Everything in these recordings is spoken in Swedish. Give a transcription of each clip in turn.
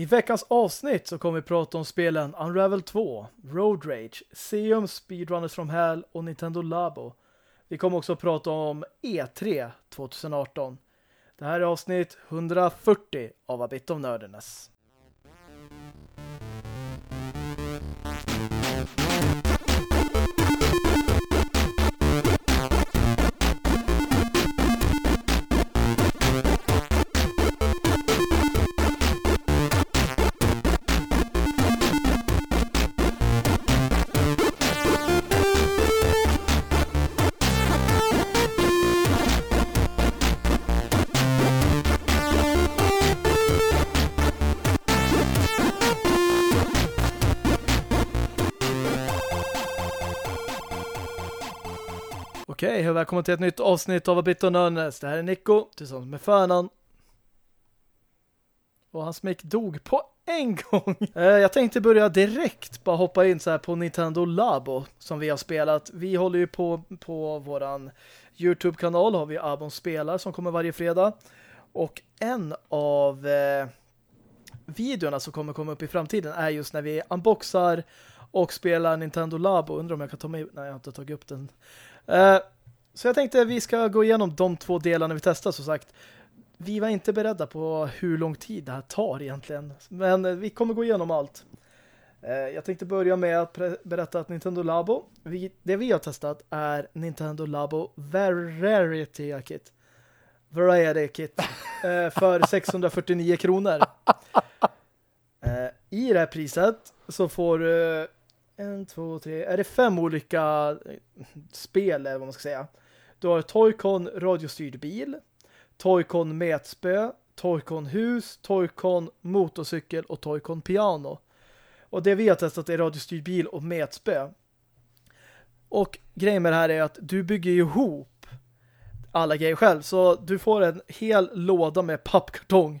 I veckans avsnitt så kommer vi prata om spelen Unravel 2, Road Rage, Seum Speedrunners from Hell och Nintendo Labo. Vi kommer också prata om E3 2018. Det här är avsnitt 140 av A Bit of Nerdiness. Och välkommen till ett nytt avsnitt av Abit och Nönnes. Det här är Nico tillsammans med Fönan Och hans mick dog på en gång. Eh, jag tänkte börja direkt bara hoppa in så här på Nintendo Labo som vi har spelat. Vi håller ju på på våran Youtube-kanal har vi Abon spelar som kommer varje fredag. Och en av eh, videorna som kommer komma upp i framtiden är just när vi unboxar och spelar Nintendo Labo. Undrar om jag kan ta med... Nej, jag har inte tagit upp den. Uh, så jag tänkte vi ska gå igenom de två delarna vi testar som sagt. Vi var inte beredda på hur lång tid det här tar egentligen. Men vi kommer gå igenom allt. Uh, jag tänkte börja med att berätta att Nintendo Labo, vi, det vi har testat är Nintendo Labo Variety Kit. Variety Kit för 649 kronor. I det här priset så får du en, två, tre. Är det fem olika eh, spel eller vad man ska säga? Du har Toycon radiostyrd bil, Toycon mätspö, Toycon hus, Toycon motorcykel och Toycon piano. Och det vi har testat är radiostyrd bil och mätspö. Och grejen med det här är att du bygger ihop alla grejer själv. Så du får en hel låda med pappkartong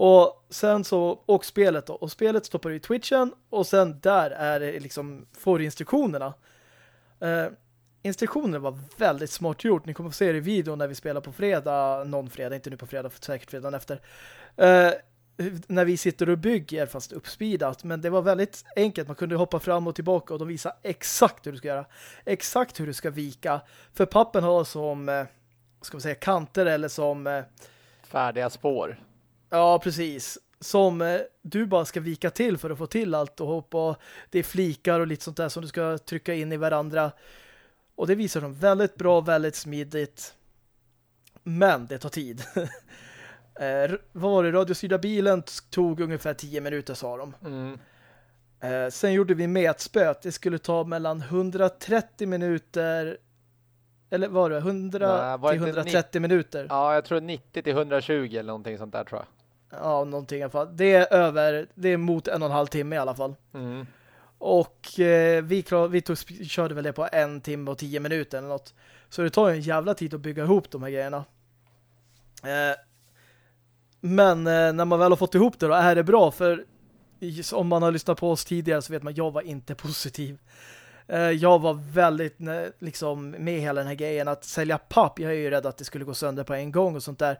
och sen så, och spelet då. Och spelet stoppar du i Twitchen och sen där är det liksom, får du instruktionerna. Eh, instruktionerna var väldigt smart gjort. Ni kommer att se det i videon när vi spelar på fredag, någon fredag, inte nu på fredag, för säkert fredagen efter. Eh, när vi sitter och bygger fast uppspeedat. Men det var väldigt enkelt. Man kunde hoppa fram och tillbaka och de visar exakt hur du ska göra. Exakt hur du ska vika. För pappen har som, eh, ska vi säga, kanter eller som... Eh, Färdiga spår. Ja, precis. Som eh, du bara ska vika till för att få till allt och hoppa. Det är flikar och lite sånt där som du ska trycka in i varandra. Och det visar de väldigt bra, väldigt smidigt. Men det tar tid. eh, vad var det? Radiostyrda bilen tog ungefär 10 minuter sa de. Mm. Eh, sen gjorde vi mätspöt. Det skulle ta mellan 130 minuter eller var det 100 Nej, var till 130 minuter? Ja, jag tror 90 till 120 eller någonting sånt där tror jag. Ja, någonting i alla fall. Det är över, det är mot en och en halv timme i alla fall. Mm. Och eh, vi, klar, vi tog, körde väl det på en timme och tio minuter eller något. Så det tar ju en jävla tid att bygga ihop de här grejerna. Eh, men eh, när man väl har fått ihop det då är det bra för om man har lyssnat på oss tidigare så vet man att jag var inte positiv. Eh, jag var väldigt liksom med hela den här grejen att sälja papp. Jag är ju rädd att det skulle gå sönder på en gång och sånt där.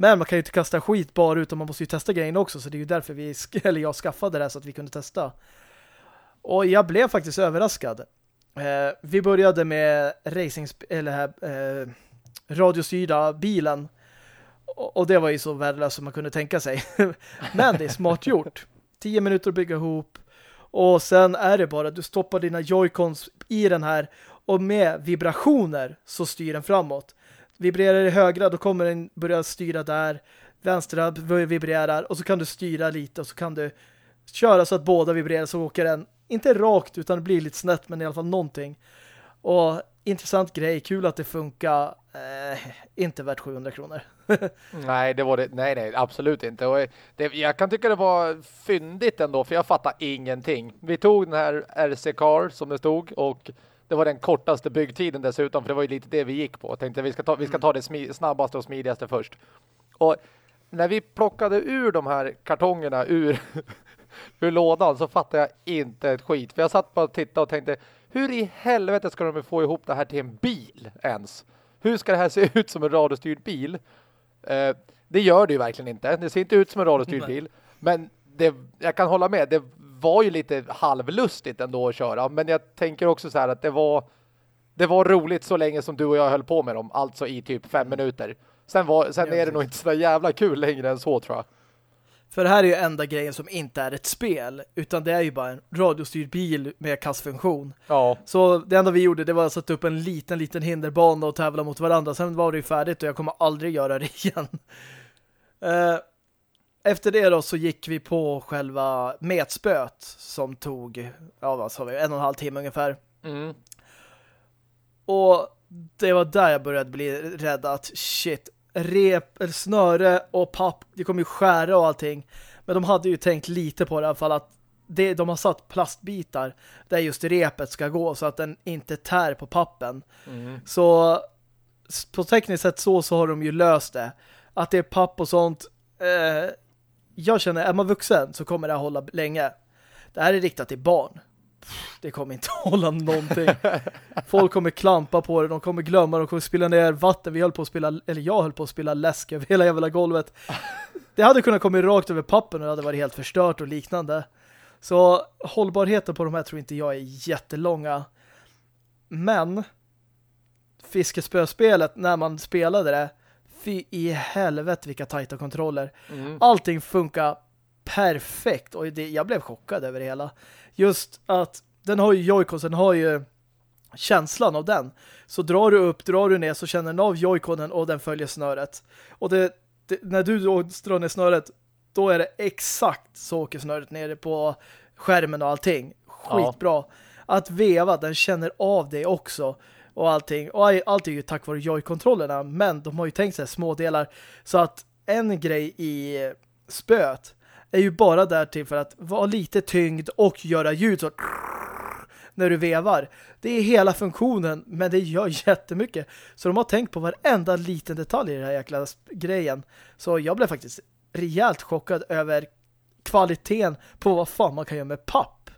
Men man kan ju inte kasta skit bara utan man måste ju testa grejen också så det är ju därför vi, eller jag skaffade det så att vi kunde testa. Och jag blev faktiskt överraskad. Eh, vi började med racing eller här, eh, radiostyrda bilen och, och det var ju så värdelöst som man kunde tänka sig. Men det är smart gjort. Tio minuter att bygga ihop och sen är det bara du stoppar dina joycons i den här och med vibrationer så styr den framåt. Vibrerar i högra, då kommer den börja styra där. Vänstra vibrerar och så kan du styra lite och så kan du köra så att båda vibrerar så åker den inte rakt utan det blir lite snett men i alla fall någonting. Och intressant grej, kul att det funkar. Eh, inte värt 700 kronor. nej, det var det. Nej, nej, absolut inte. Och det, jag kan tycka det var fyndigt ändå, för jag fattar ingenting. Vi tog den här RC Car som det stod och det var den kortaste byggtiden dessutom, för det var ju lite det vi gick på. Jag tänkte vi ska ta, vi ska ta det snabbaste och smidigaste först. Och när vi plockade ur de här kartongerna ur, ur lådan så fattade jag inte ett skit. För jag satt bara och tittade och tänkte, hur i helvete ska de få ihop det här till en bil ens? Hur ska det här se ut som en radiostyrd bil? Eh, det gör det ju verkligen inte. Det ser inte ut som en radiostyrd bil. Men det, jag kan hålla med, det var ju lite halvlustigt ändå att köra. Men jag tänker också så här att det var det var roligt så länge som du och jag höll på med dem. Alltså i typ fem minuter. Sen, var, sen är det nog inte så jävla kul längre än så tror jag. För det här är ju enda grejen som inte är ett spel. Utan det är ju bara en radiostyrd bil med kastfunktion. Ja. Så det enda vi gjorde det var att sätta upp en liten, liten hinderbana och tävla mot varandra. Sen var det ju färdigt och jag kommer aldrig göra det igen. Uh, efter det då så gick vi på själva metspöt som tog ja, vad sa vi, en och en halv timme ungefär. Mm. Och det var där jag började bli rädd att shit, rep, eller snöre och papp, det kommer ju skära och allting. Men de hade ju tänkt lite på det i alla fall att det, de har satt plastbitar där just repet ska gå så att den inte tär på pappen. Mm. Så på tekniskt sätt så, så har de ju löst det. Att det är papp och sånt. Eh, jag känner, är man vuxen så kommer det att hålla länge. Det här är riktat till barn det kommer inte hålla någonting. Folk kommer klampa på det, de kommer glömma, de kommer spilla ner vatten. Vi höll på att spilla, eller jag höll på att spilla läsk över hela jävla golvet. Det hade kunnat komma rakt över pappen och det hade varit helt förstört och liknande. Så hållbarheten på de här tror inte jag är jättelånga. Men fiskespöspelet, när man spelade det, fy i helvete vilka tajta kontroller. Mm. Allting funkar perfekt och det, jag blev chockad över det hela just att den har ju joycons, den har ju känslan av den. Så drar du upp, drar du ner så känner den av joyconen och den följer snöret. Och det, det, när du då drar ner snöret då är det exakt så åker snöret nere på skärmen och allting. Skitbra. Ja. Att veva, den känner av det också och allting. Och allt är ju tack vare joy-kontrollerna men de har ju tänkt sig små delar så att en grej i spöet är ju bara där till för att vara lite tyngd och göra ljud så när du vevar. Det är hela funktionen, men det gör jättemycket. Så de har tänkt på varenda liten detalj i den här jäkla grejen. Så jag blev faktiskt rejält chockad över kvaliteten på vad fan man kan göra med papp.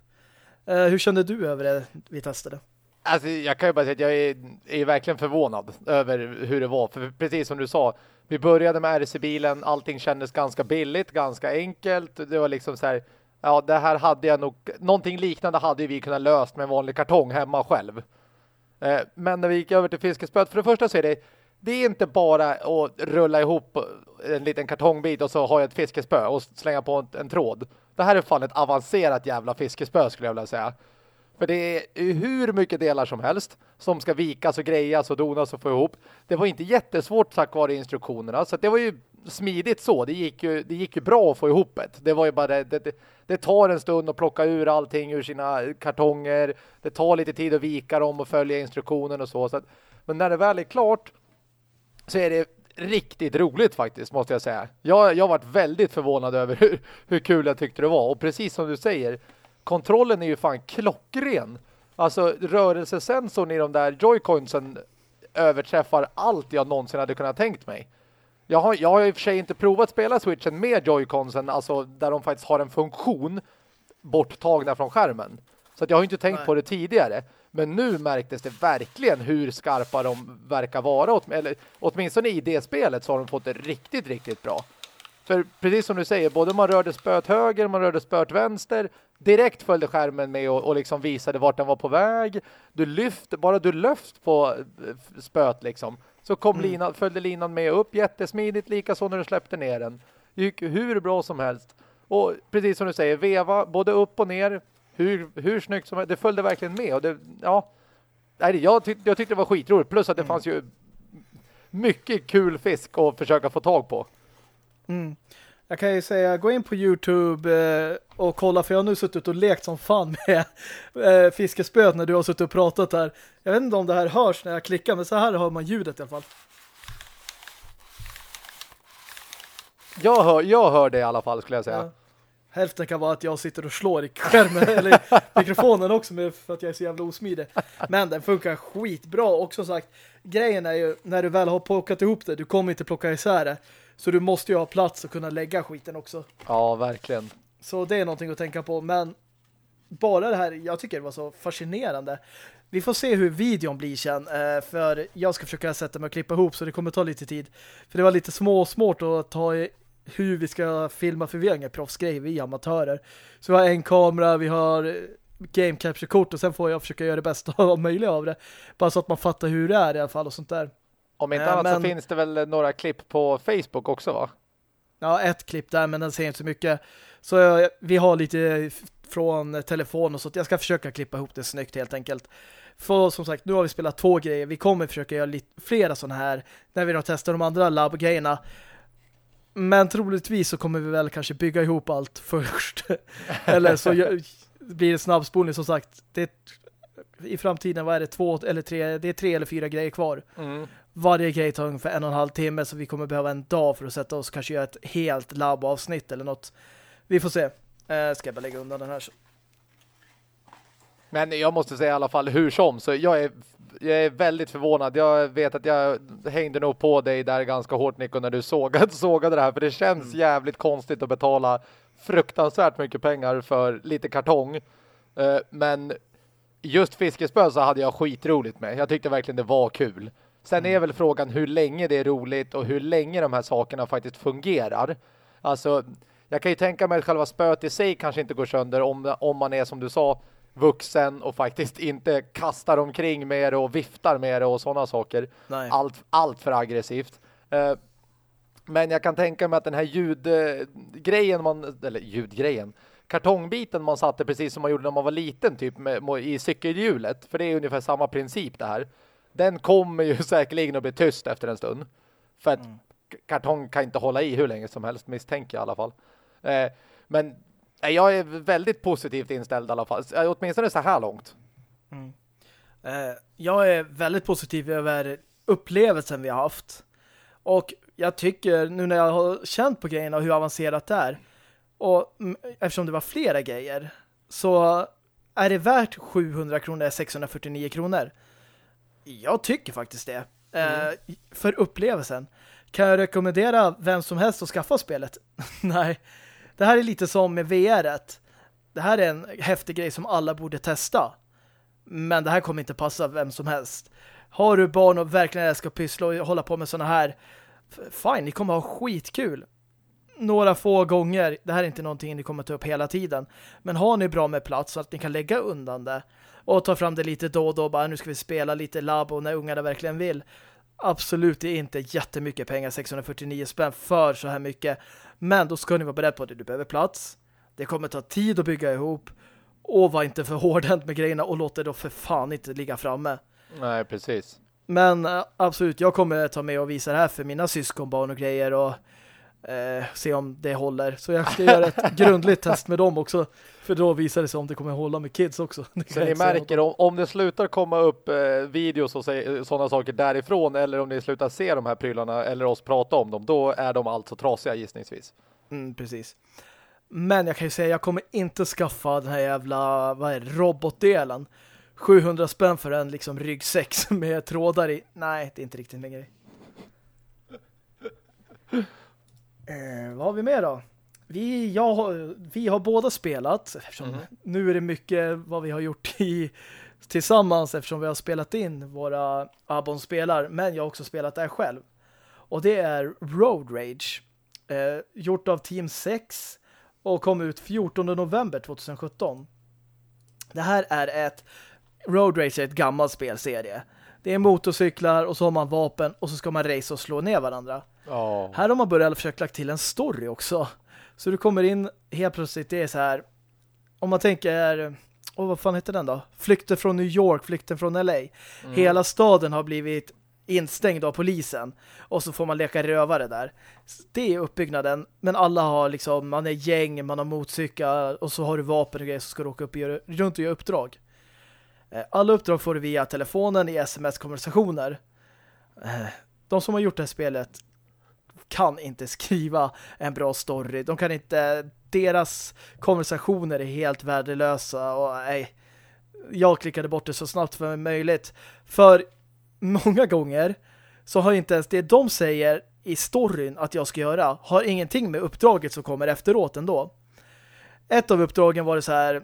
Uh, hur kände du över det vi testade? Alltså, jag kan ju bara säga att jag är, är verkligen förvånad över hur det var. För precis som du sa, vi började med RC-bilen, allting kändes ganska billigt, ganska enkelt. Det var liksom så här, ja det här hade jag nog, någonting liknande hade vi kunnat löst med en vanlig kartong hemma själv. Eh, men när vi gick över till fiskespöt, för det första så är det, det är inte bara att rulla ihop en liten kartongbit och så har jag ett fiskespö och slänga på en, en tråd. Det här är fan ett avancerat jävla fiskespö skulle jag vilja säga. För det är hur mycket delar som helst som ska vikas och grejas och donas och få ihop. Det var inte jättesvårt tack vare instruktionerna. Så det var ju smidigt så. Det gick ju, det gick ju bra att få ihop det. Det var ju bara det, det, det tar en stund att plocka ur allting ur sina kartonger. Det tar lite tid att vika dem och följa instruktionen och så. så att, men när det väl är klart så är det riktigt roligt faktiskt, måste jag säga. Jag, jag har varit väldigt förvånad över hur, hur kul jag tyckte det var. Och precis som du säger, kontrollen är ju fan klockren. Alltså rörelsesensorn i de där joyconsen överträffar allt jag någonsin hade kunnat tänkt mig. Jag har, jag har i och för sig inte provat spela Switchen med joyconsen, alltså där de faktiskt har en funktion borttagna från skärmen. Så jag har inte tänkt Nej. på det tidigare. Men nu märktes det verkligen hur skarpa de verkar vara. Eller åtminstone i det spelet så har de fått det riktigt, riktigt bra. För precis som du säger, både man rörde spöt höger, man rörde spöt vänster, direkt följde skärmen med och, och liksom visade vart den var på väg. Du lyfte, bara du lyft på eh, spöt liksom, så kom mm. linan, följde linan med upp jättesmidigt, lika så när du släppte ner den. gick hur bra som helst. Och precis som du säger, veva både upp och ner, hur, hur snyggt som helst. Det följde verkligen med. Och det, ja, nej, jag, tyck, jag tyckte det var skitroligt. Plus att det mm. fanns ju mycket kul fisk att försöka få tag på. Mm. Jag kan ju säga, gå in på Youtube eh, och kolla, för jag har nu suttit och lekt som fan med eh, fiskespöt när du har suttit och pratat här. Jag vet inte om det här hörs när jag klickar, men så här hör man ljudet i alla fall. Jag hör, jag hör det i alla fall skulle jag säga. Ja. Hälften kan vara att jag sitter och slår i skärmen eller mikrofonen också med, för att jag är så jävla osmidig. Men den funkar skitbra. Och som sagt, grejen är ju när du väl har plockat ihop det, du kommer inte plocka isär det. Så du måste ju ha plats att kunna lägga skiten också. Ja, verkligen. Så det är någonting att tänka på. Men bara det här, jag tycker det var så fascinerande. Vi får se hur videon blir sen. Eh, för jag ska försöka sätta mig och klippa ihop så det kommer ta lite tid. För det var lite små och smart att ta hur vi ska filma för vi har inga proffsgrejer, vi är amatörer. Så vi har en kamera, vi har game capture-kort och sen får jag försöka göra det bästa av möjliga av det. Bara så att man fattar hur det är i alla fall och sånt där. Om inte äh, annat men... så finns det väl några klipp på Facebook också va? Ja, ett klipp där men den ser inte så mycket. Så vi har lite från telefon och så. Jag ska försöka klippa ihop det snyggt helt enkelt. För som sagt, nu har vi spelat två grejer. Vi kommer försöka göra lite, flera sådana här när vi då testar de andra labbgrejerna. Men troligtvis så kommer vi väl kanske bygga ihop allt först. eller så blir det snabbspolning som sagt. Det i framtiden, vad är det? Två eller tre, det är tre eller fyra grejer kvar. Mm. Varje grej tar ungefär en och en halv timme så vi kommer behöva en dag för att sätta oss kanske göra ett helt labbavsnitt eller något. Vi får se. Eh, ska jag bara lägga undan den här så. Men jag måste säga i alla fall hur som så jag är, jag är väldigt förvånad. Jag vet att jag hängde nog på dig där ganska hårt Nico när du sågade, sågade det här för det känns mm. jävligt konstigt att betala fruktansvärt mycket pengar för lite kartong. Uh, men just fiskespö så hade jag skitroligt med. Jag tyckte verkligen det var kul. Sen mm. är väl frågan hur länge det är roligt och hur länge de här sakerna faktiskt fungerar. Alltså, jag kan ju tänka mig att själva spöet i sig kanske inte går sönder om, om man är som du sa vuxen och faktiskt inte kastar omkring med det och viftar med det och sådana saker. Allt, allt för aggressivt. Uh, men jag kan tänka mig att den här ljudgrejen man, eller ljudgrejen, kartongbiten man satte precis som man gjorde när man var liten typ med, i cykelhjulet. För det är ungefär samma princip det här. Den kommer ju säkerligen att bli tyst efter en stund. För att mm. kartong kan inte hålla i hur länge som helst, misstänker jag i alla fall. Eh, men jag är väldigt positivt inställd i alla fall. Eh, åtminstone så här långt. Mm. Eh, jag är väldigt positiv över upplevelsen vi har haft. Och jag tycker, nu när jag har känt på grejerna och hur avancerat det är, och eftersom det var flera grejer, så är det värt 700 kronor 649 kronor. Jag tycker faktiskt det. Mm. Eh, för upplevelsen. Kan jag rekommendera vem som helst att skaffa spelet? Nej. Det här är lite som med VR. -et. Det här är en häftig grej som alla borde testa. Men det här kommer inte passa vem som helst. Har du barn och verkligen älskar pyssla och hålla på med sådana här fine, ni kommer ha skitkul. Några få gånger. Det här är inte någonting ni kommer ta upp hela tiden. Men har ni bra med plats så att ni kan lägga undan det och ta fram det lite då och då. Bara nu ska vi spela lite labb och när ungarna verkligen vill. Absolut, det är inte jättemycket pengar, 649 spänn för så här mycket. Men då ska ni vara beredda på att du behöver plats. Det kommer ta tid att bygga ihop. Och var inte för hårdhänt med grejerna och låt det då för fan inte ligga framme. Nej, precis. Men eh, absolut, jag kommer ta med och visa det här för mina syskonbarn och grejer och eh, se om det håller. Så jag ska göra ett grundligt test med dem också. För då visar det sig om det kommer hålla med kids också. Så ni märker, om, om det slutar komma upp eh, videos och sådana saker därifrån eller om ni slutar se de här prylarna eller oss prata om dem, då är de alltså trasiga gissningsvis. Mm, precis. Men jag kan ju säga, jag kommer inte skaffa den här jävla vad är robotdelen. 700 spänn för en liksom ryggsäck med trådar i. Nej, det är inte riktigt min grej. Eh, vad har vi med då? Vi, jag, vi har båda spelat eftersom mm. nu är det mycket vad vi har gjort i, tillsammans eftersom vi har spelat in våra Abon-spelar men jag har också spelat där själv. Och det är Road Rage eh, gjort av Team 6 och kom ut 14 november 2017. Det här är ett Road Rage är ett gammalt spelserie. Det är motorcyklar och så har man vapen och så ska man race och slå ner varandra. Oh. Här har man börjat försöka lägga till en story också. Så du kommer in helt plötsligt, det är så här om man tänker oh, vad fan heter den då? Flykten från New York, flykten från LA. Mm. Hela staden har blivit instängd av polisen och så får man leka rövare där. Det är uppbyggnaden, men alla har liksom, man är gäng, man har motorcyklar och så har du vapen och grejer så ska du åka upp och göra, runt och göra uppdrag. Eh, alla uppdrag får du via telefonen i sms-konversationer. Eh, de som har gjort det här spelet kan inte skriva en bra story. De kan inte... Deras konversationer är helt värdelösa och nej, jag klickade bort det så snabbt som möjligt. För många gånger så har inte ens det de säger i storyn att jag ska göra har ingenting med uppdraget som kommer efteråt ändå. Ett av uppdragen var det så här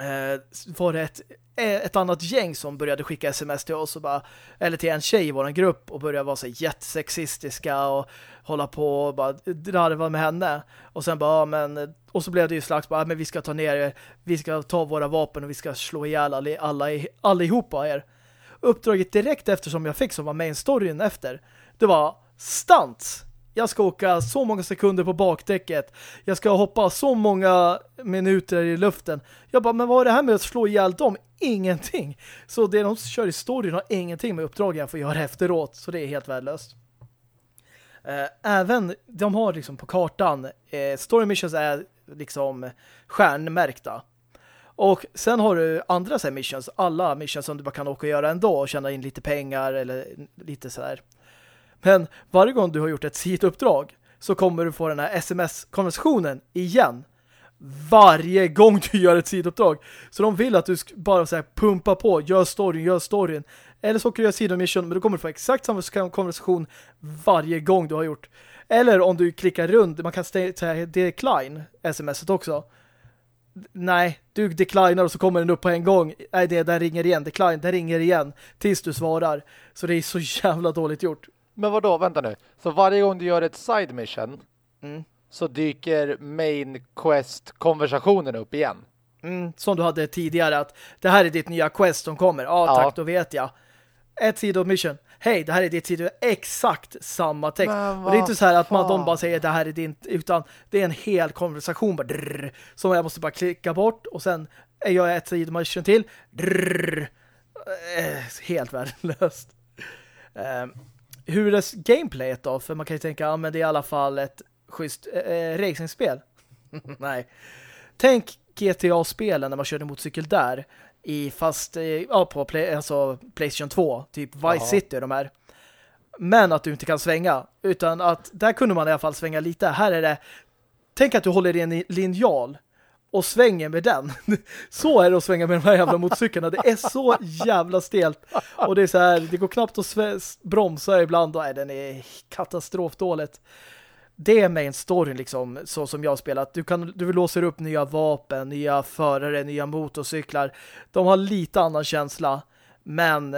Eh, var det ett, eh, ett annat gäng som började skicka sms till oss och bara, eller till en tjej i vår grupp och började vara så jättesexistiska och hålla på och bara drarva med henne. Och sen bara, ja men och så blev det ju slags bara, men vi ska ta ner er, vi ska ta våra vapen och vi ska slå ihjäl alla, alla, allihopa er. Uppdraget direkt eftersom jag fick som var main storyn efter, det var stunts jag ska åka så många sekunder på bakdäcket. Jag ska hoppa så många minuter i luften. Jag bara, men vad är det här med att slå ihjäl dem? Ingenting. Så det de kör i storyn har ingenting med uppdragen jag får göra efteråt. Så det är helt värdelöst. Eh, även, de har liksom på kartan, eh, story missions är liksom stjärnmärkta. Och sen har du andra så missions, alla missions som du bara kan åka och göra ändå och tjäna in lite pengar eller lite sådär. Men varje gång du har gjort ett sidouppdrag så kommer du få den här sms-konversationen igen. Varje gång du gör ett sidouppdrag. Så de vill att du bara så här, pumpa på, gör storyn, gör storyn. Eller så kan du göra sidomission, men då kommer du få exakt samma konversation varje gång du har gjort. Eller om du klickar runt, man kan säga decline smset också. Nej, du declinar och så kommer den upp på en gång. Nej, det där ringer igen. Decline, den ringer igen. Tills du svarar. Så det är så jävla dåligt gjort. Men vad då? Vänta nu. Så varje gång du gör ett side mission mm. så dyker main quest-konversationen upp igen? Mm, som du hade tidigare att det här är ditt nya quest som kommer. Ja, tack, då vet jag. Ett sidomission. Hej, det här är ditt sido. Exakt samma text. Och det är inte så här att man, de bara säger det här är din, utan det är en hel konversation bara drrr, som jag måste bara klicka bort och sen gör jag ett sidomission till. Drrr, eh, helt värdelöst. Um, hur är gameplayet då? För man kan ju tänka, ja men det är i alla fall ett schysst äh, racingspel. Nej. Tänk GTA-spelen när man körde motorcykel där i fast eh, ja, på play, alltså Playstation 2, typ Vice Aha. City de här. Men att du inte kan svänga, utan att där kunde man i alla fall svänga lite. Här är det, tänk att du håller i en linjal och svänger med den. Så är det att svänga med de här jävla motorcyklarna. Det är så jävla stelt. Och det är så här, det går knappt att bromsa ibland. Och, nej, den är katastrofdåligt. Det är main storyn liksom, så som jag har spelat. Du, kan, du låser upp nya vapen, nya förare, nya motorcyklar. De har lite annan känsla. Men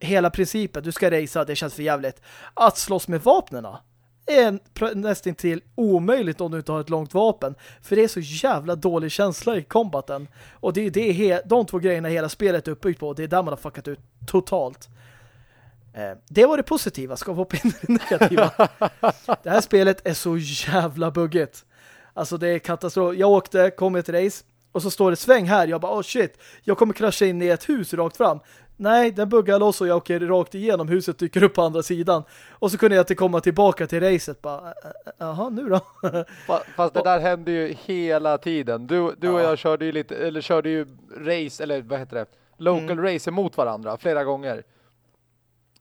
hela principen, du ska racea, det känns för jävligt. Att slåss med vapnena är nästan till omöjligt om du inte har ett långt vapen. För det är så jävla dålig känsla i kombaten. Och det är det de två grejerna hela spelet är uppbyggt på. Det är där man har fuckat ut totalt. Eh, det var det positiva. Ska vi hoppa in i det negativa? det här spelet är så jävla buggigt. Alltså det är katastrof. Jag åkte, kom ett race och så står det sväng här. Jag bara, oh shit, jag kommer krascha in i ett hus rakt fram. Nej, den buggar loss och jag åker rakt igenom huset dyker upp på andra sidan. Och så kunde jag inte komma tillbaka till racet. Bara, jaha, nu då? Fast det där hände ju hela tiden. Du, du och jag körde ju lite, eller körde ju race, eller vad heter det? Local mm. race emot varandra flera gånger.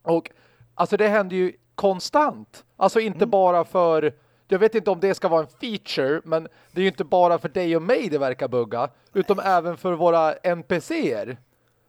Och alltså det hände ju konstant. Alltså inte mm. bara för jag vet inte om det ska vara en feature, men det är ju inte bara för dig och mig det verkar bugga, utan även för våra NPCer.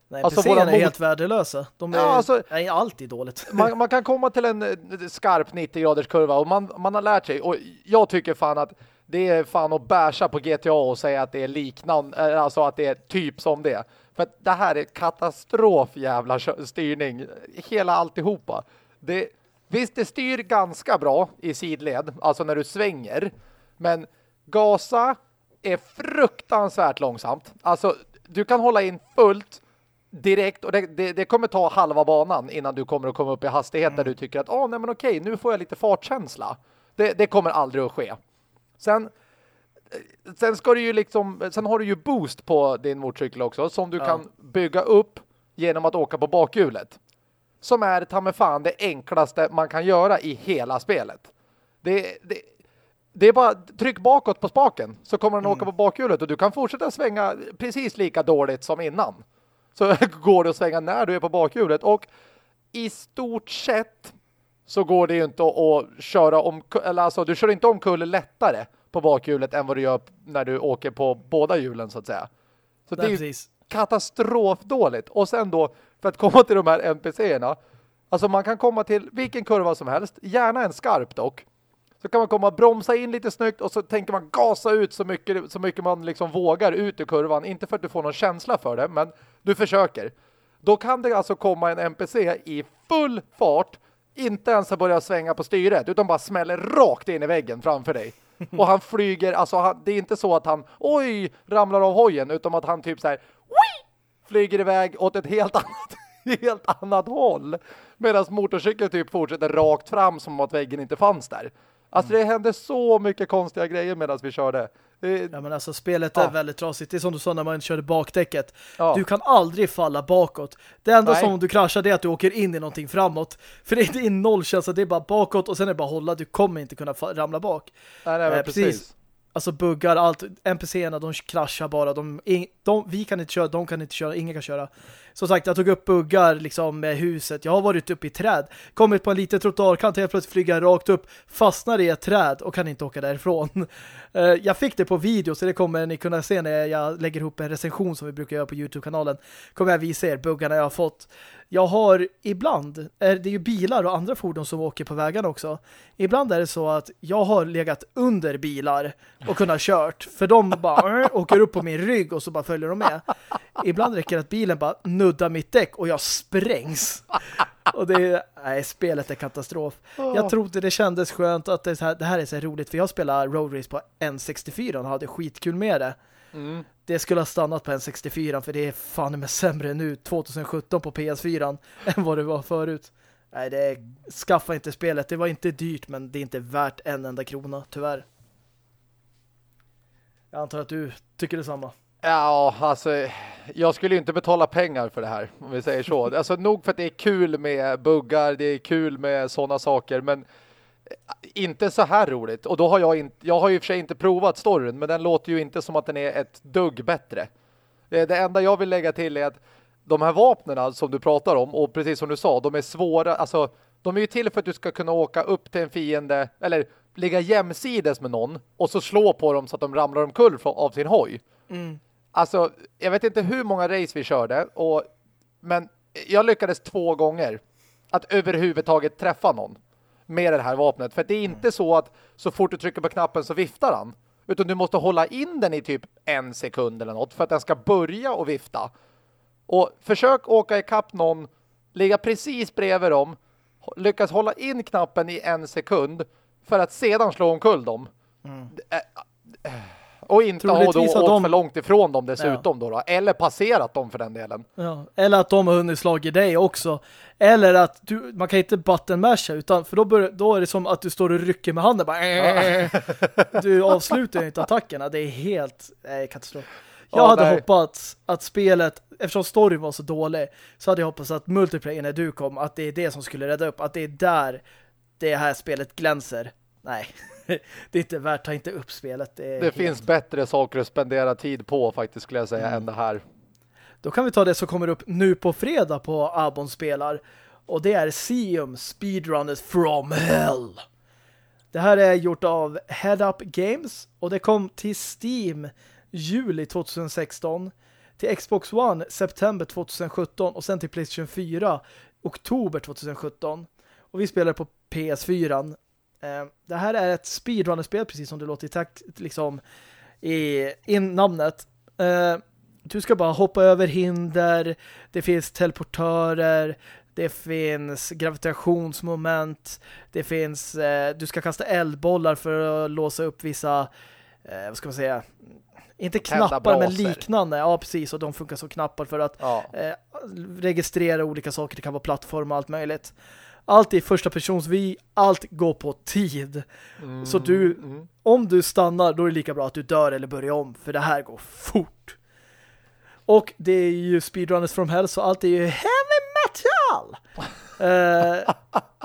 Nej, alltså NPCerna är helt värdelösa. De är, ja, alltså, är alltid dåligt. Man, man, kan komma till en eh, skarp 90-graders kurva och man, man har lärt sig. Och jag tycker fan att det är fan att bärsa på GTA och säga att det är liknande, eh, alltså att det är typ som det. För det här är katastrof jävla styrning. Hela alltihopa. Det, visst, det styr ganska bra i sidled, alltså när du svänger. Men gasa är fruktansvärt långsamt. Alltså, du kan hålla in fullt direkt och det, det, det, kommer ta halva banan innan du kommer att komma upp i hastighet mm. där du tycker att oh, nej men okej, nu får jag lite fartkänsla. Det, det kommer aldrig att ske. Sen sen ska du ju liksom sen har du ju boost på din motorcykel också som du ja. kan bygga upp genom att åka på bakhjulet. Som är ta med fan det enklaste man kan göra i hela spelet. Det, det, det är bara tryck bakåt på spaken så kommer den mm. åka på bakhjulet och du kan fortsätta svänga precis lika dåligt som innan så går det att svänga när du är på bakhjulet. Och i stort sett så går det ju inte att, köra om, eller alltså du kör inte omkull lättare på bakhjulet än vad du gör när du åker på båda hjulen så att säga. Så Nej, det är precis. katastrofdåligt. Och sen då, för att komma till de här NPCerna, alltså man kan komma till vilken kurva som helst, gärna en skarp dock. Så kan man komma och bromsa in lite snyggt och så tänker man gasa ut så mycket, så mycket man liksom vågar ut i kurvan. Inte för att du får någon känsla för det, men du försöker. Då kan det alltså komma en NPC i full fart, inte ens har börjat svänga på styret, utan bara smäller rakt in i väggen framför dig. Och han flyger, alltså han, det är inte så att han, oj, ramlar av hojen, utan att han typ så här, flyger iväg åt ett helt annat, helt annat håll. Medan motorcykeln typ fortsätter rakt fram som att väggen inte fanns där. Alltså det hände så mycket konstiga grejer medan vi körde. Ja men alltså spelet är ja. väldigt trasigt. Det är som du sa när man körde bakdäcket. Ja. Du kan aldrig falla bakåt. Det enda Nej. som om du kraschar det är att du åker in i någonting framåt. För det är noll känsla, det är bara bakåt och sen är det bara hålla. Du kommer inte kunna ramla bak. Nej, nej, eh, precis. precis. Alltså buggar, allt. NPCerna, de kraschar bara. De, de, vi kan inte köra, de kan inte köra, ingen kan köra. Som sagt, jag tog upp buggar liksom med huset. Jag har varit uppe i träd. Kommit på en liten trottoarkant, helt plötsligt flyga rakt upp. Fastnar i ett träd och kan inte åka därifrån. Eh, jag fick det på video så det kommer ni kunna se när jag lägger ihop en recension som vi brukar göra på Youtube-kanalen. Kommer jag visa er buggarna jag har fått. Jag har ibland, det är ju bilar och andra fordon som åker på vägarna också. Ibland är det så att jag har legat under bilar och kunnat kört. För de bara åker upp på min rygg och så bara följer de med. Ibland räcker det att bilen bara nuddar mitt däck och jag sprängs. Och det, nej, spelet är katastrof. Jag trodde det kändes skönt att det, här, det här är så roligt. För jag spelar Road Race på N64 och hade skitkul med det. Mm. Det skulle ha stannat på N64 för det är fan med sämre nu 2017 på PS4 än vad det var förut. Nej, det skaffa inte spelet. Det var inte dyrt men det är inte värt en enda krona, tyvärr. Jag antar att du tycker detsamma. Ja, alltså jag skulle inte betala pengar för det här, om vi säger så. Alltså nog för att det är kul med buggar, det är kul med sådana saker, men inte så här roligt. Och då har jag inte, jag har ju för sig inte provat storyn, men den låter ju inte som att den är ett dugg bättre. Det enda jag vill lägga till är att de här vapnena som du pratar om, och precis som du sa, de är svåra, alltså de är ju till för att du ska kunna åka upp till en fiende, eller ligga jämsides med någon, och så slå på dem så att de ramlar omkull av sin hoj. Mm. Alltså, jag vet inte hur många race vi körde, och, men jag lyckades två gånger att överhuvudtaget träffa någon med det här vapnet. För det är inte så att så fort du trycker på knappen så viftar han. Utan du måste hålla in den i typ en sekund eller något för att den ska börja och vifta. Och försök åka i kapp någon, ligga precis bredvid dem, lyckas hålla in knappen i en sekund för att sedan slå omkull dem. Mm. Och inte ha då åkt de... för långt ifrån dem dessutom ja. då, då, Eller passerat dem för den delen. Ja. Eller att de har hunnit slag i dig också. Eller att du, man kan inte buttonmasha utan för då, bör, då är det som att du står och rycker med handen. Bara, ja. Du avslutar inte attackerna. Det är helt äh, katastrof. Jag hade nej. hoppats att spelet, eftersom storyn var så dålig, så hade jag hoppats att multiplayer när du kom, att det är det som skulle rädda upp. Att det är där det här spelet glänser. Nej. det är inte värt, ta inte upp spelet. Det, det finns bättre saker att spendera tid på faktiskt skulle jag säga mm. än det här. Då kan vi ta det som kommer upp nu på fredag på Abon spelar. Och det är Sium Speedrunners from Hell. Det här är gjort av Head Up Games och det kom till Steam juli 2016 till Xbox One september 2017 och sen till Playstation 4 oktober 2017. Och vi spelar på PS4 Eh, det här är ett speedrunner-spel, precis som det låter i, takt, liksom, i, i namnet. Eh, du ska bara hoppa över hinder, det finns teleportörer, det finns gravitationsmoment, det finns, eh, du ska kasta eldbollar för att låsa upp vissa, vad ska man säga, inte knappar men liknande. Ja, precis. Och de funkar som knappar för att ja. eh, registrera olika saker. Det kan vara plattform och allt möjligt allt är första persons vi, allt går på tid. Mm, så du, mm. om du stannar då är det lika bra att du dör eller börjar om, för det här går fort. Och det är ju speedrunners from hell, så allt är ju heavy metal! eh,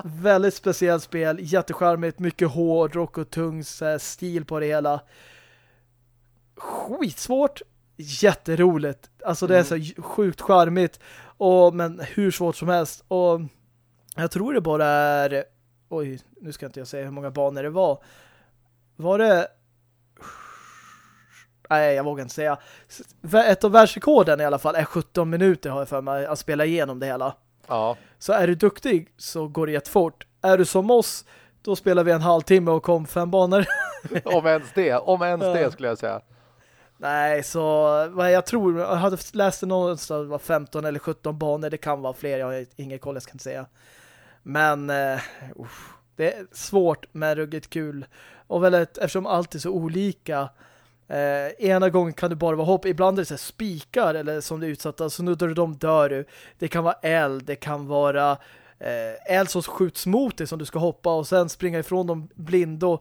väldigt speciellt spel, jättecharmigt, mycket hårdrock och tung stil på det hela. Skitsvårt, jätteroligt. Alltså det är så mm. sjukt charmigt, och, men hur svårt som helst. Och jag tror det bara är... Oj, nu ska inte jag säga hur många banor det var. Var det... Nej, jag vågar inte säga. Ett av världsrekorden i alla fall är 17 minuter har jag för mig att spela igenom det hela. Ja. Så är du duktig så går det jättefort. Är du som oss Då spelade vi en halvtimme och kom fem banor. om ens det, om ens ja. det skulle jag säga. Nej, så vad jag tror, jag hade läst det någonstans, det var 15 eller 17 banor, det kan vara fler, jag har ingen koll, jag ska inte säga. Men uh, det är svårt men ruggigt kul. Och väldigt, eftersom allt är så olika Eh, ena gången kan du bara vara hopp. Ibland är det så spikar eller som du är utsatta. Så nuddar du dem dör du. Det kan vara eld. Det kan vara eh, eld som skjuts mot dig som du ska hoppa och sen springa ifrån dem blindo.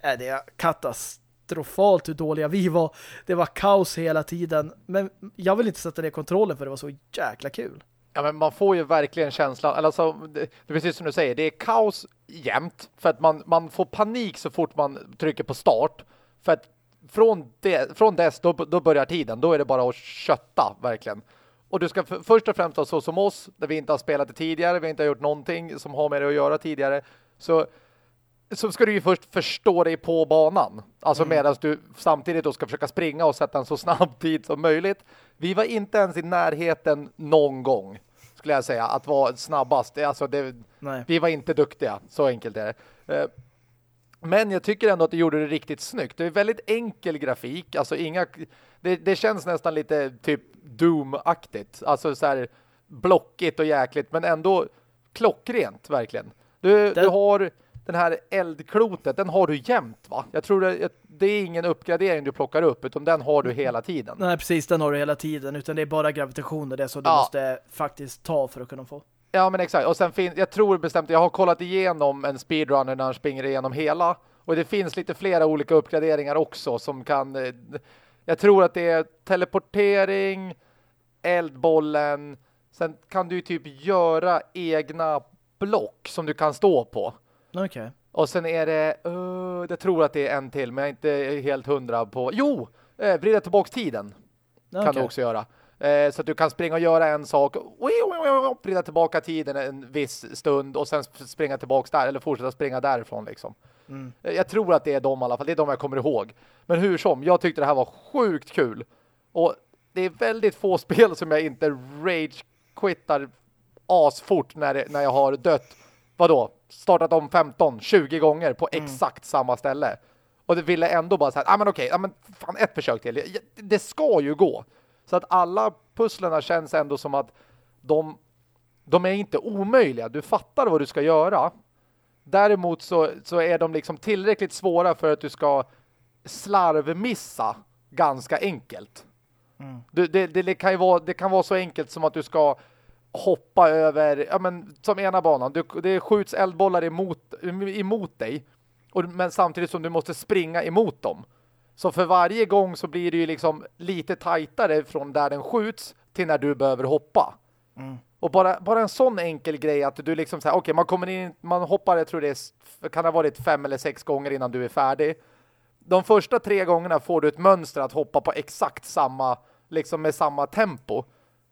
Eh, det är katastrofalt hur dåliga vi var. Det var kaos hela tiden. Men jag vill inte sätta ner kontrollen för det var så jäkla kul. Ja, men man får ju verkligen känslan, alltså, det, det är precis som du säger, det är kaos jämt för att man, man får panik så fort man trycker på start för att från, det, från dess, då, då börjar tiden. Då är det bara att kötta, verkligen. Och du ska först och främst vara så som oss, där vi inte har spelat det tidigare, vi inte har gjort någonting som har med det att göra tidigare. Så, så ska du ju först förstå dig på banan. Alltså mm. medan du samtidigt då ska försöka springa och sätta en så snabb tid som möjligt. Vi var inte ens i närheten någon gång, skulle jag säga, att vara snabbast. Alltså det, vi var inte duktiga, så enkelt är det. Eh, men jag tycker ändå att det gjorde det riktigt snyggt. Det är väldigt enkel grafik. Alltså inga... Det, det känns nästan lite typ Doom-aktigt. Alltså så här blockigt och jäkligt. Men ändå klockrent, verkligen. Du, den... du har den här eldklotet. Den har du jämt, va? Jag tror det, det är ingen uppgradering du plockar upp. Utan den har du hela tiden. Nej, precis. Den har du hela tiden. Utan det är bara gravitation och det som du ja. måste faktiskt ta för att kunna få. Ja, men exakt. Och sen finns, jag tror bestämt, jag har kollat igenom en speedrunner när han springer igenom hela. Och det finns lite flera olika uppgraderingar också som kan, eh, jag tror att det är teleportering, eldbollen, sen kan du typ göra egna block som du kan stå på. Okej. Okay. Och sen är det, uh, jag tror att det är en till, men jag är inte helt hundra på. Jo, eh, vrida tillbaka tiden okay. kan du också göra. Eh, så att du kan springa och göra en sak, vrida tillbaka tiden en viss stund och sen springa tillbaka där eller fortsätta springa därifrån liksom. Mm. Eh, jag tror att det är de i alla fall, det är de jag kommer ihåg. Men hur som, jag tyckte det här var sjukt kul. Och det är väldigt få spel som jag inte rage-quittar asfort när, när jag har dött. Vadå? Startat om 15, 20 gånger på mm. exakt samma ställe. Och det ville ändå bara säga, ah, men okej, ah, men fan ett försök till. Det ska ju gå. Så att alla pusslerna känns ändå som att de, de är inte omöjliga. Du fattar vad du ska göra. Däremot så, så är de liksom tillräckligt svåra för att du ska slarvmissa ganska enkelt. Mm. Du, det, det, kan ju vara, det kan vara så enkelt som att du ska hoppa över, ja men som ena banan, du, det skjuts eldbollar emot, emot dig och, men samtidigt som du måste springa emot dem. Så för varje gång så blir det ju liksom lite tajtare från där den skjuts till när du behöver hoppa. Mm. Och bara, bara en sån enkel grej att du liksom säger, okej okay, man kommer in, man hoppar, jag tror det är, kan ha varit fem eller sex gånger innan du är färdig. De första tre gångerna får du ett mönster att hoppa på exakt samma, liksom med samma tempo.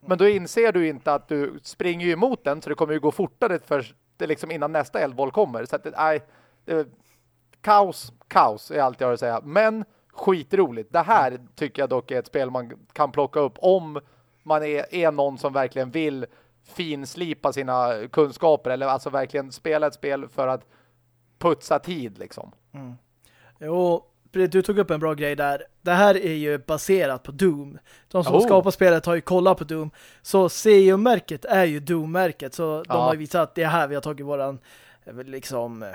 Men då inser du inte att du springer emot den så det kommer ju gå fortare för, liksom innan nästa eldboll kommer. Så att nej, det, kaos, kaos är allt jag har att säga. Men skitroligt. Det här tycker jag dock är ett spel man kan plocka upp om man är, är någon som verkligen vill finslipa sina kunskaper eller alltså verkligen spela ett spel för att putsa tid liksom. Mm. Jo, du tog upp en bra grej där. Det här är ju baserat på Doom. De som oh. skapar spelet har ju kollat på Doom. Så CU-märket är ju Doom-märket. Så de ja. har visat att det är här vi har tagit våran liksom eh,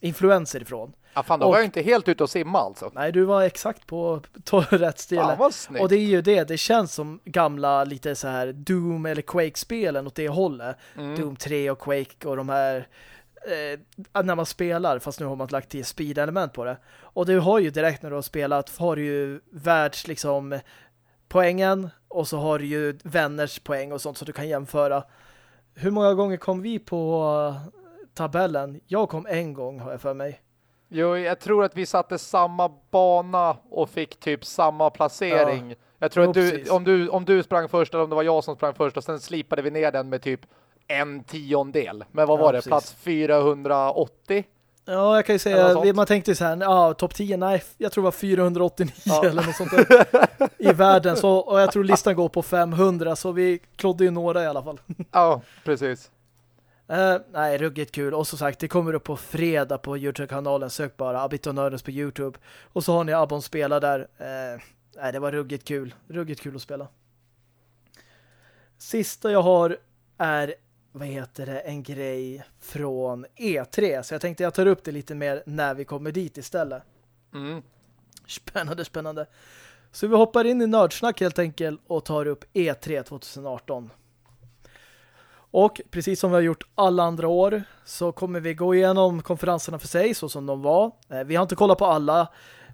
influenser ifrån. Ja, fan, då och, var jag inte helt ute och simma alltså. Nej, du var exakt på, på rätt ställe. Och det är ju det, det känns som gamla lite så här Doom eller Quake-spelen åt det hållet. Mm. Doom 3 och Quake och de här eh, när man spelar, fast nu har man lagt till speed-element på det. Och du har ju direkt när du har spelat har du ju världs liksom poängen och så har du ju vänners poäng och sånt så du kan jämföra. Hur många gånger kom vi på tabellen? Jag kom en gång har jag för mig. Jo, jag tror att vi satte samma bana och fick typ samma placering. Ja. Jag tror jo, att du om, du, om du sprang först eller om det var jag som sprang först och sen slipade vi ner den med typ en tiondel. Men vad ja, var det? Precis. Plats 480? Ja, jag kan ju säga, man tänkte så här, ja, topp 10, nej, jag tror det var 489 ja. eller något sånt där i världen. Så, och jag tror listan går på 500, så vi klodde ju några i alla fall. Ja, precis. Uh, nej, ruggigt kul. Och som sagt, det kommer upp på fredag på Youtube-kanalen. Sök bara Abitonörens på Youtube. Och så har ni Abon spela där. Uh, nej, det var ruggigt kul. Ruggigt kul att spela. Sista jag har är, vad heter det, en grej från E3. Så jag tänkte jag tar upp det lite mer när vi kommer dit istället. Mm. Spännande, spännande. Så vi hoppar in i nördsnack helt enkelt och tar upp E3 2018. Och precis som vi har gjort alla andra år så kommer vi gå igenom konferenserna för sig så som de var. Eh, vi har inte kollat på alla.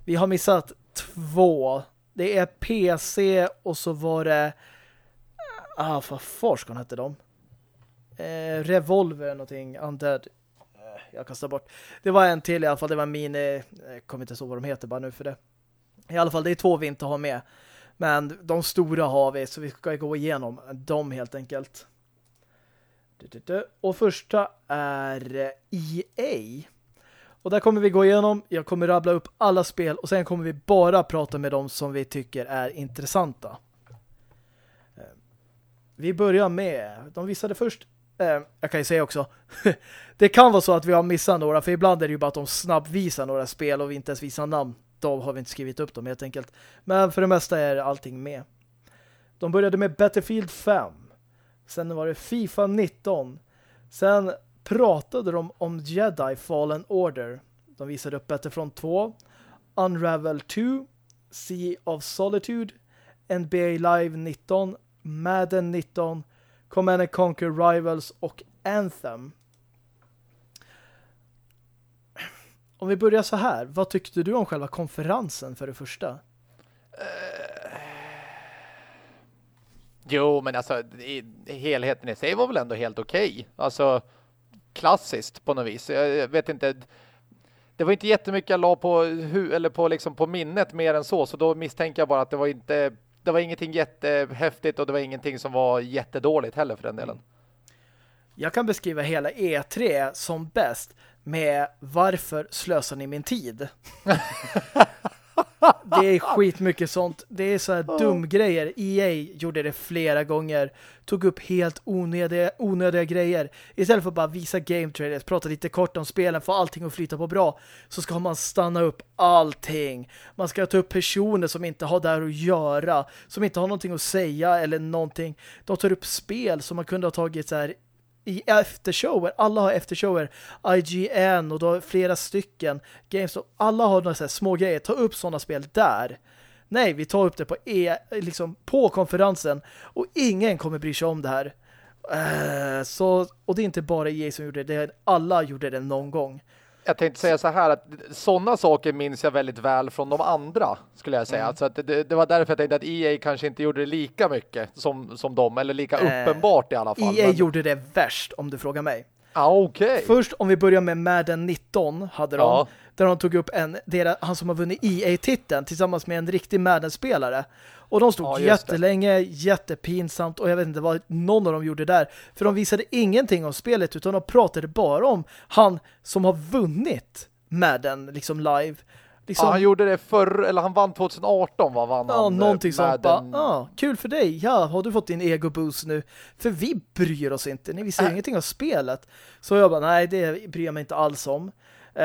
Vi har missat två. Det är PC och så var det ah, vad Forskan hette de? Eh, Revolver någonting, Undead. Eh, jag kastar bort. Det var en till i alla fall, det var min eh, jag kommer inte ihåg vad de heter bara nu för det. I alla fall, det är två vi inte har med. Men de stora har vi, så vi ska gå igenom dem helt enkelt. Och första är eh, EA. Och där kommer vi gå igenom, jag kommer rabbla upp alla spel och sen kommer vi bara prata med dem som vi tycker är intressanta. Eh, vi börjar med, de visade först, eh, jag kan ju säga också, det kan vara så att vi har missat några, för ibland är det ju bara att de snabbvisar några spel och vi inte ens visar namn. Då har vi inte skrivit upp dem helt enkelt. Men för det mesta är allting med. De började med Battlefield 5. Sen var det FIFA 19. Sen pratade de om Jedi Fallen Order. De visade upp Battlefront 2, Unravel 2, Sea of Solitude, NBA Live 19, Madden 19, Command Conquer Rivals och Anthem. Om vi börjar så här, vad tyckte du om själva konferensen för det första? Uh, jo, men alltså i, helheten i sig var väl ändå helt okej. Okay. Alltså klassiskt på något vis. Jag vet inte det var inte jättemycket jag la på eller på liksom på minnet mer än så så då misstänker jag bara att det var inte det var ingenting jättehäftigt och det var ingenting som var jättedåligt heller för den delen. Jag kan beskriva hela E3 som bäst med varför slösar ni min tid? det är skitmycket sånt. Det är så här oh. dumgrejer. EA gjorde det flera gånger. Tog upp helt onödiga, onödiga grejer. Istället för att bara visa game trailers, prata lite kort om spelen, få allting att flyta på bra. Så ska man stanna upp allting. Man ska ta upp personer som inte har där att göra. Som inte har någonting att säga eller någonting. De tar upp spel som man kunde ha tagit så här i eftershower. Alla har eftershower. IGN och då flera stycken. GameStop. Alla har några små grejer. Ta upp sådana spel där. Nej, vi tar upp det på, e liksom på konferensen och ingen kommer bry sig om det här. Uh, så, och det är inte bara EA som gjorde det. Alla gjorde det någon gång. Jag tänkte säga så här att sådana saker minns jag väldigt väl från de andra skulle jag säga. Mm. Att det, det, var därför jag tänkte att EA kanske inte gjorde det lika mycket som, som dem, eller lika eh, uppenbart i alla fall. EA men... gjorde det värst om du frågar mig. Ah, okay. Först om vi börjar med Madden 19 hade de, ja. Där de tog upp en, deras, han som har vunnit EA-titeln tillsammans med en riktig Madden-spelare. Och de stod ja, jättelänge, det. jättepinsamt och jag vet inte vad någon av dem gjorde där. För de visade ingenting om spelet utan de pratade bara om han som har vunnit Madden liksom live. Liksom, ja, han gjorde det förr, eller han vann 2018 va? Vann ja, han, någonting sånt. Ja, kul för dig. Ja, har du fått din ego-boost nu? För vi bryr oss inte. Ni visar äh. ingenting av spelet. Så jag bara, nej, det bryr jag mig inte alls om. Eh,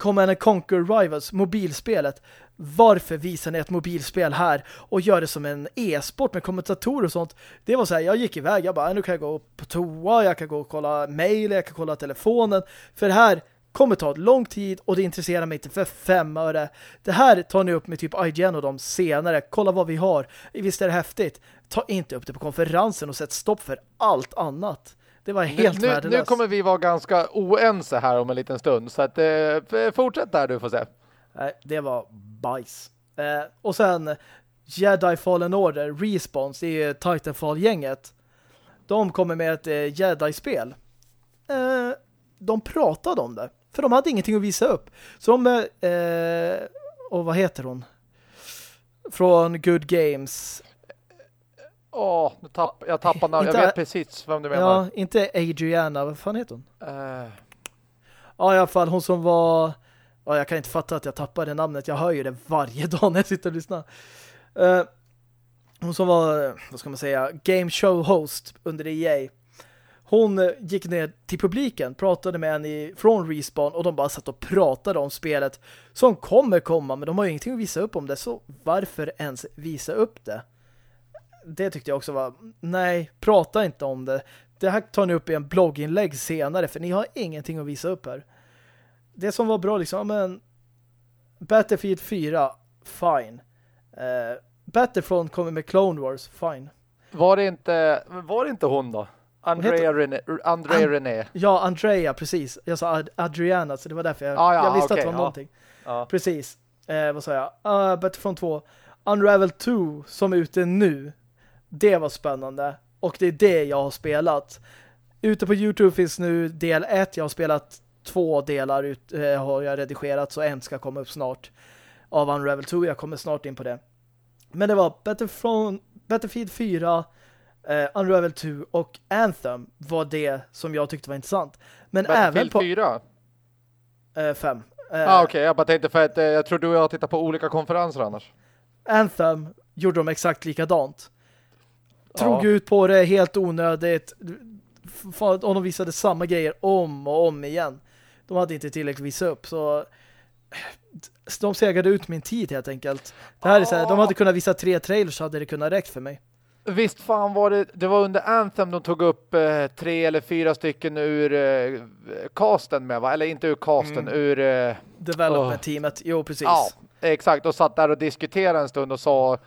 Command Conquer Rivals, mobilspelet. Varför visar ni ett mobilspel här och gör det som en e-sport med kommentatorer och sånt? Det var så här, jag gick iväg, jag bara, äh, nu kan jag gå på toa, jag kan gå och kolla mail, jag kan kolla telefonen. För det här kommer ta lång tid och det intresserar mig inte för fem öre. Det här tar ni upp med typ IGN och dem senare. Kolla vad vi har. Visst är det häftigt? Ta inte upp det på konferensen och sätt stopp för allt annat. Det var helt nu, värdelöst. Nu kommer vi vara ganska oense här om en liten stund. Så att, eh, fortsätt där du får se. Nej, det var bajs. Eh, och sen Jedi Fallen Order, Response, det är Titanfall-gänget. De kommer med ett eh, Jedi-spel. Eh, de pratade om det. För de hade ingenting att visa upp. Så de... Eh, och vad heter hon? Från Good Games. Åh, oh, tapp, jag tappar namn. Jag vet precis vem du menar. Ja, inte Adriana. Vad fan heter hon? Uh. Ja, i alla fall hon som var... Ja, jag kan inte fatta att jag tappade namnet. Jag hör ju det varje dag när jag sitter och lyssnar. Uh, hon som var, vad ska man säga, game show host under EA. hon eh, gick ner till publiken, pratade med en i, från Respawn och de bara satt och pratade om spelet som kommer komma, men de har ju ingenting att visa upp om det, så varför ens visa upp det? Det tyckte jag också var, nej, prata inte om det. Det här tar ni upp i en blogginlägg senare, för ni har ingenting att visa upp här. Det som var bra liksom, men Battlefield 4, fine. Uh, Battlefront kommer med Clone Wars, fine. Var det inte, var det inte hon då? Andrea René. Andrea An René. Ja, Andrea, precis. Jag sa Ad Adriana, så det var därför jag, ah, ja, jag visste okay, att det var ja. någonting. Ja. Precis. Eh, vad sa jag? Uh, Battlefront 2. Unravel 2, som är ute nu. Det var spännande. Och det är det jag har spelat. Ute på Youtube finns nu del 1. Jag har spelat två delar ut, eh, har jag redigerat, så en ska komma upp snart av Unravel 2. Jag kommer snart in på det. Men det var Battlefront, Battlefield 4 eh, Unravel 2 och Anthem var det som jag tyckte var intressant. Men även på... 4? 5. Eh, eh, ah, okej. Okay. Jag bara tänkte för att eh, jag tror du och jag tittar på olika konferenser annars. Anthem gjorde de exakt likadant. Drog ja. ut på det helt onödigt. Och de visade samma grejer om och om igen. De hade inte tillräckligt visa upp. Så de segade ut min tid helt enkelt. Det här är så här, de hade kunnat visa tre trailers så hade det kunnat räckt för mig. Visst fan var det, det var under Anthem de tog upp eh, tre eller fyra stycken ur eh, casten med va? Eller inte ur casten, mm. ur... Eh, Development-teamet, jo precis. Ja, exakt. Och satt där och diskuterade en stund och sa...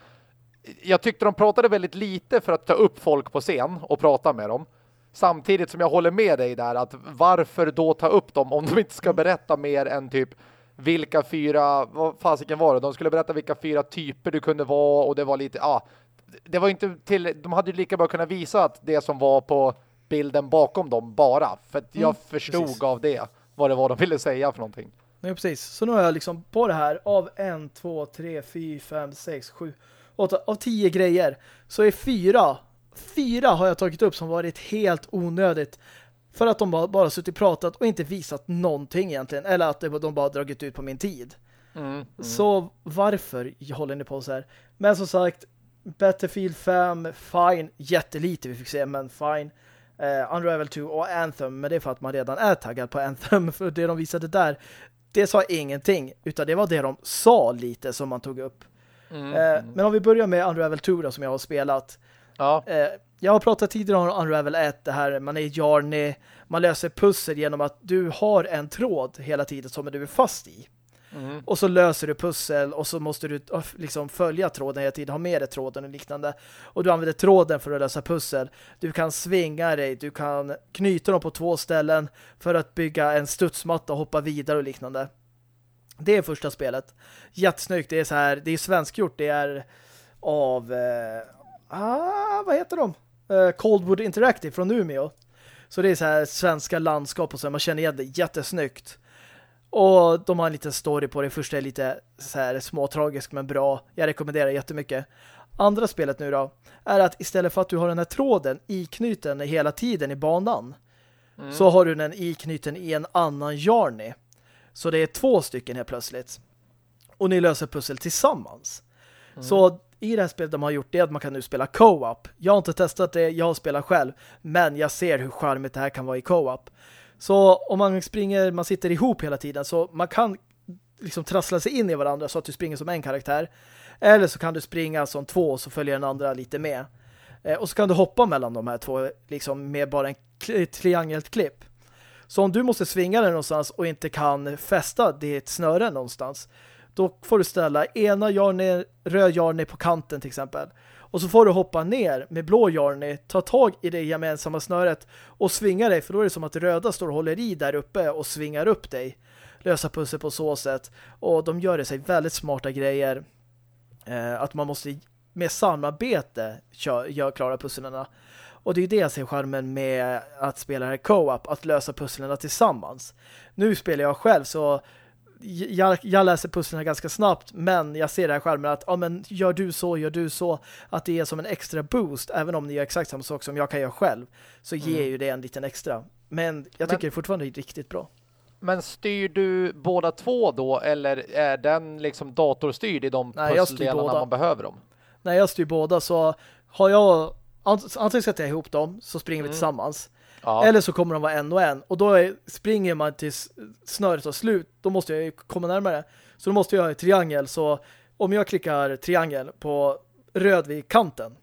Jag tyckte de pratade väldigt lite för att ta upp folk på scen och prata med dem. Samtidigt som jag håller med dig där att varför då ta upp dem om de inte ska berätta mer än typ vilka fyra, vad fasiken var det? De skulle berätta vilka fyra typer du kunde vara och det var lite, ja, ah, det var inte till, de hade ju lika bra kunnat visa att det som var på bilden bakom dem bara. För att jag mm, förstod precis. av det vad det var de ville säga för någonting. Nej, precis. Så nu har jag liksom på det här av en, två, tre, fyra, fem, sex, sju, åtta, av tio grejer så är fyra, fyra har jag tagit upp som varit helt onödigt för att de bara, bara suttit och pratat och inte visat någonting egentligen. Eller att de bara dragit ut på min tid. Mm, mm. Så varför håller ni på så här? Men som sagt, Battlefield 5, fine. Jättelite vi fick se, men fine. Uh, Unravel 2 och Anthem, men det är för att man redan är taggad på Anthem. För det de visade där, det sa ingenting. Utan det var det de sa lite som man tog upp. Mm. Uh, men om vi börjar med Unravel 2 då, som jag har spelat. Ja. Uh, jag har pratat tidigare om Unravel 1, det här man är Jarny, man löser pussel genom att du har en tråd hela tiden som du är fast i. Mm. Och så löser du pussel och så måste du liksom följa tråden hela tiden, ha med dig tråden och liknande. Och du använder tråden för att lösa pussel. Du kan svinga dig, du kan knyta dem på två ställen för att bygga en studsmatta och hoppa vidare och liknande. Det är första spelet. Jättesnyggt, det är så här, det är svenskgjort, det är av eh, ah, vad heter de? Eh, Coldwood Interactive från Umeå. Så det är så här svenska landskap och så man känner igen det jättesnyggt. Och de har en liten story på det. Första är lite så här småtragisk men bra. Jag rekommenderar jättemycket. Andra spelet nu då är att istället för att du har den här tråden iknuten hela tiden i banan mm. så har du den iknuten i en annan journey. Så det är två stycken helt plötsligt. Och ni löser pussel tillsammans. Mm. Så i det här spelet de har gjort det att man kan nu spela co-op. Jag har inte testat det, jag har spelat själv. Men jag ser hur charmigt det här kan vara i co-op. Så om man springer, man sitter ihop hela tiden så man kan liksom trassla sig in i varandra så att du springer som en karaktär. Eller så kan du springa som två och så följer den andra lite med. Eh, och så kan du hoppa mellan de här två liksom med bara en triangelt klipp. Så om du måste svinga den någonstans och inte kan fästa ditt snöre någonstans då får du ställa ena jarne, röd jarne på kanten till exempel. Och så får du hoppa ner med blå Jarny, ta tag i det gemensamma snöret och svinga dig, för då är det som att röda står och håller i där uppe och svingar upp dig. Lösa pussel på så sätt. Och de gör det sig väldigt smarta grejer. Eh, att man måste med samarbete gör, klara pusslerna. Och det är det jag ser skärmen med att spela här co-op, att lösa pusslerna tillsammans. Nu spelar jag själv så jag, jag läser pusslen ganska snabbt men jag ser det här skärmen att ja, men gör du så, gör du så att det är som en extra boost även om ni gör exakt samma sak som jag kan göra själv så ger mm. ju det en liten extra men jag tycker men, det fortfarande är riktigt bra. Men styr du båda två då eller är den liksom datorstyrd i de pusseldelarna man behöver dem? Nej, jag styr båda så har jag antingen sätter jag ihop dem så springer mm. vi tillsammans Ja. Eller så kommer de vara en och en. Och då är, springer man tills snöret tar slut. Då måste jag komma närmare. Så då måste jag ha triangel. Så om jag klickar triangel på röd vid kanten.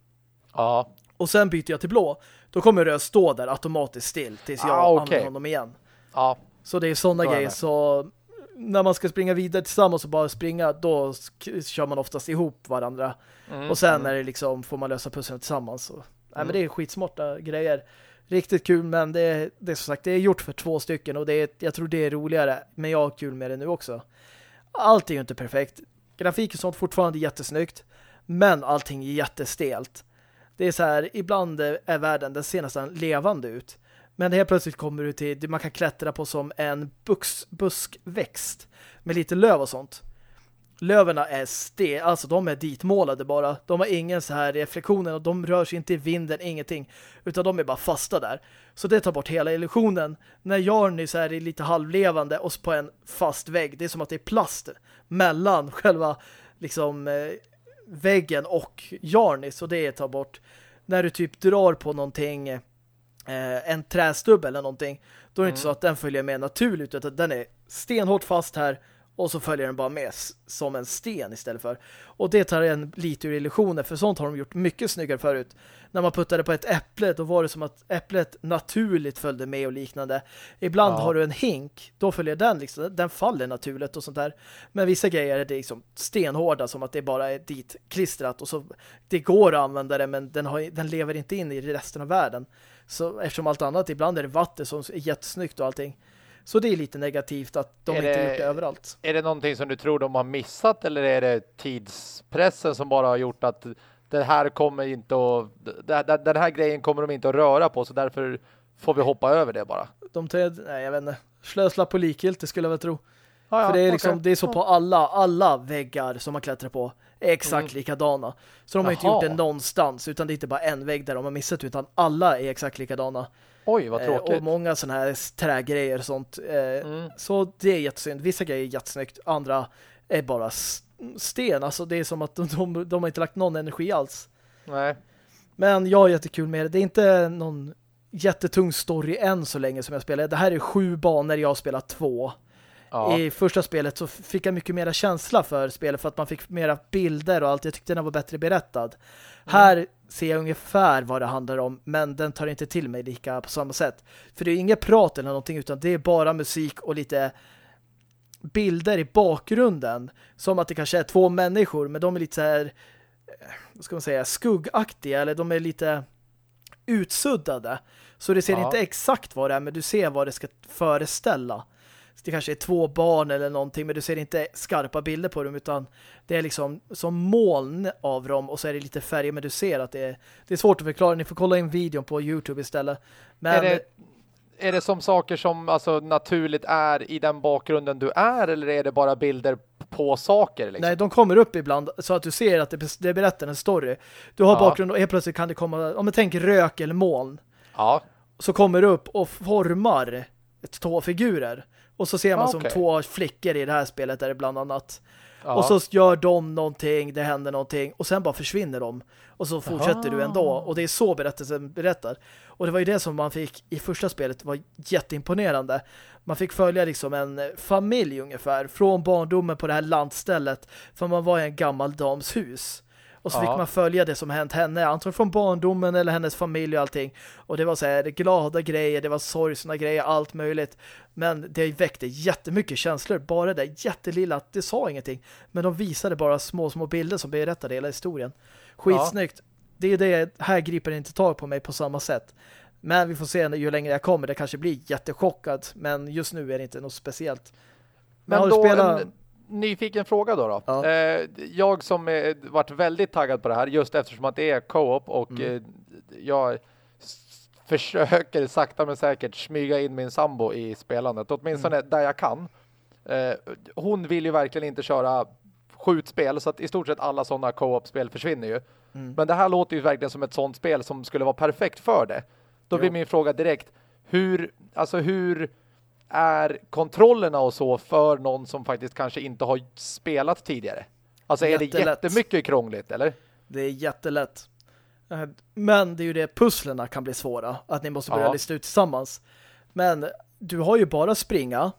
Ja. Och sen byter jag till blå. Då kommer röd stå där automatiskt still tills jag ah, okay. använder honom igen. Ja. Så det är sådana grejer. Så när man ska springa vidare tillsammans och bara springa, då kör man oftast ihop varandra. Mm, och sen mm. är det liksom, får man lösa pusslen tillsammans. Så. Nej, men mm. det är skitsmarta grejer. Riktigt kul, men det är, det är som sagt, det är gjort för två stycken och det är, jag tror det är roligare. Men jag har kul med det nu också. Allt är ju inte perfekt. Grafiken sånt fortfarande jättesnyggt. Men allting är jättestelt. Det är så här, ibland är världen, den ser nästan levande ut. Men helt plötsligt kommer du till, man kan klättra på som en bux, buskväxt med lite löv och sånt. Löverna är stel, alltså de är ditmålade bara. De har ingen så här reflektioner och de rör sig inte i vinden, ingenting. Utan de är bara fasta där. Så det tar bort hela illusionen. När Jarny så är lite halvlevande och på en fast vägg. Det är som att det är plast mellan själva liksom eh, väggen och Jarny. Så det tar bort. När du typ drar på någonting eh, en trästubb eller någonting då är det mm. inte så att den följer med naturligt utan den är stenhårt fast här och så följer den bara med som en sten istället för. Och det tar en lite ur illusioner för sånt har de gjort mycket snyggare förut. När man puttade på ett äpple då var det som att äpplet naturligt följde med och liknande. Ibland ja. har du en hink, då följer den liksom, den faller naturligt och sånt där. Men vissa grejer är det liksom stenhårda som att det bara är dit klistrat och så det går att använda det men den, har, den lever inte in i resten av världen. Så eftersom allt annat, ibland är det vatten som är jättesnyggt och allting. Så det är lite negativt att de är inte det, gjort det överallt. Är det någonting som du tror de har missat eller är det tidspressen som bara har gjort att det här kommer inte att den här grejen kommer de inte att röra på så därför får vi hoppa över det bara. De träd, nej jag vet inte. Slösla på likgiltigt skulle jag väl tro. Ah, ja, För det är liksom, okay. det är så på alla, alla väggar som man klättrar på är exakt mm. likadana. Så de har Aha. inte gjort det någonstans utan det är inte bara en vägg där de har missat utan alla är exakt likadana. Oj, vad tråkigt. Eh, och många sådana här trägrejer och sånt. Eh, mm. Så det är jättesynd. Vissa grejer är jättesnyggt, andra är bara sten. Alltså det är som att de, de, de har inte lagt någon energi alls. Nej. Men jag har jättekul med det. Det är inte någon jättetung story än så länge som jag spelar. Det här är sju banor, jag har spelat två. Ja. I första spelet så fick jag mycket mera känsla för spelet för att man fick mera bilder och allt. Jag tyckte den var bättre berättad. Mm. Här ser jag ungefär vad det handlar om men den tar inte till mig lika på samma sätt. För det är inget prat eller någonting utan det är bara musik och lite bilder i bakgrunden. Som att det kanske är två människor men de är lite så här eh, vad ska man säga, skuggaktiga eller de är lite utsuddade. Så det ser ja. inte exakt vad det är men du ser vad det ska föreställa det kanske är två barn eller någonting men du ser inte skarpa bilder på dem utan det är liksom som moln av dem och så är det lite färger men du ser att det är, det är svårt att förklara. Ni får kolla in videon på Youtube istället. Men är det, är det som saker som alltså naturligt är i den bakgrunden du är eller är det bara bilder på saker? Liksom? Nej, de kommer upp ibland så att du ser att det, det berättar en story. Du har ja. bakgrund och helt plötsligt kan det komma, om man tänker rök eller moln. Ja. Så kommer det upp och formar två figurer. Och så ser man okay. som två flickor i det här spelet där det bland annat. Ja. Och så gör de någonting, det händer någonting och sen bara försvinner de. Och så fortsätter Aha. du ändå. Och det är så berättelsen berättar. Och det var ju det som man fick i första spelet var jätteimponerande. Man fick följa liksom en familj ungefär från barndomen på det här landstället. För man var i en gammal dams hus. Och så ja. fick man följa det som hänt henne, antingen från barndomen eller hennes familj och allting. Och det var så här glada grejer, det var sorgsna grejer, allt möjligt. Men det väckte jättemycket känslor. Bara det jättelilla, det sa ingenting. Men de visade bara små, små bilder som berättade hela historien. Skitsnyggt. Ja. Det är det, här griper inte tag på mig på samma sätt. Men vi får se ju längre jag kommer. Det kanske blir jättechockad. Men just nu är det inte något speciellt. Men, men då spela... en, nyfiken fråga då. då. Ja. Eh, jag som är, varit väldigt taggad på det här just eftersom att det är co-op och mm. eh, jag försöker sakta men säkert smyga in min sambo i spelandet. Åtminstone mm. där jag kan. Eh, hon vill ju verkligen inte köra skjutspel så att i stort sett alla sådana co-op-spel försvinner ju. Mm. Men det här låter ju verkligen som ett sånt spel som skulle vara perfekt för det. Då blir min fråga direkt, hur, alltså hur är kontrollerna och så för någon som faktiskt kanske inte har spelat tidigare? Alltså Jättelätt. är det jättemycket krångligt, eller? Det är jättelätt. Eh, men det är ju det, pusslerna kan bli svåra. Att ni måste börja ja. lista ut tillsammans. Men du har ju bara springa.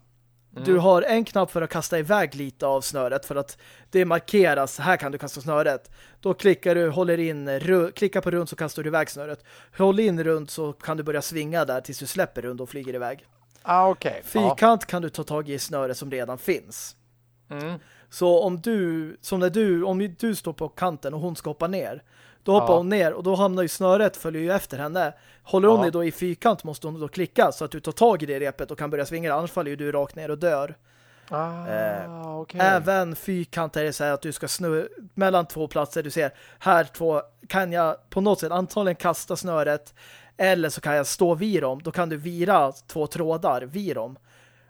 Mm. Du har en knapp för att kasta iväg lite av snöret för att det markeras, här kan du kasta snöret. Då klickar du, håller in, klickar på runt så kastar du iväg snöret. Håll in runt så kan du börja svinga där tills du släpper runt och flyger iväg. Ah, okay. Fyrkant ah. kan du ta tag i snöret som redan finns. Mm. Så om du, som när du, om du står på kanten och hon ska hoppa ner, då hoppar ja. hon ner och då hamnar ju snöret, följer ju efter henne. Håller hon ja. då i fyrkant måste hon då klicka så att du tar tag i det repet och kan börja svinga. Annars faller ju du rakt ner och dör. Ah, eh, okay. Även fyrkant är det så här att du ska snurra mellan två platser. Du ser, här två kan jag på något sätt antagligen kasta snöret eller så kan jag stå vid dem. Då kan du vira två trådar vid dem.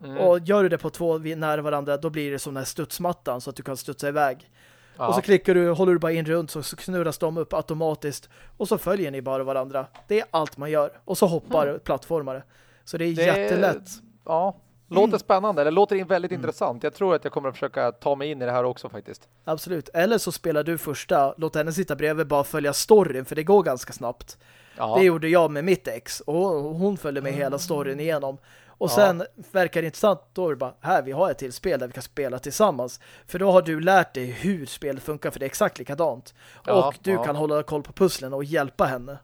Mm. Och gör du det på två nära varandra då blir det som den här studsmattan så att du kan studsa iväg. Ja. Och så klickar du, håller du bara in runt så snurras de upp automatiskt och så följer ni bara varandra. Det är allt man gör. Och så hoppar mm. plattformare. Så det är det, jättelätt. Ja, låter mm. spännande. Det låter väldigt mm. intressant. Jag tror att jag kommer att försöka ta mig in i det här också faktiskt. Absolut. Eller så spelar du första, låt henne sitta bredvid bara följa storyn för det går ganska snabbt. Ja. Det gjorde jag med mitt ex och hon följde med hela storyn igenom. Och ja. sen verkar det intressant, då är det bara, här vi har ett till spel där vi kan spela tillsammans. För då har du lärt dig hur spelet funkar, för det är exakt likadant. Ja, och du ja. kan hålla koll på pusslen och hjälpa henne.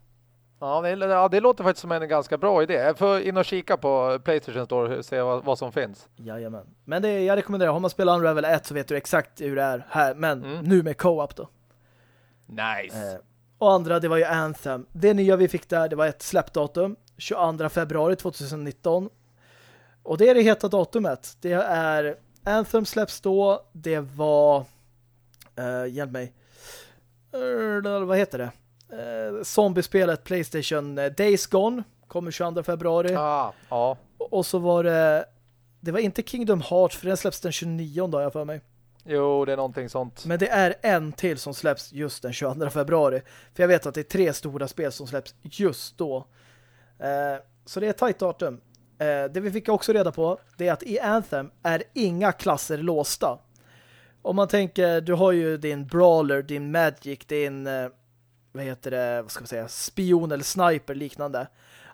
Ja det, ja, det låter faktiskt som en ganska bra idé. Får in och kika på Playstation Store och se vad, vad som finns. Jajamän. Men det, jag rekommenderar, har man spelat Unravel 1 så vet du exakt hur det är här. Men mm. nu med co-op då. Nice. Eh, och andra, det var ju Anthem. Det nya vi fick där, det var ett släppdatum. 22 februari 2019. Och det är det heta datumet. Det är Anthem släpps då. Det var uh, hjälp mig. Uh, vad heter det? Uh, zombiespelet Playstation Days Gone kommer 22 februari. Ah, ja. Och så var det det var inte Kingdom Hearts för den släpps den 29 dag jag för mig. Jo, det är någonting sånt. Men det är en till som släpps just den 22 februari. För jag vet att det är tre stora spel som släpps just då. Eh, så det är ett tajt datum. Eh, det vi fick också reda på det är att i Anthem är inga klasser låsta. Om man tänker, du har ju din brawler, din magic, din eh, vad heter det, vad ska man säga, spion eller sniper liknande.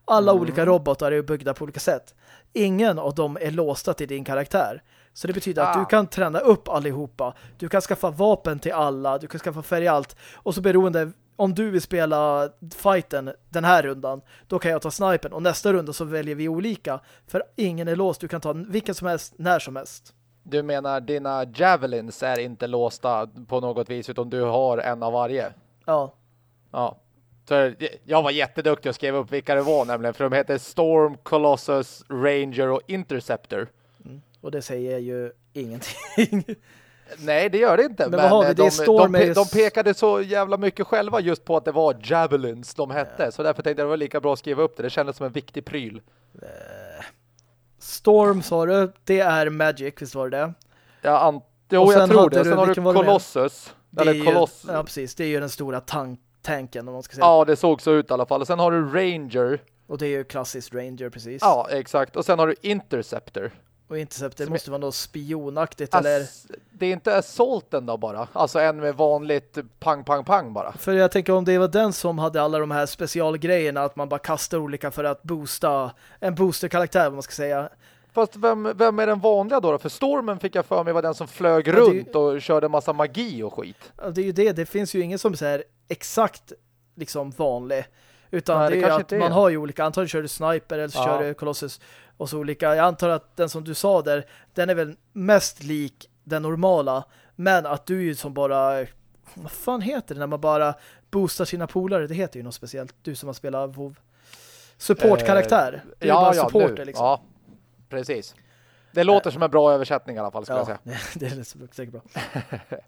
Alla mm. olika robotar är byggda på olika sätt. Ingen av dem är låsta till din karaktär. Så det betyder ah. att du kan träna upp allihopa. Du kan skaffa vapen till alla. Du kan skaffa färg allt. Och så beroende om du vill spela fighten den här rundan, då kan jag ta snipen. Och nästa runda så väljer vi olika. För ingen är låst. Du kan ta vilken som helst, när som helst. Du menar dina javelins är inte låsta på något vis utan du har en av varje? Ja. Ja. Så jag var jätteduktig och skrev upp vilka det var nämligen. För de heter Storm, Colossus, Ranger och Interceptor. Och det säger ju ingenting. Nej, det gör det inte. Men, men det de, de, de, de, pekade så jävla mycket själva just på att det var Javelins de hette. Ja. Så därför tänkte jag det var lika bra att skriva upp det. Det kändes som en viktig pryl. Eh, Storm sa du, det är Magic, visst var det det? Ja, an jo, jag tror det. Sen har du Colossus. Eller Coloss. Ja, precis. Det är ju den stora tank tanken om man ska säga. Ja, det såg så ut i alla fall. Och sen har du Ranger. Och det är ju klassiskt Ranger, precis. Ja, exakt. Och sen har du Interceptor. Och Interceptor måste vara något spionaktigt, eller? Det är inte Assaulten då bara. Alltså en med vanligt pang, pang, pang bara. För jag tänker om det var den som hade alla de här specialgrejerna, att man bara kastar olika för att boosta en boosterkaraktär, vad man ska säga. Fast vem, vem är den vanliga då, då? För Stormen fick jag för mig var den som flög ja, runt ju, och körde massa magi och skit. Ja, det är ju det. Det finns ju ingen som är exakt liksom vanlig. Utan Nej, det, det är att man har ju olika. Antagligen kör du Sniper eller så ja. kör du Colossus och så olika. Jag antar att den som du sa där, den är väl mest lik den normala. Men att du ju som bara... Vad fan heter det när man bara boostar sina polare? Det heter ju något speciellt. Du som har spelat WoW. Supportkaraktär. Eh, ja, bara ja, supporter liksom. Ja, precis. Det låter som en bra översättning i alla fall, ska ja, jag säga. det är säkert bra.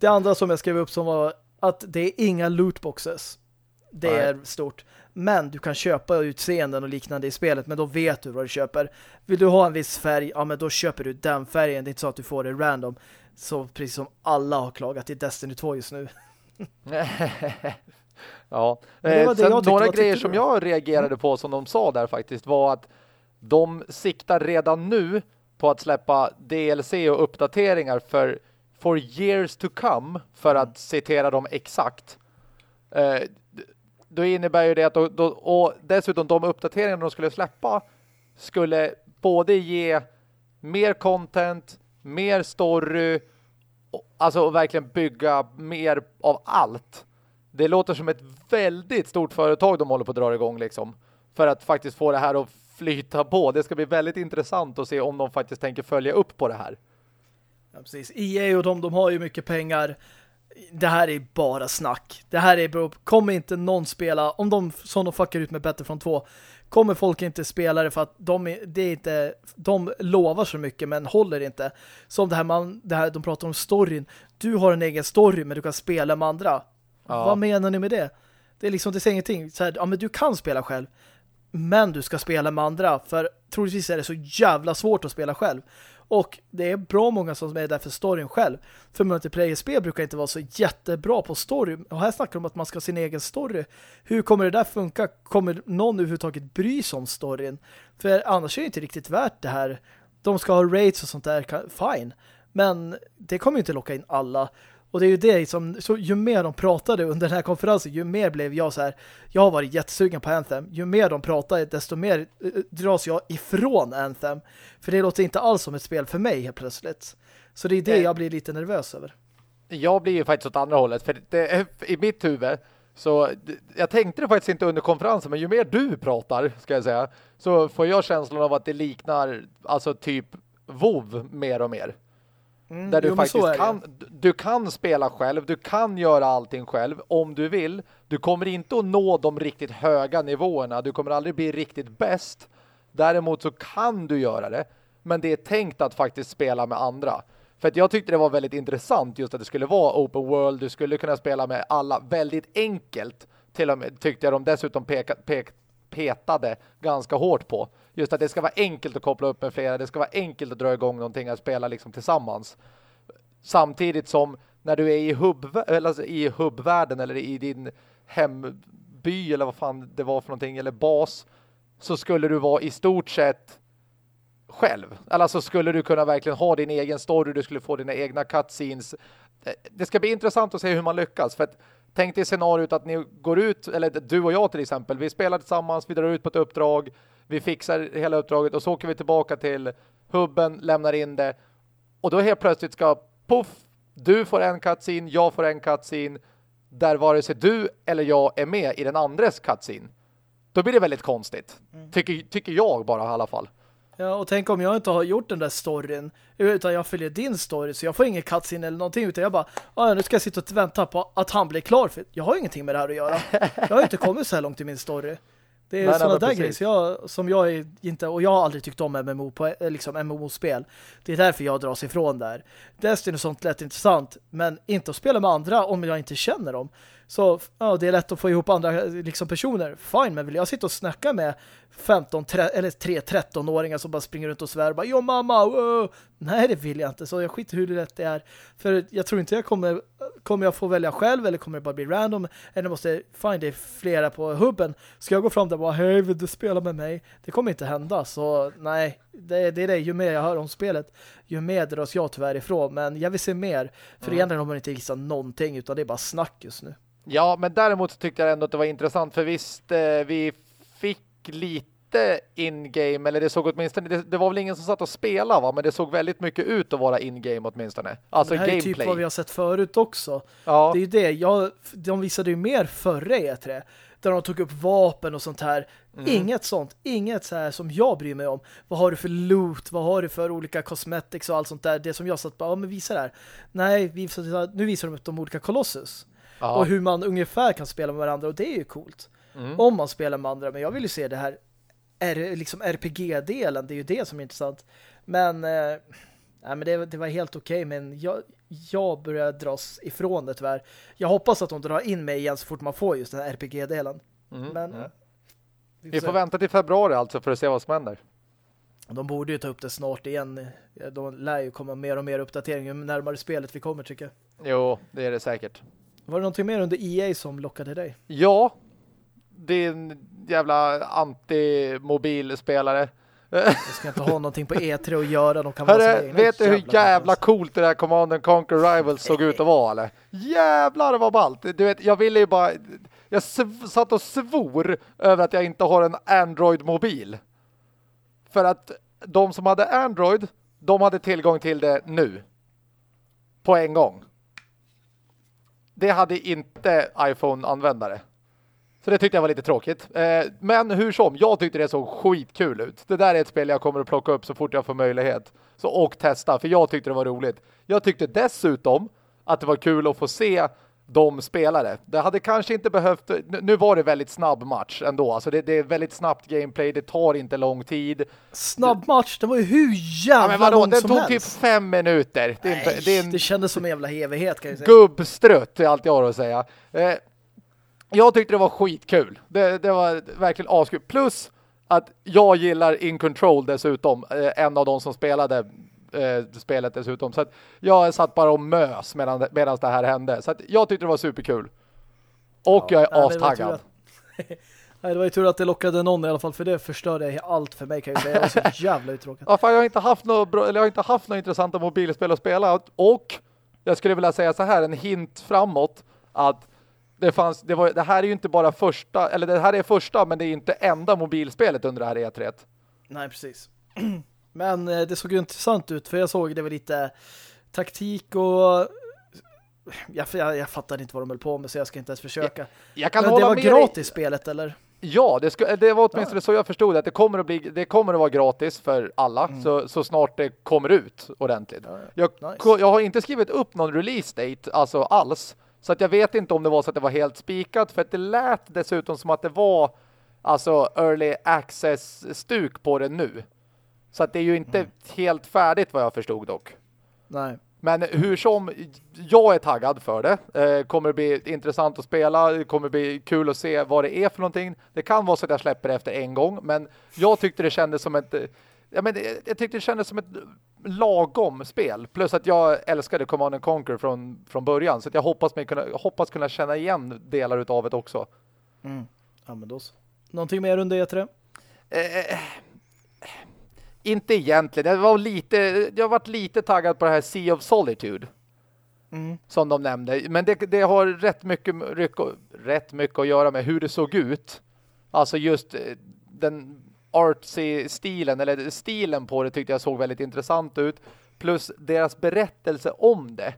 det andra som jag skrev upp som var att det är inga lootboxes. Det Nej. är stort. Men du kan köpa utseenden och liknande i spelet, men då vet du vad du köper. Vill du ha en viss färg, ja men då köper du den färgen. Det är inte så att du får det random. Så precis som alla har klagat i Destiny 2 just nu. ja. Eh, sen några grejer som jag reagerade på som de sa där faktiskt var att de siktar redan nu på att släppa DLC och uppdateringar för for years to come för att citera dem exakt. Eh, då innebär ju det att då, då, och dessutom de uppdateringar de skulle släppa skulle både ge mer content, mer story alltså och verkligen bygga mer av allt. Det låter som ett väldigt stort företag de håller på att dra igång liksom. För att faktiskt få det här att flyta på. Det ska bli väldigt intressant att se om de faktiskt tänker följa upp på det här. Ja, precis. EA och de, de har ju mycket pengar. Det här är bara snack. Det här är bro. Kommer inte någon spela, om de som de fuckar ut med Battlefront 2, kommer folk inte spela det för att de, det är inte, de lovar så mycket men håller inte. Som det här, man, det här de pratar om storyn. Du har en egen story men du kan spela med andra. Ja. Vad menar ni med det? Det är liksom, det säger ingenting. Så här, ja men du kan spela själv men du ska spela med andra för troligtvis är det så jävla svårt att spela själv. Och det är bra många som är där för storyn själv. För multiplayer-spel brukar inte vara så jättebra på story. Och här snackar de om att man ska ha sin egen story. Hur kommer det där funka? Kommer någon överhuvudtaget bry sig om storyn? För annars är det inte riktigt värt det här. De ska ha rates och sånt där, fine. Men det kommer ju inte locka in alla. Och det är ju det som, så ju mer de pratade under den här konferensen, ju mer blev jag så här, jag har varit jättesugen på Anthem. Ju mer de pratade, desto mer uh, dras jag ifrån Anthem. För det låter inte alls som ett spel för mig helt plötsligt. Så det är det jag blir lite nervös över. Jag blir ju faktiskt åt andra hållet, för det, i mitt huvud så jag tänkte det faktiskt inte under konferensen, men ju mer du pratar, ska jag säga, så får jag känslan av att det liknar alltså typ WoW mer och mer. Mm, där du jo, faktiskt kan, du kan spela själv, du kan göra allting själv om du vill. Du kommer inte att nå de riktigt höga nivåerna, du kommer aldrig bli riktigt bäst. Däremot så kan du göra det, men det är tänkt att faktiskt spela med andra. För att jag tyckte det var väldigt intressant just att det skulle vara open world, du skulle kunna spela med alla väldigt enkelt. Till och med tyckte jag de dessutom peka, pek, petade ganska hårt på. Just att det ska vara enkelt att koppla upp med flera, det ska vara enkelt att dra igång någonting att spela liksom tillsammans. Samtidigt som när du är i, hubb, eller alltså i hubbvärlden eller i din hemby eller vad fan det var för någonting, eller bas, så skulle du vara i stort sett själv. Eller så skulle du kunna verkligen ha din egen story, du skulle få dina egna cutscenes. Det ska bli intressant att se hur man lyckas, för att tänk dig scenariot att ni går ut, eller du och jag till exempel, vi spelar tillsammans, vi drar ut på ett uppdrag, vi fixar hela uppdraget och så åker vi tillbaka till hubben, lämnar in det och då helt plötsligt ska, puff, du får en cutscene, jag får en cutscene där vare sig du eller jag är med i den andres cutscene. Då blir det väldigt konstigt. Mm. Tycker, tycker jag bara i alla fall. Ja, och tänk om jag inte har gjort den där storyn utan jag följer din story så jag får ingen cutscene eller någonting utan jag bara, nu ska jag sitta och vänta på att han blir klar för jag har ingenting med det här att göra. Jag har inte kommit så här långt i min story. Det är sådana där grejer jag, som jag inte, och jag har aldrig tyckt om MMO på, liksom MMO-spel. Det är därför jag dras ifrån där. Destiny och sånt lätt intressant, men inte att spela med andra om jag inte känner dem. Så ja, det är lätt att få ihop andra liksom, personer. Fine, men vill jag sitta och snacka med 15 eller 3-13-åringar som bara springer runt och svär bara, jo mamma, uh! nej det vill jag inte. Så jag skiter hur lätt det är. För jag tror inte jag kommer kommer jag få välja själv eller kommer det bara bli random eller måste find det flera på hubben. Ska jag gå fram där och bara, hej vill du spela med mig? Det kommer inte hända. Så nej, det, det är det. Ju mer jag hör om spelet, ju mer dras jag tyvärr ifrån. Men jag vill se mer. För mm. egentligen har man inte visat någonting utan det är bara snack just nu. Ja, men däremot tyckte jag ändå att det var intressant för visst, eh, vi fick lite in-game, eller det såg åtminstone, det, det, var väl ingen som satt och spelade va, men det såg väldigt mycket ut att vara in-game åtminstone. Alltså det här gameplay. är typ vad vi har sett förut också. Ja. Det är ju det, jag, de visade ju mer förra E3, där de tog upp vapen och sånt här. Mm. Inget sånt, inget så här som jag bryr mig om. Vad har du för loot, vad har du för olika cosmetics och allt sånt där. Det som jag satt bara, ja men visa det här. Nej, nu visar de upp de olika Colossus. Ja. Och hur man ungefär kan spela med varandra och det är ju coolt. Mm. Om man spelar med andra, men jag vill ju se det här är liksom RPG-delen, det är ju det som är intressant. Men, eh, nej, men det, det var helt okej, okay, men jag, jag börjar dras ifrån det tyvärr. Jag hoppas att de drar in mig igen så fort man får just den här RPG-delen. Mm. Men mm. Vi, får, vi får vänta till februari alltså för att se vad som händer. De borde ju ta upp det snart igen. De lär ju komma mer och mer uppdateringar ju närmare spelet vi kommer tycker jag. Jo, det är det säkert. Var det någonting mer under EA som lockade dig? Ja, det är en jävla anti-mobilspelare. Jag ska inte ha någonting på E3 att göra. De kan Hörre, vet du hur jävla coolt det där Command Conquer Rivals såg ut att vara? Eller? Jävlar vad ballt. Du vet, jag ville ju bara... jag satt och svor över att jag inte har en Android-mobil. För att de som hade Android, de hade tillgång till det nu. På en gång. Det hade inte iPhone-användare. Så det tyckte jag var lite tråkigt. Eh, men hur som, jag tyckte det såg skitkul ut. Det där är ett spel jag kommer att plocka upp så fort jag får möjlighet. Så och testa, för jag tyckte det var roligt. Jag tyckte dessutom att det var kul att få se de spelare. Det hade kanske inte behövt... Nu var det väldigt snabb match ändå. Alltså det, det är väldigt snabbt gameplay. Det tar inte lång tid. Snabb match? Det var ju hur jävla ja, men vadå, lång Den som tog helst. typ fem minuter. Det, Nej, det, en... det kändes som en jävla evighet kan jag säga. Gubbstrött är allt jag har att säga. Eh, jag tyckte det var skitkul. Det, det var verkligen askul. Plus att jag gillar In Control dessutom. Eh, en av de som spelade eh, spelet dessutom. Så att jag satt bara och mös medan, medan det här hände. Så att jag tyckte det var superkul. Och ja, jag är astaggad. Nej, det var ju tur att det lockade någon i alla fall, för det förstörde allt för mig kan jag säga. Jag var så jävla uttråkad. Ja, fan, jag har inte haft något bra, eller jag har inte haft några intressanta mobilspel att spela. Och jag skulle vilja säga så här, en hint framåt att det fanns, det, var, det här är ju inte bara första, eller det här är första, men det är inte enda mobilspelet under det här E3. Nej, precis. Men eh, det såg ju intressant ut, för jag såg det var lite taktik och jag, jag, jag fattar inte vad de höll på med så jag ska inte ens försöka. Jag, jag kan Men det var gratis i... spelet, eller? Ja, det, ska, det var åtminstone ja. så jag förstod att det kommer att, bli, det kommer att vara gratis för alla mm. så, så snart det kommer ut ordentligt. Ja, ja. Jag, nice. jag har inte skrivit upp någon release date alltså alls. Så att jag vet inte om det var så att det var helt spikat för att det lät dessutom som att det var alltså early access stuk på det nu. Så att det är ju inte mm. helt färdigt vad jag förstod dock. Nej. Men hur som, jag är taggad för det. Eh, kommer bli intressant att spela. Det kommer bli kul att se vad det är för någonting. Det kan vara så att jag släpper det efter en gång. Men jag tyckte det kändes som ett... Ja, men jag tyckte det kändes som ett lagom spel. Plus att jag älskade Command Conquer från, från början. Så jag hoppas, mig kunna, hoppas kunna känna igen delar av det också. Mm. Ja, men då så. Någonting mer under E3? Eh, inte egentligen. Jag var lite, jag har varit lite taggad på det här Sea of Solitude. Mm. Som de nämnde. Men det, det har rätt mycket, rätt mycket att göra med hur det såg ut. Alltså just eh, den artsy-stilen, eller stilen på det tyckte jag såg väldigt intressant ut. Plus deras berättelse om det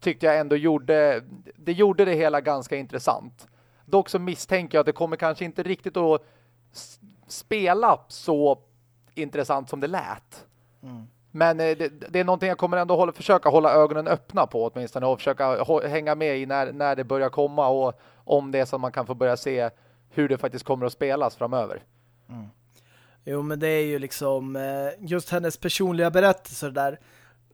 tyckte jag ändå gjorde, det gjorde det hela ganska intressant. Dock så misstänker jag att det kommer kanske inte riktigt att spela så intressant som det lät. Mm. Men eh, det, det, är någonting jag kommer ändå hålla, försöka hålla ögonen öppna på åtminstone och försöka hänga med i när, när det börjar komma och om det är så man kan få börja se hur det faktiskt kommer att spelas framöver. Mm. Jo, men det är ju liksom eh, just hennes personliga berättelser där.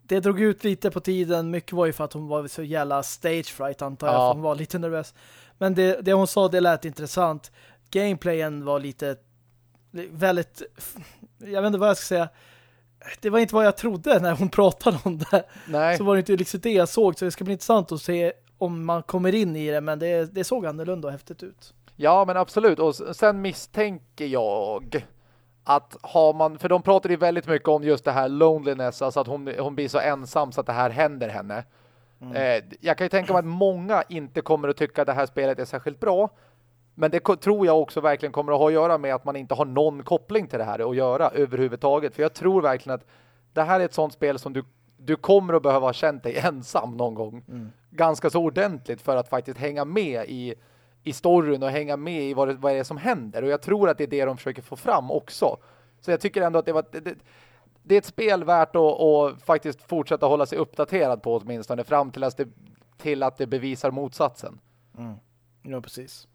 Det drog ut lite på tiden. Mycket var ju för att hon var så jävla stage fright antar jag. Ja. hon var lite nervös. Men det, det hon sa, det lät intressant. Gameplayen var lite väldigt jag vet inte vad jag ska säga det var inte vad jag trodde när hon pratade om det. Nej. Så var det inte liksom det jag såg. Så det ska bli intressant att se om man kommer in i det. Men det, det såg annorlunda och häftigt ut. Ja, men absolut. Och sen misstänker jag att har man, för de pratar ju väldigt mycket om just det här loneliness, alltså att hon, hon blir så ensam så att det här händer henne. Mm. Eh, jag kan ju tänka mig att många inte kommer att tycka att det här spelet är särskilt bra. Men det tror jag också verkligen kommer att ha att göra med att man inte har någon koppling till det här att göra överhuvudtaget. För jag tror verkligen att det här är ett sånt spel som du, du kommer att behöva ha känt dig ensam någon gång. Mm. Ganska så ordentligt för att faktiskt hänga med i, i storyn och hänga med i vad det, vad det är som händer. Och jag tror att det är det de försöker få fram också. Så jag tycker ändå att det var... Det, det är ett spel värt att, att faktiskt fortsätta hålla sig uppdaterad på åtminstone fram till att det, till att det bevisar motsatsen. Mm. Ja, precis.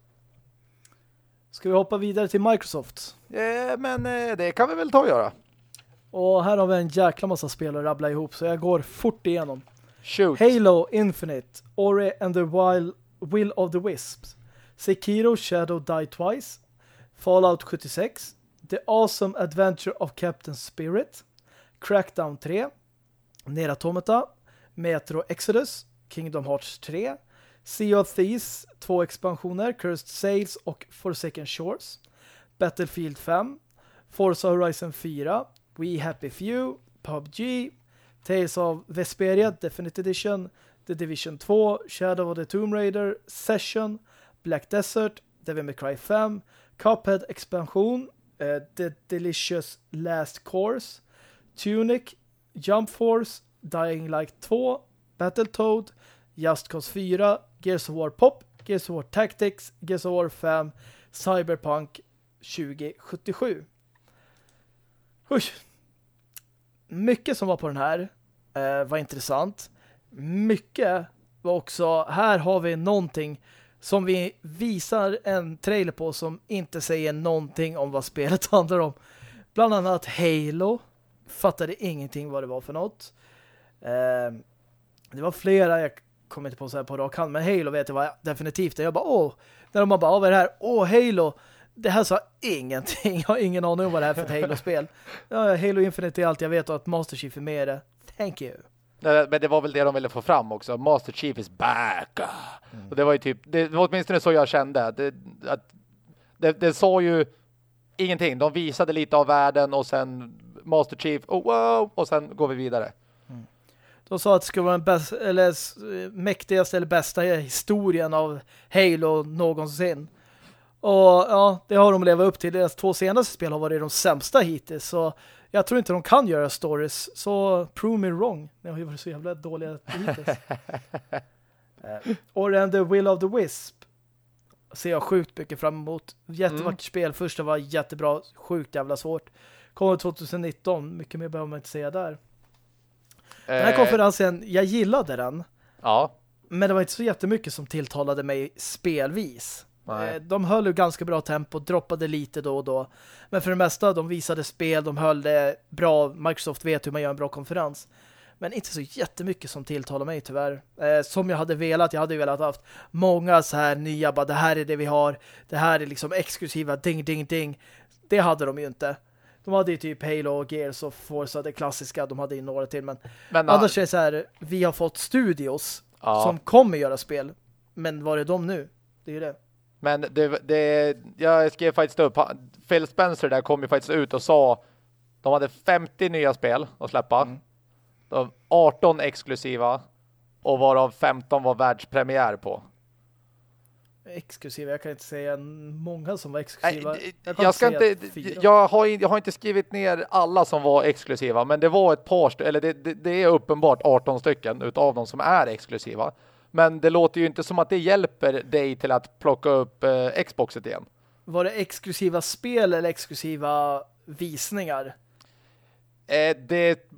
Ska vi hoppa vidare till Microsoft? Eh, men eh, det kan vi väl ta och göra. Och här har vi en jäkla massa spel att rabbla ihop så jag går fort igenom. Shoot. Halo Infinite, Ori and the Wild Will of the Wisps, Sekiro Shadow Die Twice, Fallout 76, The Awesome Adventure of Captain Spirit, Crackdown 3, Nera Automata, Metro Exodus, Kingdom Hearts 3, Sea of Thieves, två expansioner, Cursed Sails och Forsaken Shores, Battlefield 5, Forza Horizon 4, We Happy Few, PUBG, Tales of Vesperia Definitive Edition, The Division 2, Shadow of the Tomb Raider, Session, Black Desert, Devil May Cry 5, Cuphead Expansion, uh, The Delicious Last Course, Tunic, Jump Force, Dying Light 2, Battletoad, Just Cause 4, Gears of War Pop, Gears of War Tactics, Gears of War 5, Cyberpunk 2077. Usch. Mycket som var på den här eh, var intressant. Mycket var också, här har vi någonting som vi visar en trailer på som inte säger någonting om vad spelet handlar om. Bland annat Halo. Fattade ingenting vad det var för något. Eh, det var flera, jag kommer inte på så här på rak hand, men Halo vet jag var definitivt. Jag bara, åh, när de bara, vad är det här? Åh, Halo! Det här sa ingenting. Jag har ingen aning om vad det här är för ett Halo-spel. Ja, Halo Infinite är allt jag vet och att Master Chief är med i det. Thank you. Men det var väl det de ville få fram också. Master Chief is back. Mm. Och det var ju typ, det var åtminstone så jag kände. Det, att, det, det sa ju ingenting. De visade lite av världen och sen Master Chief, oh, wow, och sen går vi vidare. Mm. De sa att det skulle vara den bäst, eller, mäktigaste eller bästa historien av Halo någonsin. Och ja, det har de levat upp till. Deras två senaste spel har varit de sämsta hittills. Så jag tror inte de kan göra stories. Så prove me wrong. Ni har ju varit så jävla dåliga hittills. uh, och den The Will of the Wisp ser jag sjukt mycket fram emot. Jättevackert mm. spel. Första var jättebra. Sjukt jävla svårt. Kommer 2019. Mycket mer behöver man inte säga där. Den här eh. konferensen, jag gillade den. Ja. Men det var inte så jättemycket som tilltalade mig spelvis. Nej. Eh, de höll ju ganska bra tempo, droppade lite då och då. Men för det mesta, de visade spel, de höll det bra. Microsoft vet hur man gör en bra konferens. Men inte så jättemycket som tilltalar mig tyvärr. Eh, som jag hade velat. Jag hade velat haft många så här nya, bara det här är det vi har. Det här är liksom exklusiva ding, ding, ding. Det hade de ju inte. De hade ju typ Halo och Gears och Forza, det klassiska. De hade ju några till, men, men annars är det så här, vi har fått studios ja. som kommer göra spel. Men var är de nu? Det är ju det. Men det, det, jag skrev faktiskt upp, Phil Spencer där kom ju faktiskt ut och sa de hade 50 nya spel att släppa. Mm. 18 exklusiva och varav 15 var världspremiär på. Exklusiva, jag kan inte säga många som var exklusiva. jag, jag ska inte, jag har, jag har inte skrivit ner alla som var exklusiva, men det var ett par, eller det, det, det är uppenbart 18 stycken utav dem som är exklusiva. Men det låter ju inte som att det hjälper dig till att plocka upp eh, Xboxet igen. Var det exklusiva spel eller exklusiva visningar? Eh, det...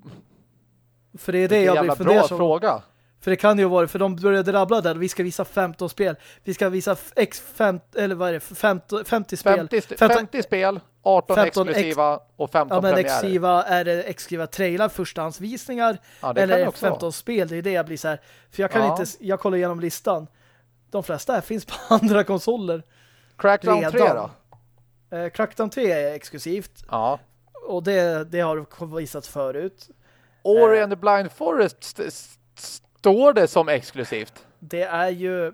För det är det, det jag blir bra som... fråga. För det kan ju vara, för de började rabbla där. Vi ska visa 15 spel. Vi ska visa X 50, eller vad är det? 50, 50 spel. 50, 50, 50 spel, 18 exklusiva ex och 15 ja, men premiärer. Exklusiva, är det exklusiva trailar, förstahandsvisningar ja, eller 15 spel? Det är det jag blir så här. För jag kan ja. inte, jag kollar igenom listan. De flesta här finns på andra konsoler. Crackdown redan. 3 då? Eh, Crackdown 3 är exklusivt. Ja. Och det, det har visats förut. Ori eh. and the Blind Forest står det som exklusivt? Det är ju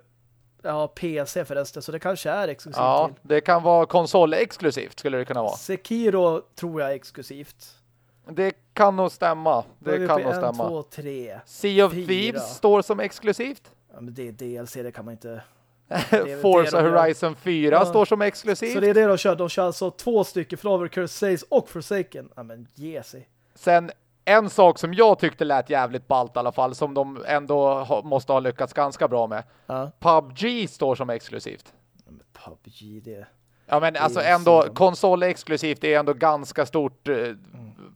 ja, PC förresten, så det kanske är exklusivt Ja, till. det kan vara konsol-exklusivt skulle det kunna vara. Sekiro tror jag är exklusivt. Det kan nog stämma. Det kan nog stämma. 1, 2, 3, sea of 4. Thieves står som exklusivt. Ja, men det är DLC, det kan man inte... Forza Horizon 4 ja. står som exklusivt. Så det är det de kör. De kör alltså två stycken Flower Curse Says och Forsaken. Ja, men ge sig. Sen en sak som jag tyckte lät jävligt ballt i alla fall, som de ändå ha, måste ha lyckats ganska bra med. Ja. PubG står som exklusivt. PubG, det... Ja, men alltså ändå, som... konsol exklusivt är ändå ganska stort eh, mm.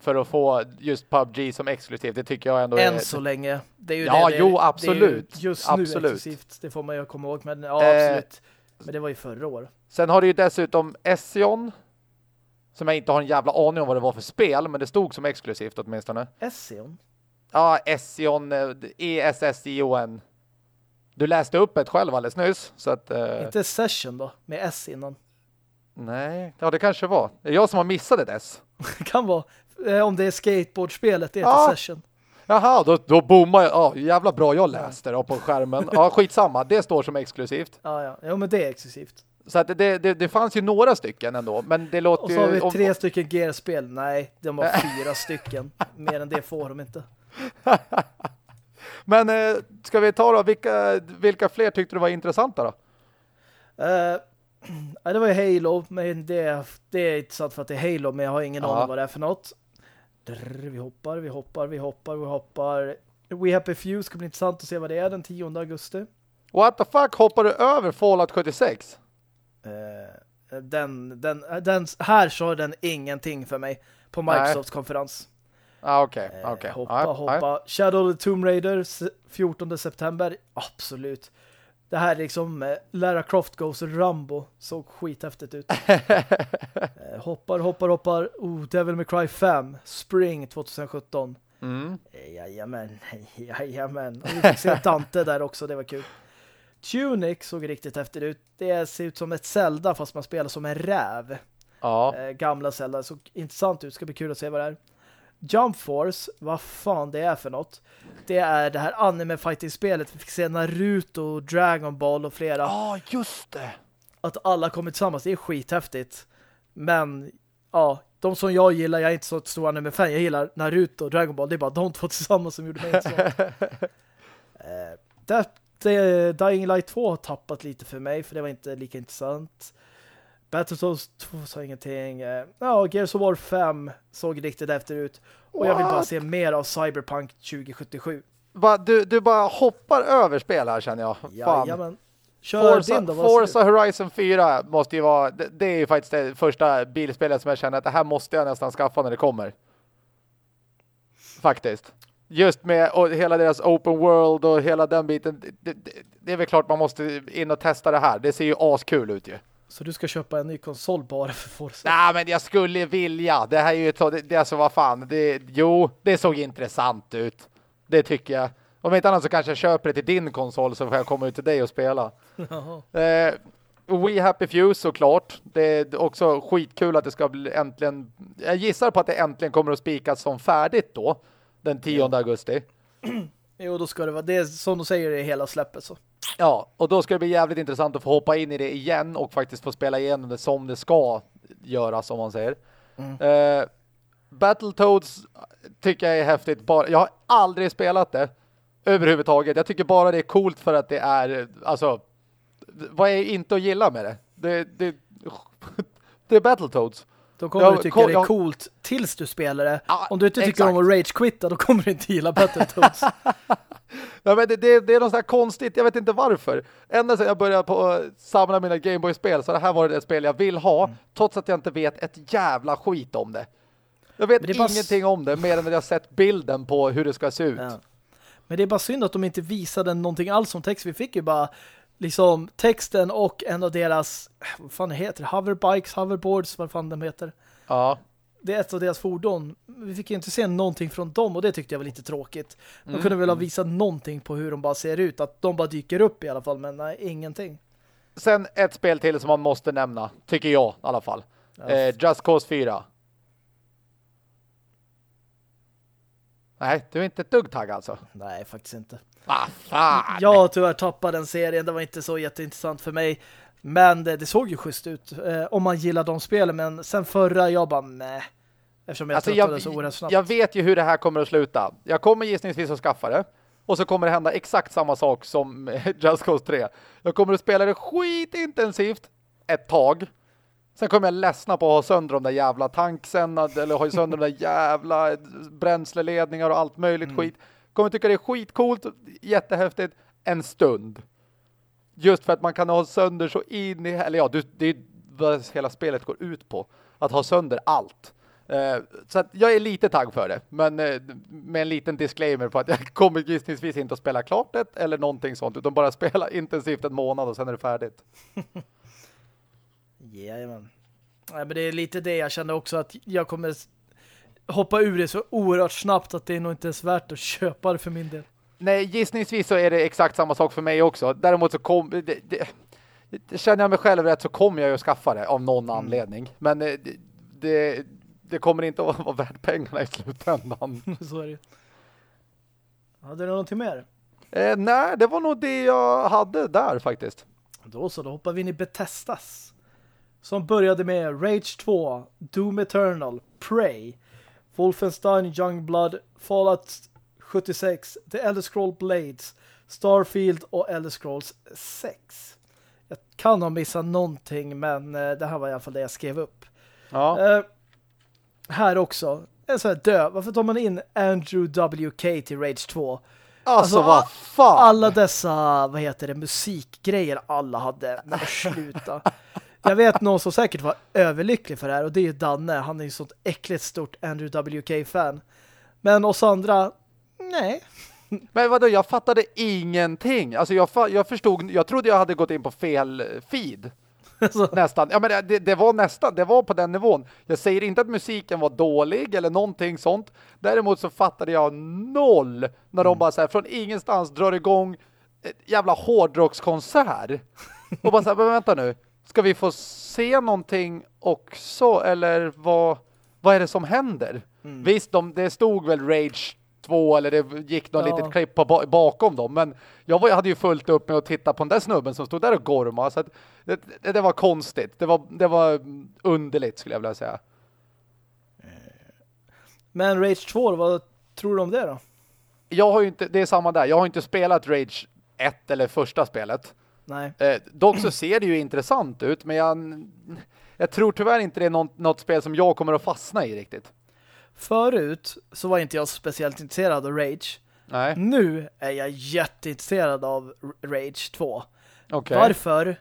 för att få just PubG som exklusivt. Det tycker jag ändå Än är... så länge. Det är ju ja, det, jo, absolut. just nu absolut. exklusivt. Det får man ju komma ihåg. Men ja, eh, absolut. Men det var ju förra år. Sen har du ju dessutom Ession som jag inte har en jävla aning om vad det var för spel, men det stod som exklusivt åtminstone. Ession? Ja, Ession, E-S-S-I-O-N. Du läste upp ett själv alldeles nyss. Så att, uh... Inte Session då, med S innan. Nej, ja det kanske var. Det är jag som har missat ett S. kan vara. Eh, om det är skateboardspelet, det är ja. Session. Jaha, då, då bommar jag. Ja, jävla bra jag läste det på skärmen. Ja, skitsamma. Det står som exklusivt. Ja, ja. Jo, men det är exklusivt. Så att det, det, det fanns ju några stycken ändå, men det låter Och så har vi ju, tre om... stycken Gear-spel. Nej, de har fyra stycken. Mer än det får de inte. men eh, ska vi ta då, vilka, vilka fler tyckte du var intressanta då? Uh, det var ju Halo, men det, det är inte sant för att det är Halo, men jag har ingen aning vad det är för något. Drr, vi hoppar, vi hoppar, vi hoppar, vi hoppar. We Happy Few ska bli intressant att se vad det är den 10 augusti. What the fuck, hoppar du över Fallout 76? Uh, den, den, den, här så den ingenting för mig på Microsofts konferens. Ah, okej, okay, okej. Okay. Hoppa, hoppa. Shadow of the Tomb Raider 14 september. Absolut. Det här liksom eh, Lara Croft Goes Rambo såg skithäftigt ut. eh, hoppar, hoppar, hoppar. Oh, Devil May Cry 5 Spring 2017. Mm. Eh, jajamän, jajamän. Och vi fick se Dante där också, det var kul. Tunic såg riktigt häftigt ut. Det ser ut som ett Zelda fast man spelar som en räv. Ja. Eh, gamla Zelda. Såg intressant ut. Ska bli kul att se vad det är. Jump Force, vad fan det är för något. Det är det här anime fighting-spelet. Vi fick se Naruto, Dragon Ball och flera. Ja, oh, just det. Att alla kommer tillsammans, det är skithäftigt. Men, ja, de som jag gillar, jag är inte så stor anime-fan. Jag gillar Naruto och Dragon Ball. Det är bara de två tillsammans som gjorde mig inte så. eh, det, Dying Light 2 har tappat lite för mig, för det var inte lika intressant. Battletoads 2 sa ingenting. Eh, ja, Gears of War 5 såg riktigt efter ut. Och What? jag vill bara se mer av Cyberpunk 2077. Va, du, du bara hoppar över spel här känner jag. Jajamän. Kör Forza, din då, Forza Horizon 4 måste ju vara, det, det är ju faktiskt det första bilspelet som jag känner att det här måste jag nästan skaffa när det kommer. Faktiskt. Just med och hela deras open world och hela den biten. Det, det, det är väl klart man måste in och testa det här. Det ser ju askul ut ju. Så du ska köpa en ny konsol bara för Forza? Nej, men jag skulle vilja. Det här är ju ett, det, det alltså vad fan. Det, jo, det såg intressant ut. Det tycker jag. Om inte annat så kanske jag köper det till din konsol så får jag komma ut till dig och spela. eh, We Happy Few såklart. Det är också skitkul att det ska bli äntligen... Jag gissar på att det äntligen kommer att spikas som färdigt då. Den 10 augusti. Jo, då ska det vara det som de säger i hela släppet så. Ja, och då ska det bli jävligt intressant att få hoppa in i det igen och faktiskt få spela igenom det som det ska göras, om man säger. Mm. Uh, Battletoads tycker jag är häftigt. Bara, jag har aldrig spelat det överhuvudtaget. Jag tycker bara det är coolt för att det är, alltså, vad är inte att gilla med det? Det, det, det är Battletoads. Då kommer jag, du tycka det är coolt tills du spelar det. Ja, om du inte tycker exakt. om att rage-quitta, då kommer du inte gilla Battletoads. ja, men det, det, det är något så här konstigt, jag vet inte varför. Ända sedan jag började på att samla mina Gameboy-spel så det här var det spel jag vill ha, mm. trots att jag inte vet ett jävla skit om det. Jag vet ingenting om det, mer än att jag sett bilden på hur det ska se ut. Ja. Men det är bara synd att de inte visade någonting alls som text. Vi fick ju bara liksom texten och en av deras vad fan heter det? Hoverbikes, hoverboards, vad fan de heter. Ja. Det är ett av deras fordon. Vi fick ju inte se någonting från dem och det tyckte jag var lite tråkigt. De mm. kunde väl ha visat någonting på hur de bara ser ut. Att de bara dyker upp i alla fall, men nej, ingenting. Sen ett spel till som man måste nämna, tycker jag i alla fall. Ja. Eh, Just Cause 4. Nej, du är inte ett dugg tagg alltså. Nej, faktiskt inte. Fan. Jag har tyvärr tappat den serien. Det var inte så jätteintressant för mig. Men det, det såg ju schysst ut eh, om man gillar de spelen. Men sen förra, jag bara, nej. Eftersom jag alltså jag, så oerhört snabbt. Jag vet ju hur det här kommer att sluta. Jag kommer gissningsvis att skaffa det. Och så kommer det hända exakt samma sak som Just Cause 3. Jag kommer att spela det skitintensivt ett tag. Sen kommer jag ledsna på att ha sönder de där jävla tanksen eller ha sönder de där jävla bränsleledningar och allt möjligt mm. skit. Kommer tycka det är skitcoolt, jättehäftigt en stund. Just för att man kan ha sönder så in i, eller ja, det är vad hela spelet går ut på. Att ha sönder allt. Uh, så att jag är lite tagg för det. Men uh, med en liten disclaimer på att jag kommer gissningsvis inte att spela klart det eller någonting sånt. Utan bara spela intensivt en månad och sen är det färdigt. Jajamän. Nej, men det är lite det jag känner också att jag kommer hoppa ur det så oerhört snabbt att det är nog inte ens värt att köpa det för min del. Nej, gissningsvis så är det exakt samma sak för mig också. Däremot så kom... Det, det, det, känner jag mig själv rätt så kommer jag ju att skaffa det av någon mm. anledning. Men eh, det, det, kommer inte att vara värt pengarna i slutändan. så är det Hade du någonting mer? Eh, nej, det var nog det jag hade där faktiskt. Då så, då hoppar vi in i Betestas. Som började med Rage 2, Doom Eternal, Prey, Wolfenstein Youngblood, Fallout 76, The Elder Scrolls Blades, Starfield och Elder Scrolls 6. Jag kan ha missat någonting, men eh, det här var i alla fall det jag skrev upp. Ja. Eh, här också. En sån här dö. Varför tar man in Andrew W.K. till Rage 2? Alltså, Alltså, vad fan? Alla dessa, vad heter det, musikgrejer alla hade. Men sluta. Jag vet någon som säkert var överlycklig för det här och det är ju Danne. Han är ju sånt äckligt stort Andrew W.K.-fan. Men oss andra, nej. Men vadå, jag fattade ingenting. Alltså jag, jag förstod, jag trodde jag hade gått in på fel feed. Nästan. Ja men det, det var nästan, det var på den nivån. Jag säger inte att musiken var dålig eller någonting sånt. Däremot så fattade jag noll när de bara så här från ingenstans drar igång ett jävla hårdrockskonsert. Och bara så här, men vänta nu. Ska vi få se någonting också eller vad, vad är det som händer? Visst, de, det stod väl Rage 2 eller det gick något Ja. litet klipp på, ba- bakom dem. Men jag, var, jag hade ju fullt upp med att titta på den där snubben som stod där och gormade. Så det, det, det var konstigt. Det var, det var underligt skulle jag vilja säga. men Rage 2, vad tror du om det då? Jag har ju inte, det är samma där. Jag har inte spelat Rage 1 eller första spelet. Nej. Eh, dock så ser det ju intressant ut. Men jag, jag tror tyvärr inte det är något, något spel som jag kommer att fastna i riktigt. Förut så var inte jag speciellt intresserad av Rage. Nej, Nu är jag jätteintresserad av Rage 2. okej. Varför?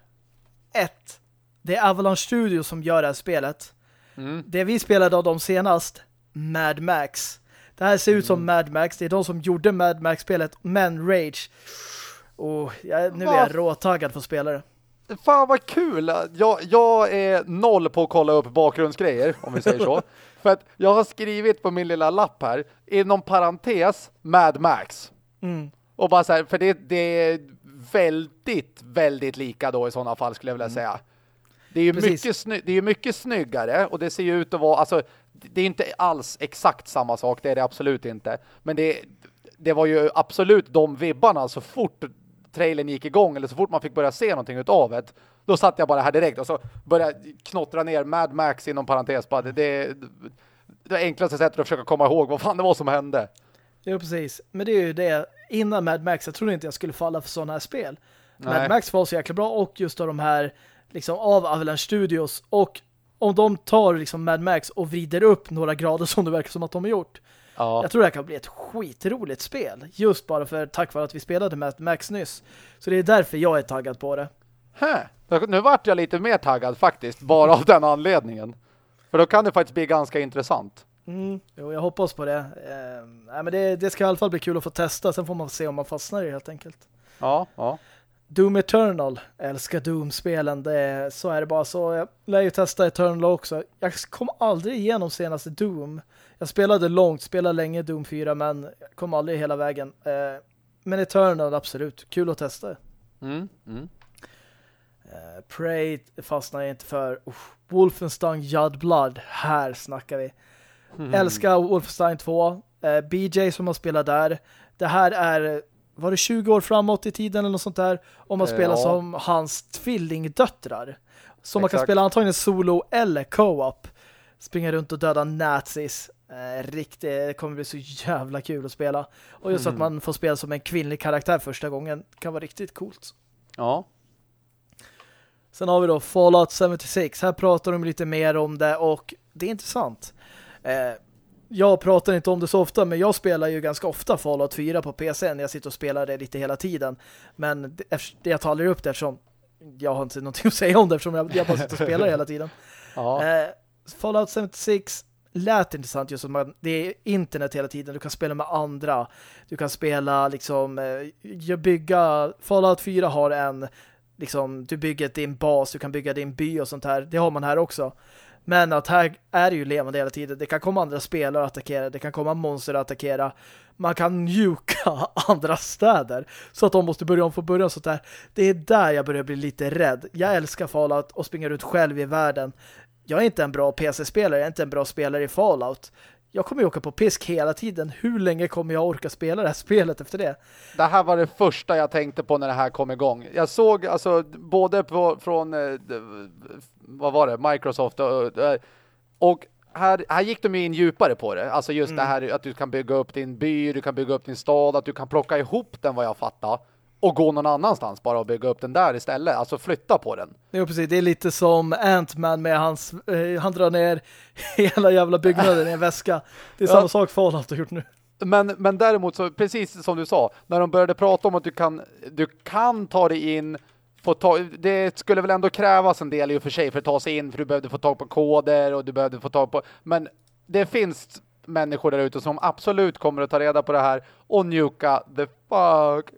Ett, Det är Avalanche Studios som gör det här spelet. Mm. Det vi spelade av dem senast, Mad Max. Det här ser ut som Mad Max. Det är de som gjorde Mad Max-spelet, men Rage. Och jag, nu är jag råtaggad för spelare. Fan vad kul! Jag, jag är noll på att kolla upp bakgrundsgrejer, om vi säger så. För att jag har skrivit på min lilla lapp här, inom parentes, Mad Max. Mm. Och bara så här, för det, det är väldigt, väldigt lika då i sådana fall skulle jag vilja säga. Det är ju Precis. mycket, sny det är mycket snyggare och det ser ju ut att vara, alltså det är inte alls exakt samma sak, det är det absolut inte. Men det, det var ju absolut de vibbarna så fort trailern gick igång eller så fort man fick börja se någonting utav det. Då satt jag bara här direkt och så började knottra ner Mad Max inom parentes. Bara det, det, det enklaste sättet att försöka komma ihåg vad fan det var som hände. Jo, precis. Men det är ju det. Innan Mad Max, jag trodde inte jag skulle falla för sådana här spel. Nej. Mad Max var så jäkla bra och just av de här liksom av Avalanche Studios och om de tar liksom Mad Max och vrider upp några grader som det verkar som att de har gjort. Ja. Jag tror det här kan bli ett skitroligt spel. Just bara för tack vare att vi spelade Mad Max nyss. Så det är därför jag är taggad på det. Hä. Nu vart jag lite mer taggad faktiskt, bara av den anledningen. För då kan det faktiskt bli ganska intressant. Mm, jo, jag hoppas på det. Eh, nej, men det. Det ska i alla fall bli kul att få testa. Sen får man se om man fastnar i det helt enkelt. Ja, ja. Doom Eternal. Jag älskar Doom-spelen. Så är det bara. Så jag lär ju testa Eternal också. Jag kom aldrig igenom senaste Doom. Jag spelade långt, spelade länge Doom 4 men kom aldrig hela vägen. Eh, men Eternal, absolut. Kul att testa. Mm, mm. Eh, Prey fastnar jag inte för. Uff, Wolfenstein Blood. Här snackar vi. Älskar Wolfenstein 2. Eh, BJ som har spelat där. Det här är, var det 20 år framåt i tiden eller något sånt där? Om man Eh, spelar ja. som hans tvillingdöttrar. Så man kan Exakt. spela antagligen solo eller co-op. Springa runt och döda nazis. Eh, riktigt, det kommer bli så jävla kul att spela. Och just att Mhm. man får spela som en kvinnlig karaktär första gången kan vara riktigt coolt. Ja. Sen har vi då Fallout 76. Här pratar de lite mer om det och det är intressant. Eh, jag pratar inte om det så ofta men jag spelar ju ganska ofta Fallout 4 på PC när jag sitter och spelar det lite hela tiden. Men det, jag talar upp det eftersom jag har inte någonting att säga om det eftersom jag, jag bara sitter och spelar hela tiden. Ja. Eh, Fallout 76 lät intressant just att man, det är internet hela tiden. Du kan spela med andra. Du kan spela liksom eh, bygga Fallout 4 har en liksom du bygger din bas, du kan bygga din by och sånt här. Det har man här också. Men att här är det ju levande hela tiden. Det kan komma andra spelare att attackera. Det kan komma monster att attackera. Man kan njuka andra städer. Så att de måste börja om från början sånt där. Det är där jag börjar bli lite rädd. Jag älskar Fallout och springer ut själv i världen. Jag är inte en bra PC-spelare. Jag är inte en bra spelare i Fallout. Jag kommer ju åka på pisk hela tiden. Hur länge kommer jag orka spela det här spelet efter det? Det här var det första jag tänkte på när det här kom igång. Jag såg alltså både på, från eh, vad var det? Microsoft och, eh, och här, här gick de ju in djupare på det. Alltså just det här att du kan bygga upp din by, du kan bygga upp din stad, att du kan plocka ihop den vad jag fattar. Och gå någon annanstans bara och bygga upp den där istället. Alltså flytta på den. Ja, precis. Det är lite som Ant-Man med hans... Eh, han drar ner hela jävla byggnaden i en väska. Det är ja. samma sak Fallout har gjort nu. Men, men däremot så, precis som du sa, när de började prata om att du kan, du kan ta dig in få ta, det skulle väl ändå krävas en del i och för sig för att ta sig in, för du behövde få tag på koder och du behövde få tag på, men det finns människor där ute som absolut kommer att ta reda på det här och njuka the fuck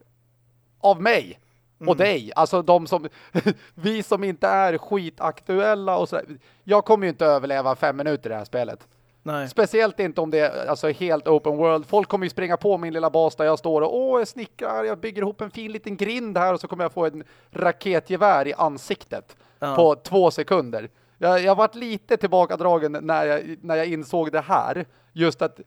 av mig och mm. dig. Alltså de som vi som inte är skitaktuella och sådär. Jag kommer ju inte överleva fem minuter i det här spelet. Nej. Speciellt inte om det är alltså, helt open world. Folk kommer ju springa på min lilla bas där jag står och åh, jag snickrar, jag bygger ihop en fin liten grind här och så kommer jag få en raketgevär i ansiktet ja. på två sekunder. Jag, jag varit lite tillbakadragen när jag, när jag insåg det här. Just att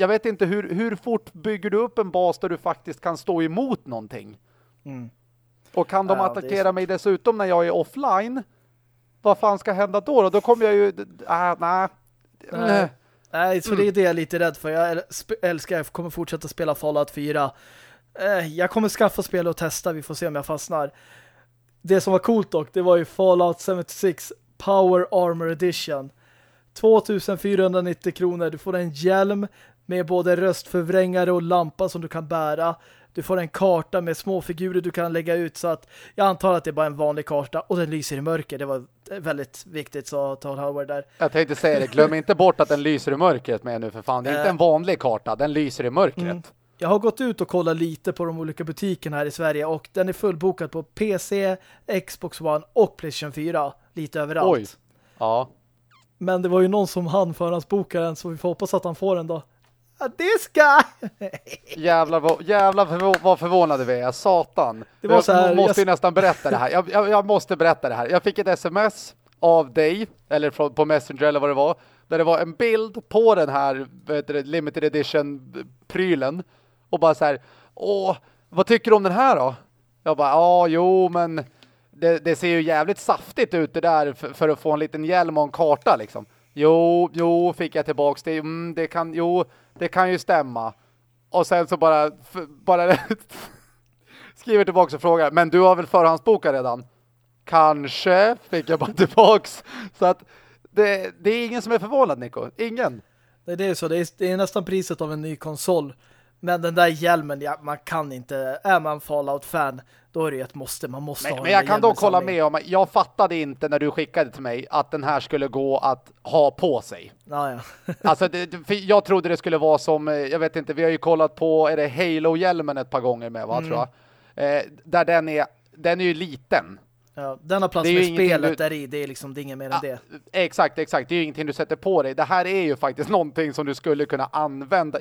jag vet inte hur, hur fort bygger du upp en bas där du faktiskt kan stå emot någonting? Mm. Och kan de ja, attackera är... mig dessutom när jag är offline? Vad fan ska hända då? Då kommer jag ju... Äh, nej. Nej. nej, så mm. det är det jag är lite rädd för. Jag älskar, jag kommer fortsätta spela Fallout 4. Eh, jag kommer skaffa spel och testa. Vi får se om jag fastnar. Det som var coolt dock, det var ju Fallout 76 Power Armor Edition. 2490 kronor. Du får en hjälm med både röstförvrängare och lampa som du kan bära. Du får en karta med små figurer du kan lägga ut så att jag antar att det är bara en vanlig karta och den lyser i mörker. Det var väldigt viktigt så Todd Howard där. Jag tänkte säga det, glöm inte bort att den lyser i mörkret med nu för fan. Det är inte en vanlig karta, den lyser i mörkret. Mm. Jag har gått ut och kollat lite på de olika butikerna här i Sverige och den är fullbokad på PC, Xbox One och Playstation 4. Lite överallt. Oj. Ja. Men det var ju någon som hann förhandsboka den så vi får hoppas att han får den då. This guy! jävlar, vad, jävlar vad förvånade vi är. Satan. Det var så här, jag måste jag... nästan berätta det här. Jag, jag, jag, måste berätta det här. Jag fick ett sms av dig, eller från, på Messenger eller vad det var, där det var en bild på den här du, limited edition-prylen. Och bara så här, åh, vad tycker du om den här då? Jag bara, ja, jo, men det, det, ser ju jävligt saftigt ut det där för, för, att få en liten hjälm och en karta liksom. Jo, jo, fick jag tillbaks det. Mm, det kan, jo, det kan ju stämma. Och sen så bara, bara skriver tillbaka och frågar, men du har väl förhandsbokat redan? Kanske, fick jag bara tillbaks. Så att det, det är ingen som är förvånad, Nico. Ingen. Det är, så. Det är, det är nästan priset av en ny konsol. Men den där hjälmen, ja, man kan inte, är man Fallout-fan, då är det ett måste, man måste men, ha Men jag kan dock hålla med om, jag fattade inte när du skickade till mig att den här skulle gå att ha på sig. Ja, ja. alltså, det, jag trodde det skulle vara som, eh, jag vet inte, vi har ju kollat på, är det Halo-hjälmen ett par gånger med, va, mm. tror jag. Eh, där den är, den är ju liten. Ja, den har plats med spelet du... där i, det är liksom det är inget mer än det. Exakt, exakt. Det är ju ingenting du sätter på dig. Det här är ju faktiskt någonting som du skulle kunna använda.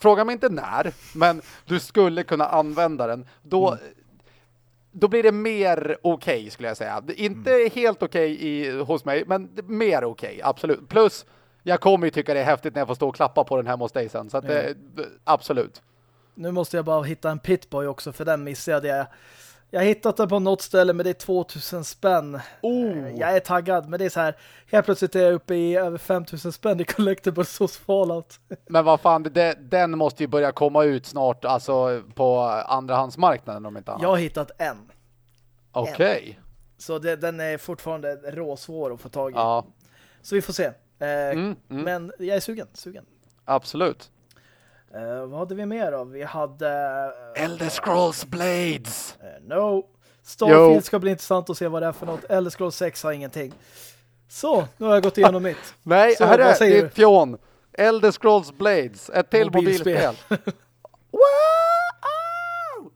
Fråga mig inte när, men du skulle kunna använda den. Då, mm. Då blir det mer okej okay, skulle jag säga. Inte mm. helt okej okay hos mig, men mer okej, okay, absolut. Plus, jag kommer ju tycka det är häftigt när jag får stå och klappa på den här dig sen. Så att, det, absolut. Nu måste jag bara hitta en pitboy också, för den missade jag. Jag har hittat den på något ställe men det är 2000 spänn. Oh. Jag är taggad men det är så här helt plötsligt är jag uppe i över 5000 spänn i collectibles hos Fallout. Men vad fan, det, den måste ju börja komma ut snart alltså på andrahandsmarknaden om inte annat. Jag har hittat en. Okej. Okay. Så det, den är fortfarande råsvår att få tag i. Ja. Så vi får se. Eh, mm, mm. Men jag är sugen, sugen. Absolut. Uh, vad hade vi mer då? Vi hade... Uh, Elder Scrolls Blades! Uh, no. Starfield jo. ska bli intressant att se vad det är för något. Elder Scrolls 6 har ingenting. Så, nu har jag gått igenom mitt. Nej, Så, här är det är fjån. Elder Scrolls Blades. Ett till mobilspel. wow!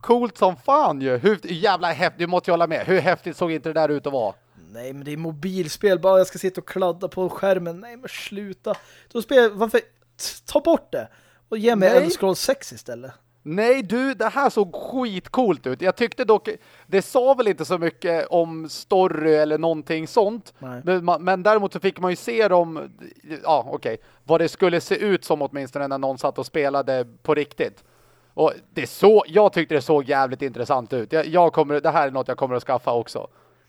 Coolt som fan ju. Hur jävla häftigt, du måste ju hålla med. Hur häftigt såg inte det där ut att vara? Nej, men det är mobilspel. Bara jag ska sitta och kladda på skärmen. Nej, men sluta. Då spelar, varför? Ta bort det. Och ge mig Elder Scrolls 6 istället. Nej du, det här såg skitcoolt ut. Jag tyckte dock, det sa väl inte så mycket om story eller någonting sånt. Men, men, däremot så fick man ju se dem, ja okej, okay, vad det skulle se ut som åtminstone när någon satt och spelade på riktigt. Och det så, jag tyckte det såg jävligt intressant ut. Jag, jag kommer, det här är något jag kommer att skaffa också.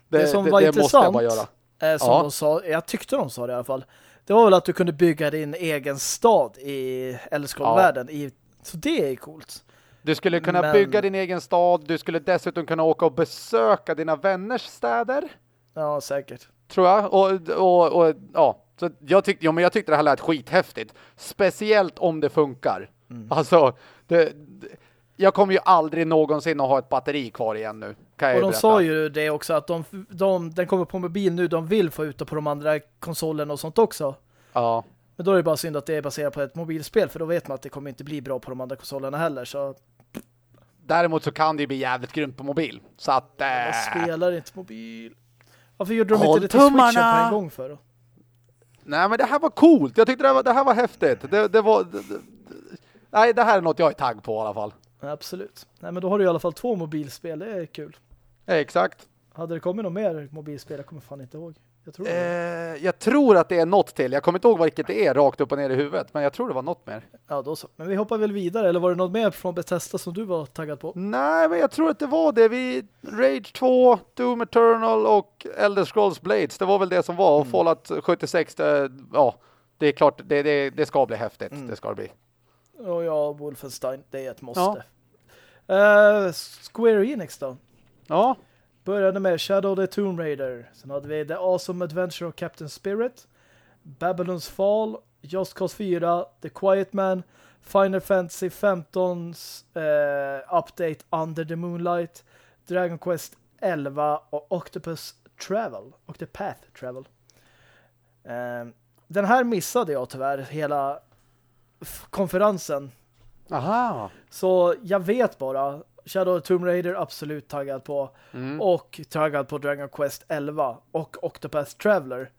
Det, det som det, var det intressant, måste jag bara göra. Eh, som ja. de sa, jag tyckte de sa det i alla fall det var väl att du kunde bygga din egen stad i Elder Scroll-världen. Ja. Så det är coolt. Du skulle kunna Men- bygga din egen stad. Du skulle dessutom kunna åka och besöka dina vänners städer. Ja, säkert. Tror jag. Och, och, och ja. Så jag, tyck, ja, men jag tyckte det här lät skithäftigt. Speciellt om det funkar. Alltså, det, det, jag kommer ju aldrig någonsin att ha ett batteri kvar igen nu. Kan jag Och de berätta. sa ju det också att de, de, den kommer på mobil nu. De vill få ut det på de andra konsolerna och sånt också. Ja. Men då är det bara synd att det är baserat på ett mobilspel för då vet man att det kommer inte bli bra på de andra konsolerna heller. Så Däremot så kan det ju bli jävligt grymt på mobil. Så att... Äh, jag spelar inte mobil. Varför gjorde de Håll inte det till Switchen på en gång för då? Nej, men det här var coolt. Jag tyckte det här var, det här var häftigt. Det, det var... Det, nej, det här är något jag är tagg på i alla fall. Absolut. Nej men då har du i alla fall två mobilspel. Det är kul. Ja, exakt. Hade det kommit något mer mobilspel? Jag kommer fan inte ihåg. Jag tror. Eh, jag tror att det är något till. Jag kommer inte ihåg vilket det är rakt upp och ner i huvudet. Men jag tror det var något mer. Ja, då så. Men vi hoppar väl vidare. Eller var det något mer från Bethesda som du var taggad på? Nej, men jag tror att det var det. Vi Rage 2, Doom Eternal och Elder Scrolls Blades. Det var väl det som var. Och Fallout 76, det, ja, det är klart, det, det, det ska bli häftigt. Det ska det bli. Och ja, Wolfenstein. Det är ett måste. Eh, Square Enix då? Ja, Började med Shadow the Tomb Raider. Sen hade vi The Awesome Adventure of Captain Spirit. Babylon's Fall. Just Cause 4. The Quiet Man. Final Fantasy 15's eh, Update Under the Moonlight. Dragon Quest 11 och Octopus Travel. Octopath Travel. Eh, den här missade jag tyvärr hela konferensen. aha. Så jag vet bara Shadow of Tomb Raider absolut taggad på Mm. och taggad på Dragon Quest 11 och Octopath Traveler.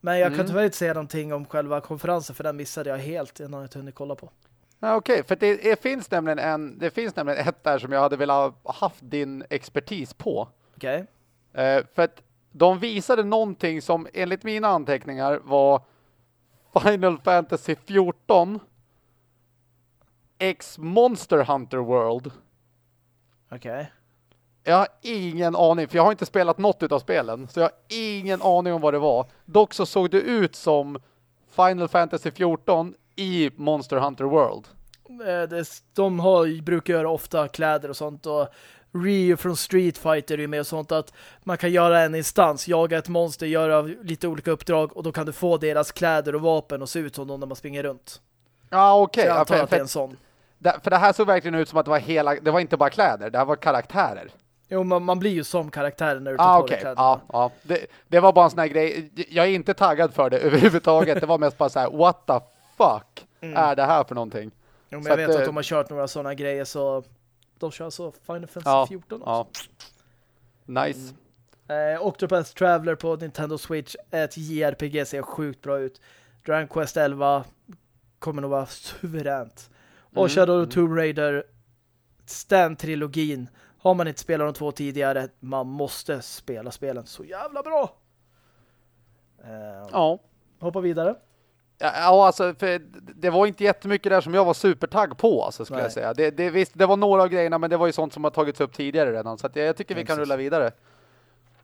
Men jag kan Mm. tyvärr inte säga någonting om själva konferensen för den missade jag helt innan jag inte hunnit kolla på. Ja, Okej, för det, det finns nämligen en, det finns nämligen ett där som jag hade velat ha haft din expertis på. Okej? Eh, för att de visade någonting som enligt mina anteckningar var Final Fantasy 14 X Monster Hunter World. Okej. Jag har ingen aning, för jag har inte spelat något utav spelen. Så jag har ingen aning om vad det var. Dock så såg det ut som Final Fantasy 14 i Monster Hunter World. Eh, det- De har, brukar göra ofta kläder och sånt och Ryu från Street Fighter är med och sånt att man kan göra en instans, jaga ett monster, göra lite olika uppdrag och då kan du få deras kläder och vapen och se ut som dem när man springer runt. Ja, okej. Så jag Ja, antar för, att det är en sån. Det- för det här såg verkligen ut som att det var hela, det var inte bara kläder, det här var karaktärer. Jo, man, man blir ju som karaktären när du tar Ah, på okej. kläderna. Ja, ja. Det, det var bara en sån här grej. Jag är inte taggad för det överhuvudtaget. Det var mest bara så här, what the fuck är det här för någonting? Jo, men Så jag vet att de har kört några sådana grejer så de kör så Final Fantasy Ja, 14 också. ja. Nice. Eh, Octopath Traveler på Nintendo Switch ett JRPG ser sjukt bra ut. Dragon Quest 11 kommer nog vara suveränt. Och Mm, Shadow of Tomb Raider Stan-trilogin. Har man inte spelat de två tidigare, man måste spela spelen så jävla bra. Eh, Ja. Hoppa vidare. Ja, alltså, det var inte jättemycket där som jag var supertagg på, alltså, skulle Nej. jag säga. Det, det, visst, det var några av grejerna, men det var ju sånt som har tagits upp tidigare redan. Så jag, jag tycker vi kan rulla vidare.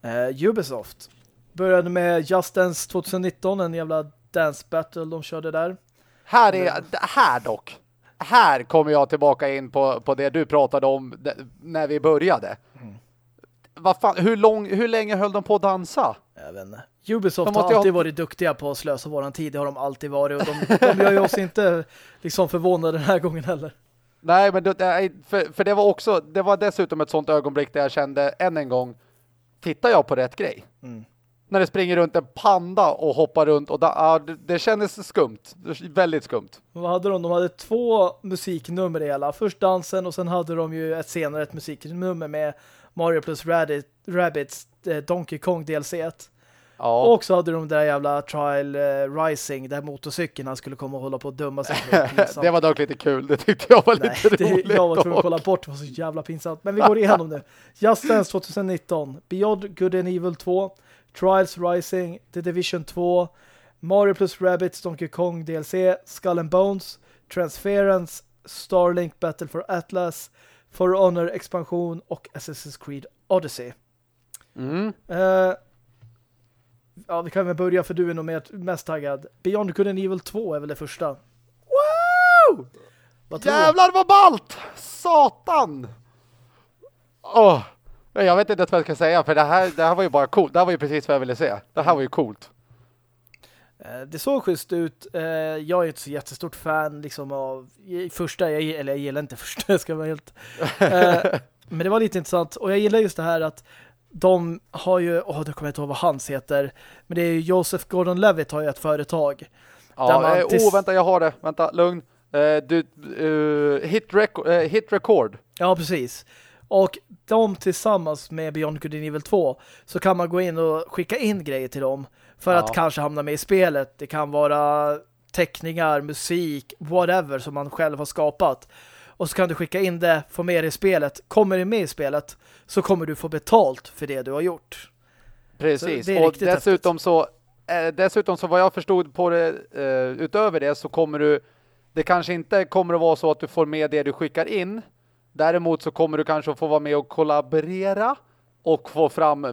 Eh, Ubisoft började med Just Dance 2019, en jävla dance battle de körde där. Här är, här dock. Här kommer jag tillbaka in på, på det du pratade om när vi började. Mm. Fan, hur, lång, hur länge höll de på att dansa? Jag vet inte. Ubisoft har alltid ha- varit duktiga på att slösa våran tid. Det har de alltid varit. Och de, de gör ju oss inte liksom förvånade den här gången heller. Nej, men det, för, för det var också, det var dessutom ett sånt ögonblick där jag kände än en gång, tittar jag på rätt grej? Mm. När det springer runt en panda och hoppar runt och da, det, det kändes skumt. Väldigt skumt. Vad hade de? De hade två musiknummer i hela. Först dansen och sen hade de ju ett senare ett musiknummer med Mario plus Rabbit, Rabbids eh, Donkey Kong DLC 1. Ja, Och så hade de där jävla Trial eh, Rising där motorcykeln han skulle komma och hålla på och döma sig. Det var pinsamt. det var dock lite kul. Det tyckte jag var Nej, lite det, roligt. jag var tvungen att kolla bort. Det var så jävla pinsamt. Men vi går igenom nu. Just Dance 2019. Beyond Good and Evil 2. Trials Rising. The Division 2. Mario plus Rabbids Donkey Kong DLC. Skull and Bones. Transference. Starlink Battle for Atlas. For Honor expansion och Assassin's Creed Odyssey. Mm. Eh, ja, vi kan väl börja för du är nog mer, mest taggad. Beyond Good and Evil 2 är väl det första. Wow! Vad Jävlar vad ballt! Satan! Åh! Jag vet inte vad jag ska säga för det här, det här var ju bara coolt. Det här var ju precis vad jag ville se. Det här var ju coolt. Eh, det såg schysst ut. Eh, jag är inte så jättestort fan liksom av första, eller jag gillar inte första, jag ska vara helt... Eh, men det var lite intressant. Och jag gillar just det här att de har ju, åh, oh, nu kommer jag inte ihåg vad hans heter. Men det är ju Joseph Gordon-Levitt har ju ett företag. Ja, man åh, oh, vänta, jag har det. Vänta, lugn. Uh, du, uh, hit, rec uh, hit record. Ja, precis. Och de tillsammans med Beyond Good and Evil 2 så kan man gå in och skicka in grejer till dem för ja. att kanske hamna med i spelet. Det kan vara teckningar, musik, whatever som man själv har skapat. Och så kan du skicka in det, få med det i spelet. Kommer det med i spelet så kommer du få betalt för det du har gjort. Precis, och dessutom häftigt. så eh, dessutom så vad jag förstod på det eh, utöver det så kommer du det kanske inte kommer att vara så att du får med det du skickar in Däremot så kommer du kanske få vara med och kollaborera och få fram eh,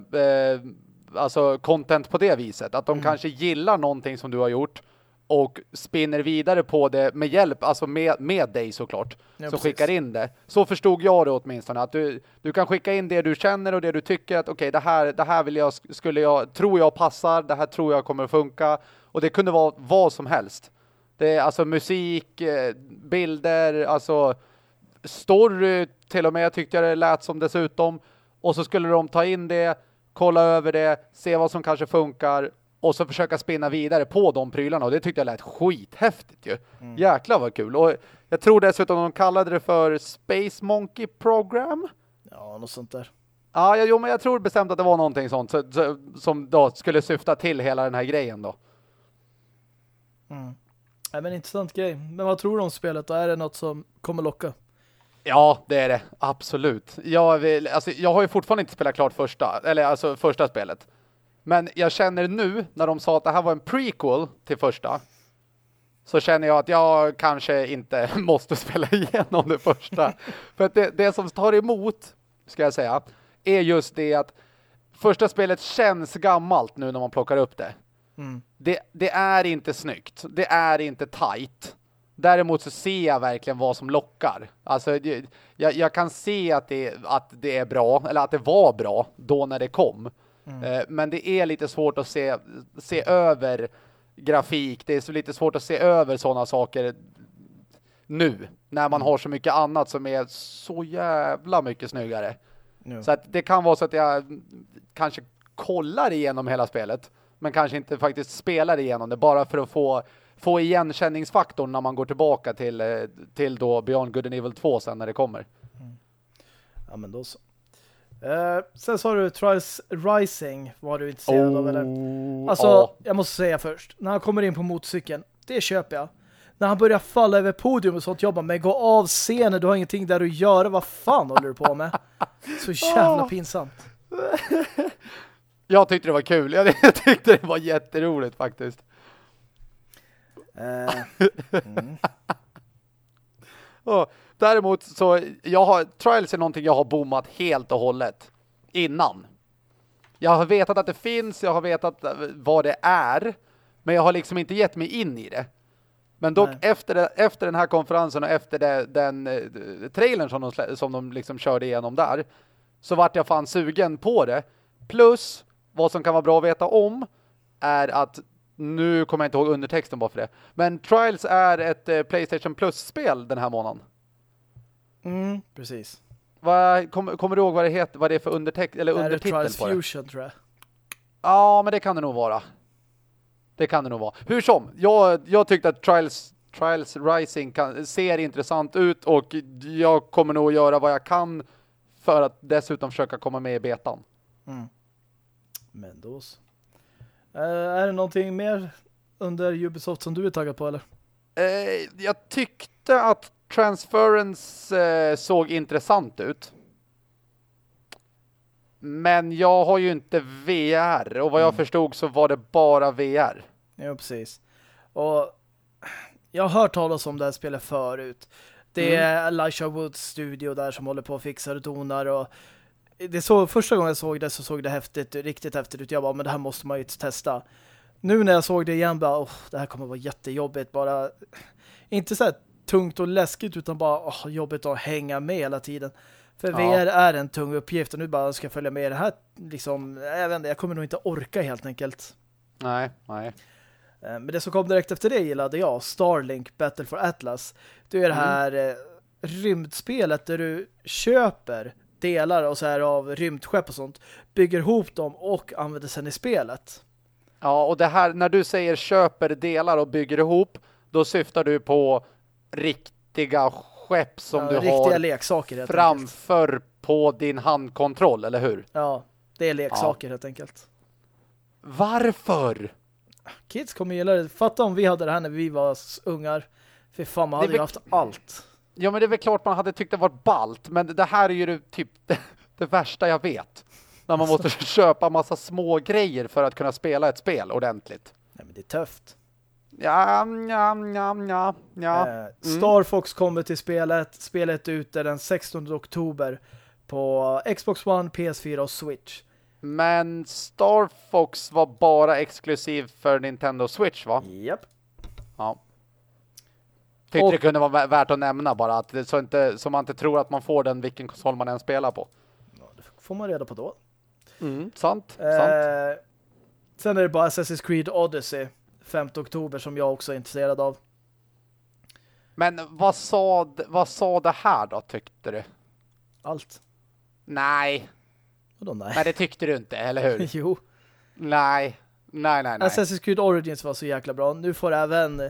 alltså content på det viset. Att de mm. kanske gillar någonting som du har gjort och spinner vidare på det med hjälp, alltså med, med dig såklart, ja, som skickar in det. Så förstod jag det åtminstone, att du, du kan skicka in det du känner och det du tycker att okej, okay, det här, det här vill jag, skulle jag, tror jag passar, det här tror jag kommer att funka. Och det kunde vara vad som helst. Det är alltså musik, eh, bilder, alltså story till och med tyckte jag det lät som dessutom. Och så skulle de ta in det, kolla över det, se vad som kanske funkar och så försöka spinna vidare på de prylarna. Och det tyckte jag lät skithäftigt ju. Mm. Jäklar vad kul. Och jag tror dessutom de kallade det för Space Monkey Program. Ja, något sånt där. Ja, jo, men jag tror bestämt att det var någonting sånt så, så, som då skulle syfta till hela den här grejen då. Mm. Nej, men intressant grej. Men vad tror du om spelet? Då är det något som kommer locka? Ja, det är det. Absolut. Jag, vill, alltså, jag har ju fortfarande inte spelat klart första, eller alltså första spelet. Men jag känner nu, när de sa att det här var en prequel till första, så känner jag att jag kanske inte måste spela igenom det första. För att det, det som tar emot, ska jag säga, är just det att första spelet känns gammalt nu när man plockar upp det. Mm. Det, det är inte snyggt. Det är inte tight. Däremot så ser jag verkligen vad som lockar. Alltså, jag, jag kan se att det, att det är bra, eller att det var bra då när det kom. Mm. Eh, men det är lite svårt att se, se över grafik. Det är så lite svårt att se över sådana saker nu. När man mm. har så mycket annat som är så jävla mycket snyggare. Ja. Så att det kan vara så att jag kanske kollar igenom hela spelet. Men kanske inte faktiskt spelar igenom det. Bara för att få få igenkänningsfaktorn när man går tillbaka till, eh, till då Beyond Good and Evil 2 sen när det kommer. Mm. Ja, men då så. Uh, sen har du Trials Rising var du intresserad oh, av eller? Alltså, oh. jag måste säga först. När han kommer in på motorcykeln, det köper jag. När han börjar falla över podium och sånt jobbar med, gå av scenen, du har ingenting där att göra, vad fan håller du på med? Så jävla oh. pinsamt. Jag tyckte det var kul, jag tyckte det var jätteroligt faktiskt. Uh, mm. och däremot så jag har trials är någonting jag har bommat helt och hållet innan. Jag har vetat att det finns, jag har vetat vad det är, men jag har liksom inte gett mig in i det. Men dock efter, det, efter den här konferensen och efter det, den uh, trailern som de, som de liksom körde igenom där så vart jag fan sugen på det. Plus, vad som kan vara bra att veta om är att nu kommer jag inte ihåg undertexten bara för det. Men Trials är ett eh, Playstation Plus-spel den här månaden. Mm, precis. Vad, kom, kommer du ihåg vad det heter, vad det är för undertext eller undertitel Trials på det? Fusion tror jag. Ja, men det kan det nog vara. Det kan det nog vara. Hur som, jag, jag tyckte att Trials, Trials Rising kan, ser intressant ut och jag kommer nog göra vad jag kan för att dessutom försöka komma med i betan. Mm. Men då så. Uh, är det någonting mer under Ubisoft som du är taggad på eller? Uh, jag tyckte att Transference uh, såg intressant ut. Men jag har ju inte VR och vad jag mm. förstod så var det bara VR. Ja, precis. Och jag har hört talas om det här spelet förut. Det mm. är Elisha Woods studio där som håller på och fixar och donar och det så, första gången jag såg det så såg det häftigt, riktigt häftigt ut. Jag bara, men det här måste man ju testa. Nu när jag såg det igen bara, oh, det här kommer vara jättejobbigt. Bara, inte så här tungt och läskigt utan bara åh, jobbigt att hänga med hela tiden. För Ja. VR är en tung uppgift och nu bara ska jag följa med det här liksom, jag vet inte, jag kommer nog inte orka helt enkelt. Nej, nej. Eh, Men det som kom direkt efter det gillade jag, Starlink Battle for Atlas. Det är det Mm. här eh, rymdspelet där du köper delar och så här av rymdskepp och sånt, bygger ihop dem och använder sen i spelet. Ja, och det här, när du säger köper delar och bygger ihop, då syftar du på riktiga skepp som ja, du riktiga har leksaker helt enkelt. framför på din handkontroll, eller hur? Ja, det är leksaker helt enkelt. Varför? Kids kommer gilla det. Fatta om vi hade det här när vi var ungar. Fy fan, man hade ju haft allt. Ja, men det är väl klart man hade tyckt det var ballt, men det här är ju det, typ det, det värsta jag vet. När man måste köpa massa små grejer för att kunna spela ett spel ordentligt. Nej, men det är tufft. Ja, ja, ja, ja, ja. Eh, Star Fox kommer till spelet. Spelet är ute den 16 oktober på Xbox One, PS4 och Switch. Men Star Fox var bara exklusiv för Nintendo Switch, va? Japp. Ja. Tyckte Och- det kunde vara vä- värt att nämna bara, att det, så, inte, så man inte tror att man får den vilken konsol man än spelar på. Ja, det får man reda på då. Mm, sant, sant. Eh, sen är det bara Assassin's Creed Odyssey 5 oktober som jag också är intresserad av. Men vad sa, vad sa det här då, tyckte du? Allt. Nej, Vadå nej? nej det tyckte du inte, eller hur? jo. nej, nej, nej, nej. Assassin's Creed Origins var så jäkla bra. Nu får även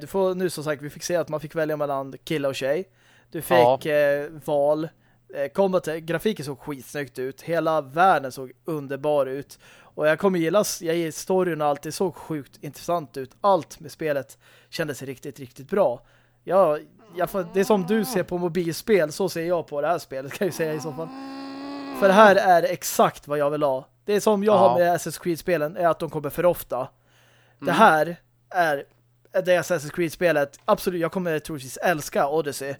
du får nu som sagt vi fick se att man fick välja mellan kille och tjej. Du fick Ja. eh, val. Eh, combat, grafiken såg skitsnyggt ut. Hela världen såg underbar ut. Och jag kommer gilla jag gillar storyn och allt. Det såg sjukt intressant ut. Allt med spelet kändes riktigt, riktigt bra. Ja, jag, det är som du ser på mobilspel, så ser jag på det här spelet kan jag säga i så fall. För det här är exakt vad jag vill ha. Det som jag Ja. har med Assassin's Creed-spelen är att de kommer för ofta. Det Mm. här är det Assassin's Creed-spelet. Absolut, jag kommer troligtvis älska Odyssey.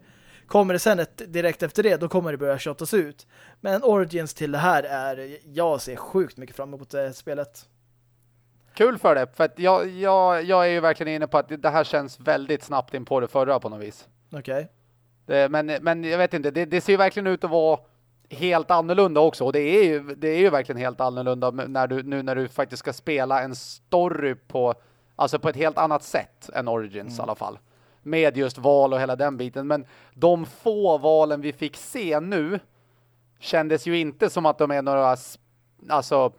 Kommer det sen ett, direkt efter det, då kommer det börja shottas ut. Men Origins till det här är, jag ser sjukt mycket fram emot det spelet. Kul för det, för att jag, jag, jag är ju verkligen inne på att det här känns väldigt snabbt in på det förra på något vis. Okej. Det, men, men jag vet inte, det, det ser ju verkligen ut att vara helt annorlunda också. Och det är ju, det är ju verkligen helt annorlunda när du, nu när du faktiskt ska spela en story på, alltså på ett helt annat sätt än Origins i alla fall. Med just val och hela den biten. Men de få valen vi fick se nu kändes ju inte som att de är några alltså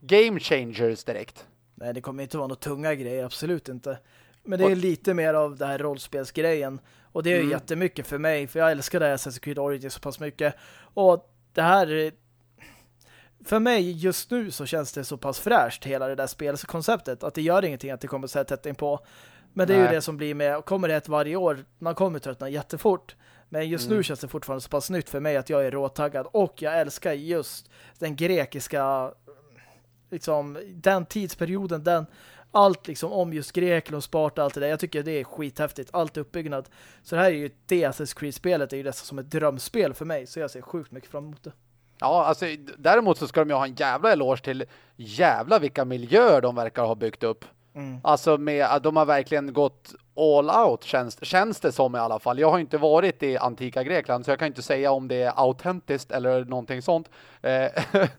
game changers direkt. Nej, det kommer inte vara några tunga grejer, absolut inte. Men det är lite mer av det här rollspelsgrejen. Och det är ju Mm. jättemycket för mig, för jag älskar det här Assassin's Creed Origins så pass mycket. Och det här... För mig just nu så känns det så pass fräscht, hela det där spelkonceptet, att det gör ingenting att det kommer så här tätt in på. Men det är Nej. ju det som blir med, kommer det ett varje år, man kommer tröttna jättefort. Men just Mm. nu känns det fortfarande så pass nytt för mig att jag är råtaggad. Och jag älskar just den grekiska liksom den tidsperioden, den allt liksom om just Grekland och Sparta allt det där. Jag tycker det är skithäftigt. Allt uppbyggnad. Så det här är ju det Assassin's Creed-spelet är ju nästan som ett drömspel för mig. Så jag ser sjukt mycket fram emot det. Ja, alltså däremot så ska de ju ha en jävla eloge till jävla vilka miljöer de verkar ha byggt upp. Mm. Alltså med att de har verkligen gått all out känns, känns det som i alla fall. Jag har inte varit i antika Grekland så jag kan inte säga om det är autentiskt eller någonting sånt. Eh,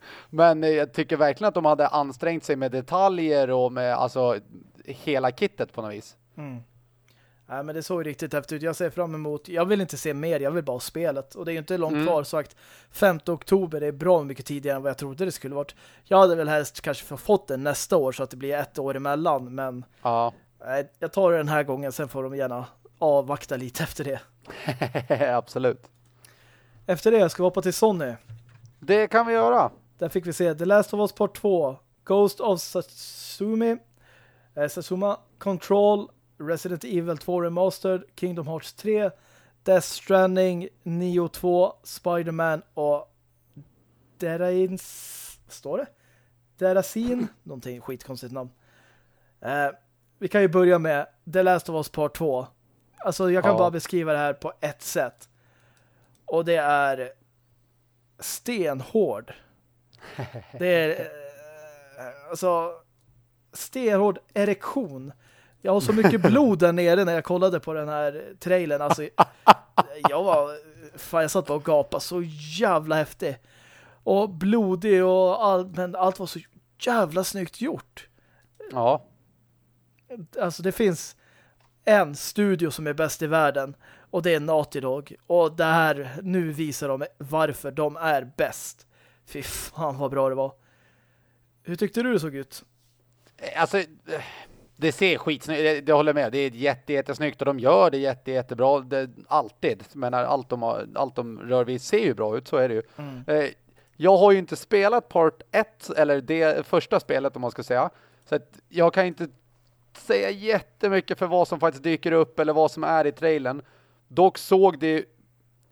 Men jag tycker verkligen att de hade ansträngt sig med detaljer och med alltså hela kittet på något vis. Mm. Nej, men det såg riktigt häftigt ut. Jag ser fram emot, jag vill inte se mer, jag vill bara ha spelet. Och det är ju inte långt Mm. kvar sagt. 5 oktober, det är bra mycket tidigare än vad jag trodde det skulle varit. Jag hade väl helst kanske fått den nästa år så att det blir ett år emellan. Men Ja, nej, jag tar det den här gången, sen får de gärna avvakta lite efter det. absolut. Efter det ska vi hoppa till Sony. Det kan vi göra. Där fick vi se The Last of Us Part 2, Ghost of Satsumi, eh, Satsuma, Control, Resident Evil 2 Remastered, Kingdom Hearts 3, Death Stranding, Neo 2, Spider-Man och Derains... Står det? Derasin? Någonting skitkonstigt namn. Eh, vi kan ju börja med The Last of Us Part 2. Alltså jag kan Ja. bara beskriva det här på ett sätt. Och det är stenhård. Det är eh, alltså stenhård erektion. Jag har så mycket blod där nere när jag kollade på den här trailern. Alltså, jag var... Fan, jag satt bara och gapade. Så jävla häftig. Och blodig och allt. Men allt var så jävla snyggt gjort. Ja. Alltså det finns en studio som är bäst i världen. Och det är Naughty Dog. Och det här, nu visar de varför de är bäst. Fy fan vad bra det var. Hur tyckte du det såg ut? Alltså, det ser skitsnyggt, det, det håller med. Det är jätte, jättesnyggt och de gör det jätte, jättebra. Det, alltid. Men allt de, allt de rör vid ser ju bra ut, så är det ju. Mm. Eh, jag har ju inte spelat part 1, eller det första spelet om man ska säga. Så att jag kan inte säga jättemycket för vad som faktiskt dyker upp eller vad som är i trailern. Dock såg det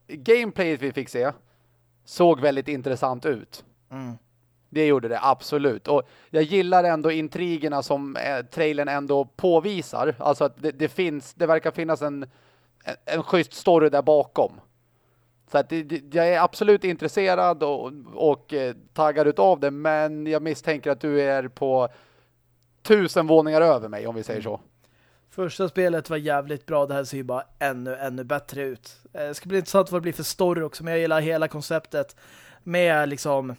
gameplayet vi fick se såg väldigt intressant ut. Mm. Det gjorde det, absolut. Och jag gillar ändå intrigerna som eh, trailern ändå påvisar. Alltså att det, det, finns, det verkar finnas en, en, en schysst story där bakom. Så att det, det, jag är absolut intresserad och, och eh, taggad utav det, men jag misstänker att du är på tusen våningar över mig, om vi säger så. Första spelet var jävligt bra. Det här ser ju bara ännu, ännu bättre ut. Eh, det ska bli intressant vad det blir för story också. Men jag gillar hela konceptet med liksom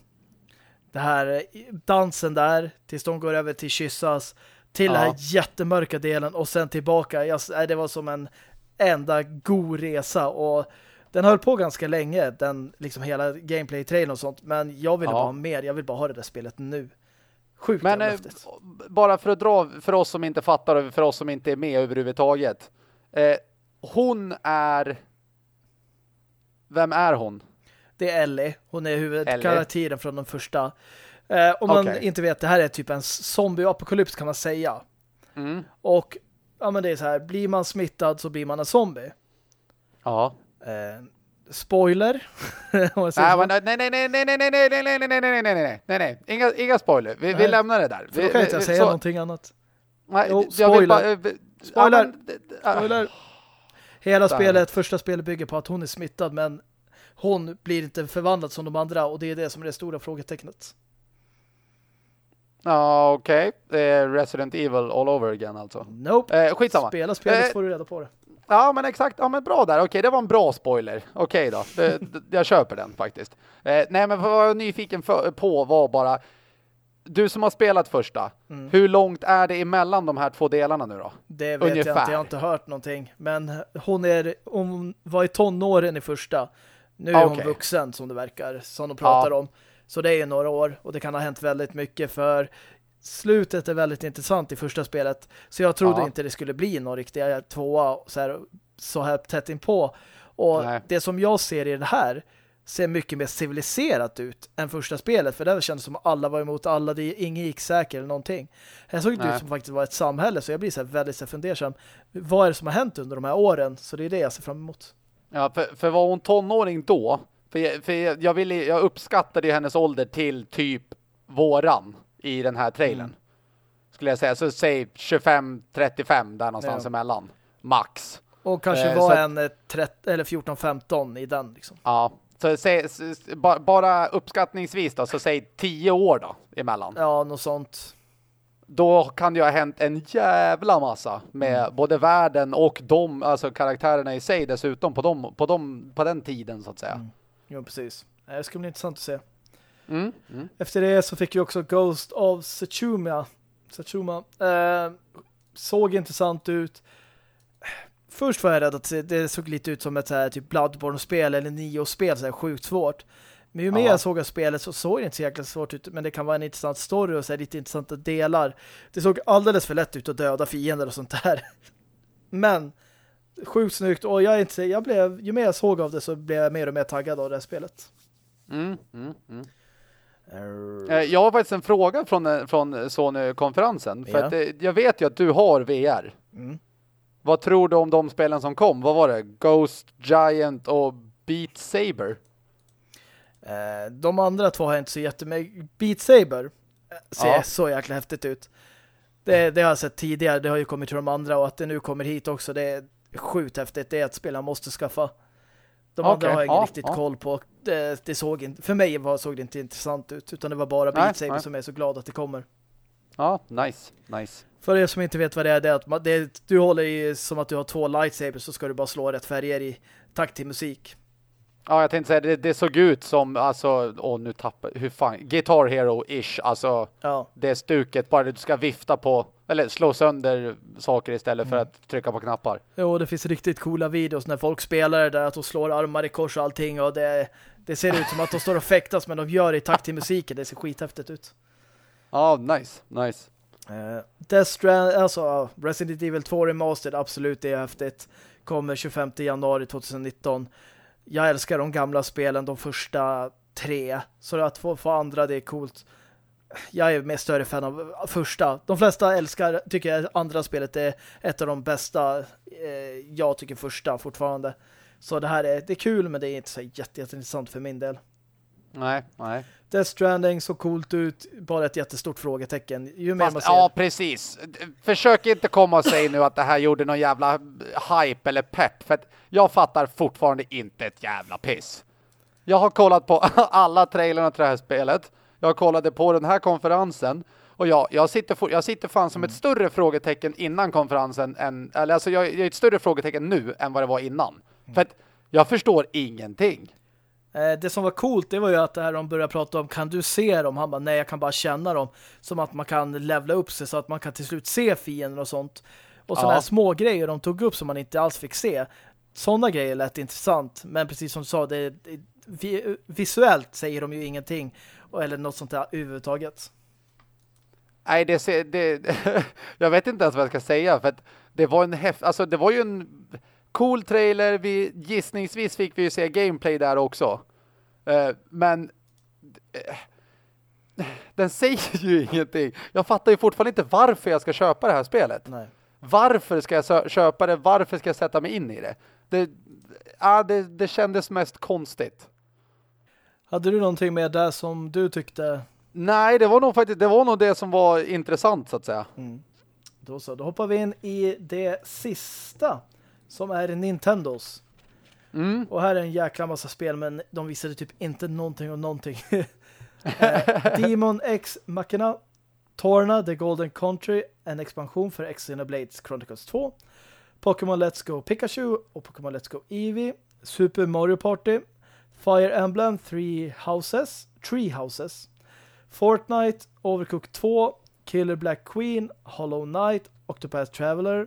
det här dansen där tills de går över till kyssas till ja. den här jättemörka delen och sen tillbaka. Jag, det var som en enda god resa och den höll på ganska länge, den liksom hela gameplay-trailern och sånt, men jag ville ja. bara ha mer, jag vill bara ha det där spelet nu. Sjukt Men eh, bara för att dra för oss som inte fattar och för oss som inte är med överhuvudtaget. Eh, hon är Vem är hon? Det är Ellie. Hon är huvudkaraktären från den första. Eh, om man okay. inte vet, det här är typ en zombie-apokalyps kan man säga. Mm. Och ja men det är så här, blir man smittad så blir man en zombie. Ja. Eh, spoiler. nej, nej, nej, nej, nej, nej, nej, nej, nej, nej, nej, nej, nej, nej, nej, inga, inga spoiler. Vi, vi lämnar det där. För då kan inte jag säga så... någonting annat. Nej, jo, spoiler. Bara, spoiler. Spoiler. Hela spelet, första spelet bygger på att hon är smittad, men hon blir inte förvandlad som de andra och det är det som är det stora frågetecknet. Ja, okej. Okay. Det är Resident Evil all over again alltså. Nope. Eh, skitsamma. Spela spelet eh, får du reda på det. Ja, men exakt. Ja, men bra där. Okej, okay, det var en bra spoiler. Okej okay, då. Det, det, jag köper den faktiskt. Eh, nej, men vad jag var nyfiken för, på var bara du som har spelat första, mm. hur långt är det emellan de här två delarna nu då? Det vet Ungefär. jag inte, jag har inte hört någonting. Men hon, är, hon var i tonåren i första. Nu är okay. hon vuxen som det verkar, som de pratar ja. om. Så det är några år och det kan ha hänt väldigt mycket för slutet är väldigt intressant i första spelet. Så jag trodde ja. inte det skulle bli någon riktiga tvåa så här, så här tätt inpå. Och Nej. det som jag ser i det här ser mycket mer civiliserat ut än första spelet. För det kändes som att alla var emot alla. Det, ingen gick säker eller någonting. Det såg ut som faktiskt var ett samhälle. Så jag blir så väldigt så fundersam. Vad är det som har hänt under de här åren? Så det är det jag ser fram emot. Ja, för, för var hon tonåring då? För, jag, för jag, ville, jag uppskattade hennes ålder till typ våran i den här trailern. Mm. Skulle jag säga. Så säg 25-35 där någonstans ja. emellan. Max. Och kanske eh, var en 30, eller 14-15 i den liksom. Ja. Så säg, bara uppskattningsvis då, så säg 10 år då emellan. Ja, något sånt. Då kan det ha hänt en jävla massa med mm. både världen och de, alltså karaktärerna i sig dessutom på, dem, på, dem, på den tiden så att säga. Mm. Jo, precis. Det ska bli intressant att se. Mm, mm. Efter det så fick vi också Ghost of Tsushima. Tsushima. Eh, såg intressant ut. Först var jag rädd att det såg lite ut som ett så här, typ Bloodborne-spel eller Nio-spel, så här sjukt svårt. Men ju mer jag såg av spelet så såg det inte så jäkla svårt ut, men det kan vara en intressant story och så här, lite intressanta delar. Det såg alldeles för lätt ut att döda fiender och sånt där. Men sjukt snyggt och jag inte jag blev ju mer jag såg av det så blev jag mer och mer taggad av det här spelet. Mm, mm, mm. Uh, jag har faktiskt en fråga från, eh, från Sony-konferensen. För ja. att, eh, jag vet ju att du har VR. Mm. Vad tror du om de spelen som kom? Vad var det? Ghost, Giant och Beat Saber? Uh, de andra två har jag inte så jättemycket. Beat Saber ser ja. så jäkla häftigt ut. Det, det har jag sett tidigare. Det har ju kommit till de andra och att det nu kommer hit också. Det är sjukt häftigt. Det är ett spel jag måste skaffa. De okay. andra har jag inte ja, riktigt ja. koll på. Det, det, såg inte, för mig var, såg det inte intressant ut. Utan det var bara Beat Saber som är så glad att det kommer. Ja, nice, nice. För er som inte vet vad det är, det är att man, det, du håller i som att du har två lightsabers så ska du bara slå rätt färger i takt till musik. Ja, jag tänkte säga, det, det såg ut som, alltså, åh nu tappar, hur fan, Guitar Hero-ish, alltså, ja. det stuket, bara du ska vifta på, eller slå sönder saker istället mm. för att trycka på knappar. Jo, det finns riktigt coola videos när folk spelar det där, att de slår armar i kors och allting, och det, det ser ut som att de står och fäktas, men de gör det i takt till musiken, det ser skithäftigt ut. Ja, nice, nice. Uh, Death Strand, alltså Resident Evil 2 Remastered, absolut, det är häftigt. Kommer 25 januari 2019 jag älskar de gamla spelen, de första tre. Så att få, få andra, det är coolt. Jag är mest större fan av första. De flesta älskar, tycker jag, andra spelet är ett av de bästa. Eh, jag tycker första fortfarande. Så det här är, det är kul, men det är inte så jätte, jätteintressant för min del. Nej, nej. Death Stranding så coolt ut, bara ett jättestort frågetecken. Ju mer Fast, man ser... Ja, precis. Försök inte komma och säga nu att det här gjorde någon jävla hype eller pepp, för att jag fattar fortfarande inte ett jävla piss. Jag har kollat på alla trailerna till det här spelet. Jag kollade på den här konferensen och jag, jag, sitter, jag sitter fan som ett större frågetecken innan konferensen än, eller alltså jag, jag är ett större frågetecken nu än vad det var innan. För att jag förstår ingenting. Eh, det som var coolt det var ju att det här de började prata om kan du se dem? Han bara nej jag kan bara känna dem. Som att man kan levla upp sig så att man kan till slut se fiender och sånt. Och sådana ja. här små grejer de tog upp som man inte alls fick se. Sådana grejer lät intressant. Men precis som du sa, det, det, visuellt säger de ju ingenting. Eller något sånt där överhuvudtaget. Nej, det, det jag vet inte ens vad jag ska säga för det var en häft, alltså det var ju en cool trailer. Vi, gissningsvis fick vi ju se gameplay där också. Uh, men uh, den säger ju ingenting. Jag fattar ju fortfarande inte varför jag ska köpa det här spelet. Nej. Varför ska jag köpa det? Varför ska jag sätta mig in i det? Det, uh, det, det kändes mest konstigt. Hade du någonting med där som du tyckte? Nej, det var nog faktiskt det var nog det som var intressant så att säga. Mm. Då så, då hoppar vi in i det sista som är Nintendos. Mm. Och här är en jäkla massa spel men de visade typ inte någonting om någonting. eh, Demon X Machina Torna The Golden Country en expansion för Xenoblades Chronicles 2 Pokémon Let's Go Pikachu och Pokémon Let's Go Eevee Super Mario Party Fire Emblem Three Houses Tree Houses Fortnite Overcooked 2 Killer Black Queen Hollow Knight Octopath Traveler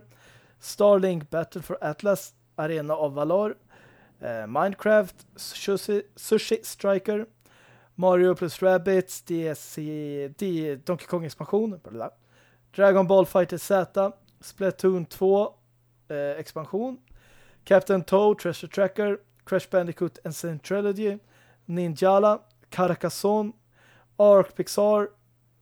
Starlink Battle for Atlas, Arena of Valor, eh, Minecraft, Sushi, Sushi Striker, Mario plus Rabbids, DSC, D, Donkey Kong expansion, Dragon Ball Fighter Z, Splatoon 2 eh, expansion, Captain Toad Treasure Tracker, Crash Bandicoot and Trilogy, Ninjala, Carcassonne, Ark Pixar,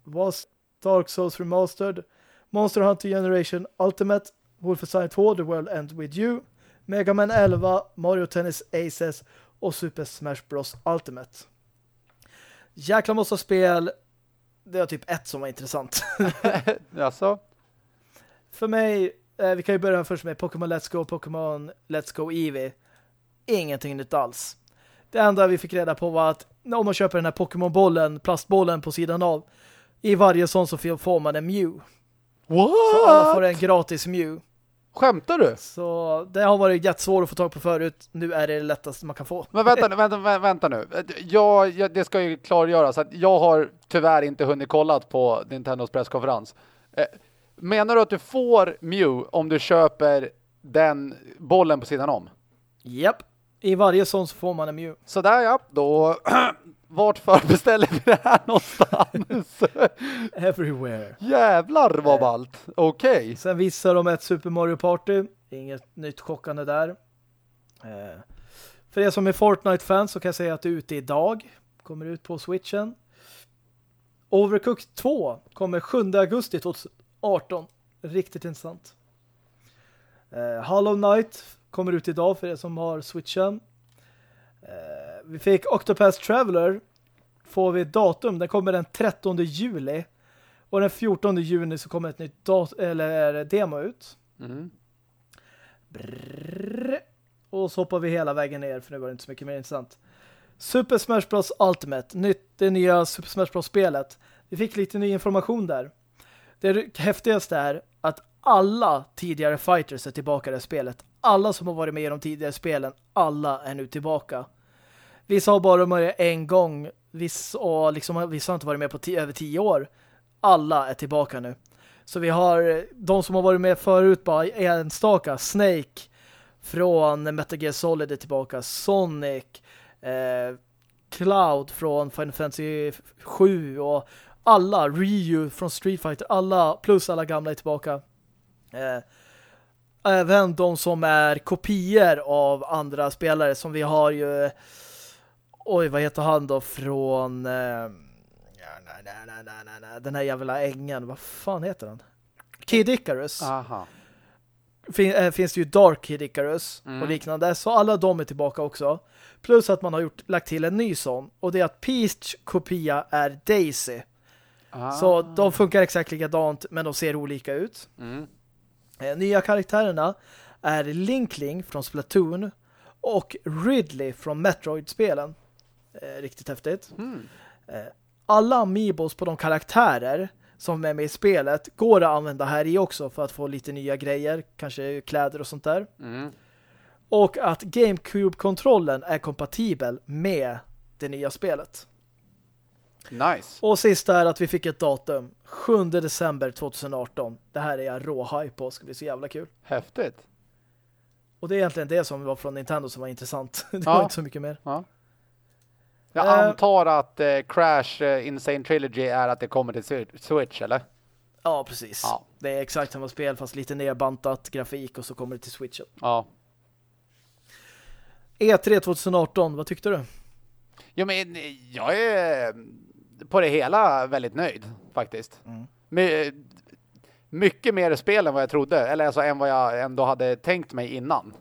was Dark Souls Remastered, Monster Hunter Generation Ultimate, Wolfenstein 2, The World End With You, Mega Man 11, Mario Tennis Aces och Super Smash Bros. Ultimate. Jäkla massa spel. Det är typ ett som var intressant. Jaså? För mig, eh, vi kan ju börja först med Pokémon Let's Go, Pokémon Let's Go Eevee. Ingenting nytt alls. Det enda vi fick reda på var att om man köper den här Pokémon-bollen, plastbollen på sidan av, i varje sån så får man en Mew. What? Så alla får en gratis Mew. Skämtar du? Så det har varit jättesvårt att få tag på förut. Nu är det det lättaste man kan få. Men vänta, nu, vänta, vänta nu. Jag, jag, det ska ju klargöras att jag har tyvärr inte hunnit kolla på Nintendos presskonferens. Eh, menar du att du får Mew om du köper den bollen på sidan om? Japp. I varje sån så får man en Mew. Sådär ja, då vart förbeställer vi det här någonstans? Everywhere. Jävlar vad ballt. Okej. Okay. Sen visar de ett Super Mario Party. Inget nytt chockande där. Eh, för er som är Fortnite-fans så kan jag säga att det är ute idag. Kommer ut på Switchen. Overcooked 2 kommer 7 augusti 2018. Riktigt intressant. Eh, Hollow Knight kommer ut idag för er som har Switchen. Eh, vi fick Octopath Traveler får vi datum. Den kommer den 13 juli. Och den 14 juni så kommer ett nytt eller demo ut. Mm. Och så hoppar vi hela vägen ner för nu var det inte så mycket mer intressant. Super Smash Bros Ultimate, nytt, det nya Super Smash Bros spelet. Vi fick lite ny information där. Det häftigaste är att alla tidigare fighters är tillbaka i det spelet. Alla som har varit med i de tidigare spelen, alla är nu tillbaka. Vissa har bara varit en gång, vissa, och liksom, vissa har inte varit med på över tio år. Alla är tillbaka nu. Så vi har de som har varit med förut bara enstaka. Snake från Metal Gear Solid är tillbaka. Sonic, eh, Cloud från Final Fantasy 7 och alla, Ryu från Street Fighter, alla plus alla gamla är tillbaka. Eh, även de som är kopior av andra spelare som vi har ju oj, vad heter han då från eh, nej, nej, nej, nej, nej, den här jävla ängen, vad fan heter han? Kid Icarus. Aha. Fin, äh, finns det ju Dark Kid Icarus Mm. och liknande, så alla de är tillbaka också. Plus att man har gjort, lagt till en ny sån, och det är att Peach kopia är Daisy. Ah. Så de funkar exakt likadant, men de ser olika ut. Mm. Eh, nya karaktärerna är Linkling från Splatoon och Ridley från Metroid-spelen. Eh, riktigt häftigt. Mm. Eh, alla amiibos på de karaktärer som är med i spelet går att använda här i också för att få lite nya grejer, kanske kläder och sånt där. Mm. Och att GameCube-kontrollen är kompatibel med det nya spelet. Nice. Och sista är att vi fick ett datum. 7 december 2018. Det här är jag råhaj på. Ska bli så jävla kul. Häftigt. Och det är egentligen det som var från Nintendo som var intressant. det Ja. var inte så mycket mer. Jag Eh. antar att eh, Crash eh, Insane Trilogy är att det kommer till Swi- Switch, eller? Ja, precis. Ja. Det är exakt samma spel fast lite nerbantat grafik och så kommer det till Switchen. Ja. E3 2018, vad tyckte du? Jo, men jag är på det hela väldigt nöjd, faktiskt. Mm. My, mycket mer spel än vad jag trodde, eller alltså än vad jag ändå hade tänkt mig innan.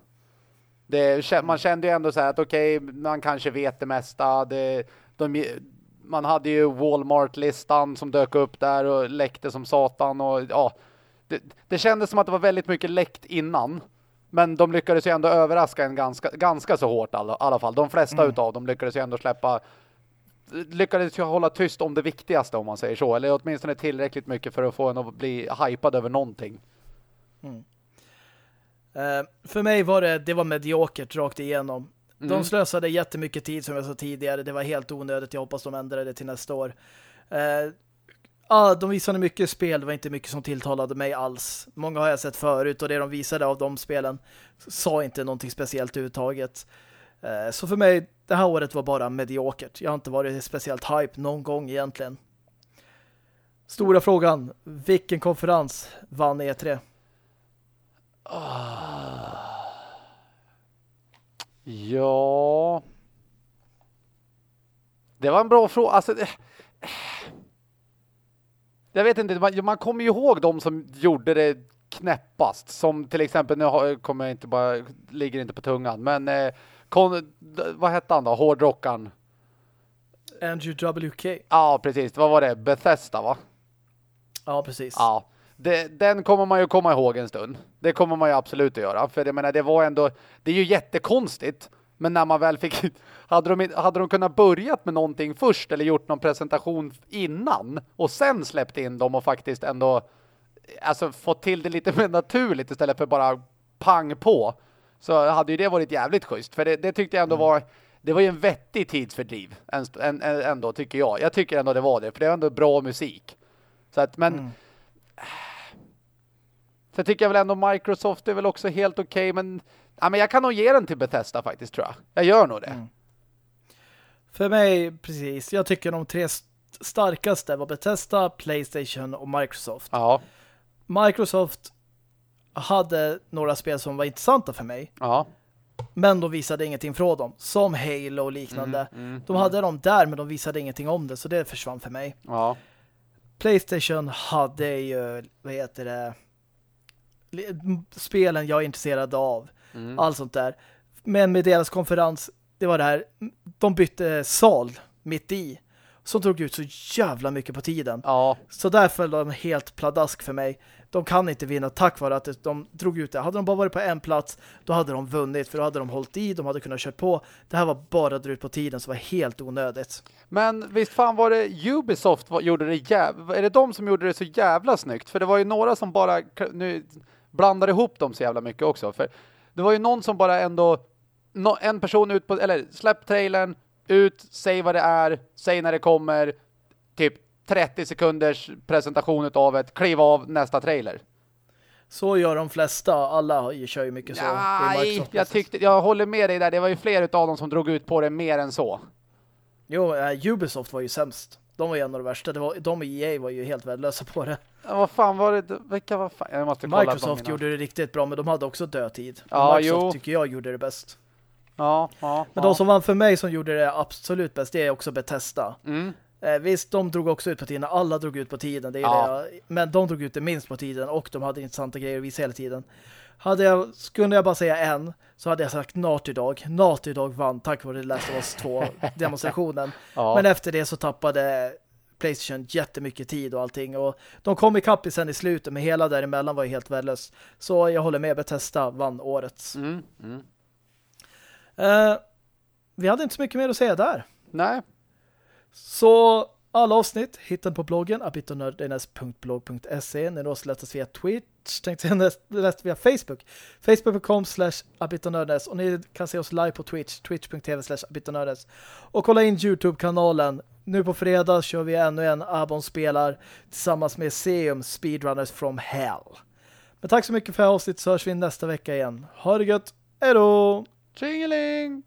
Det, man kände ju ändå så här att okej, man kanske vet det mesta. Det, de, man hade ju Walmart-listan som dök upp där och läckte som satan och ja, det, det kändes som att det var väldigt mycket läckt innan. Men de lyckades ju ändå överraska en ganska, ganska så hårt i alla, alla fall. De flesta Mm. utav dem lyckades ju ändå släppa lyckades ju hålla tyst om det viktigaste om man säger så. Eller åtminstone tillräckligt mycket för att få en att bli hypad över någonting. Eh, för mig var det, det var mediokert rakt igenom. Mm. De slösade jättemycket tid som jag sa tidigare. Det var helt onödigt. Jag hoppas de ändrar det till nästa år. Eh, ah, de visade mycket spel. Det var inte mycket som tilltalade mig alls. Många har jag sett förut och det de visade av de spelen sa inte någonting speciellt överhuvudtaget. Eh, så för mig, det här året var bara mediokert. Jag har inte varit speciellt hype någon gång egentligen. Stora frågan, vilken konferens vann E E3? Ah. Ja... Det var en bra fråga. Alltså, det- jag vet inte, man, man kommer ju ihåg de som gjorde det knäppast. Som till exempel, nu har, kommer jag inte bara, ligger inte på tungan, men eh, kon, vad hette han då? Hårdrockaren. Andrew WK. Ja, precis. Vad var det? Bethesda, va? Ja, precis. Ja, det, den kommer man ju komma ihåg en stund. Det kommer man ju absolut att göra. För jag menar, det var ändå, det är ju jättekonstigt. Men när man väl fick, hade de, hade de kunnat börjat med någonting först eller gjort någon presentation innan och sen släppt in dem och faktiskt ändå alltså fått till det lite mer naturligt istället för bara pang på så hade ju det varit jävligt schysst. För det, det tyckte jag ändå var det var ju en vettig tidsfördriv ändå tycker jag. Jag tycker ändå det var det för det är ändå bra musik. Så att, men Mm. så tycker jag väl ändå Microsoft är väl också helt okej men, ja, men jag kan nog ge den till Bethesda faktiskt tror jag. Jag gör nog det. Mm. För mig, precis. Jag tycker de tre st- starkaste var Bethesda, Playstation och Microsoft. Ja, Microsoft hade några spel som var intressanta för mig. ja. Men de visade ingenting från dem. Som Halo och liknande. Mm, De hade dem där men de visade ingenting om det. Så det försvann för mig. ja. Playstation hade ju, vad heter det, spelen jag är intresserad av. Mm. Allt sånt där. Men med deras konferens, det var det här, de bytte sal mitt i. som drog ut så jävla mycket på tiden. Ja. Så där föll de helt pladask för mig. De kan inte vinna tack vare att de drog ut det. Hade de bara varit på en plats, då hade de vunnit. För då hade de hållit i, de hade kunnat köra på. Det här var bara dra ut på tiden så var helt onödigt. Men visst fan var det Ubisoft vad gjorde det jävla... Är det de som gjorde det så jävla snyggt? För det var ju några som bara... Nu blandade ihop dem så jävla mycket också. För det var ju någon som bara ändå... En person ut på... Eller släpp trailern, ut, säg vad det är, säg när det kommer. Typ 30 sekunders presentation av ett, kliva av nästa trailer. Så gör de flesta. Alla kör ju mycket så. Nej, jag, tyckte, jag håller med dig där. Det var ju fler av dem som drog ut på det mer än så. Jo, uh, Ubisoft var ju sämst. De var ju en av de värsta. Det var, de i EA var ju helt värdelösa på det. Ja, vad fan var det? Vilka var fan? Jag måste kolla Microsoft gjorde det riktigt bra, men de hade också dödtid. Ja, Microsoft jo. tycker jag gjorde det bäst. Ja, ja. Men ja. de som vann för mig som gjorde det absolut bäst, det är också Bethesda. Mm. Eh, visst, de drog också ut på tiden. Alla drog ut på tiden. Det är Ja. det. Men de drog ut det minst på tiden och de hade intressanta grejer att visa hela tiden. Hade jag, skulle jag bara säga en så hade jag sagt Naughty Dog. Naughty Dog vann tack vare Last of Us 2 demonstrationen. Ja. Men efter det så tappade Playstation jättemycket tid och allting. Och de kom ikapp i sen i slutet, men hela däremellan var ju helt värdelöst. Så jag håller med, Bethesda vann årets. Mm. Mm. Eh, vi hade inte så mycket mer att säga där. Nej. Så alla avsnitt hittar ni på bloggen abitonördenes.blog.se. Ni nås lättast via Twitch, tänkte jag näst, via Facebook. Facebook.com slash abitonördenes. och ni kan se oss live på Twitch, twitch.tv slash abitonördenes. Och kolla in Youtube-kanalen. Nu på fredag kör vi ännu en Abon spelar tillsammans med Seum Speedrunners from Hell. Men tack så mycket för avsnittet så hörs vi nästa vecka igen. Ha det gött, Hej då! Tjingeling!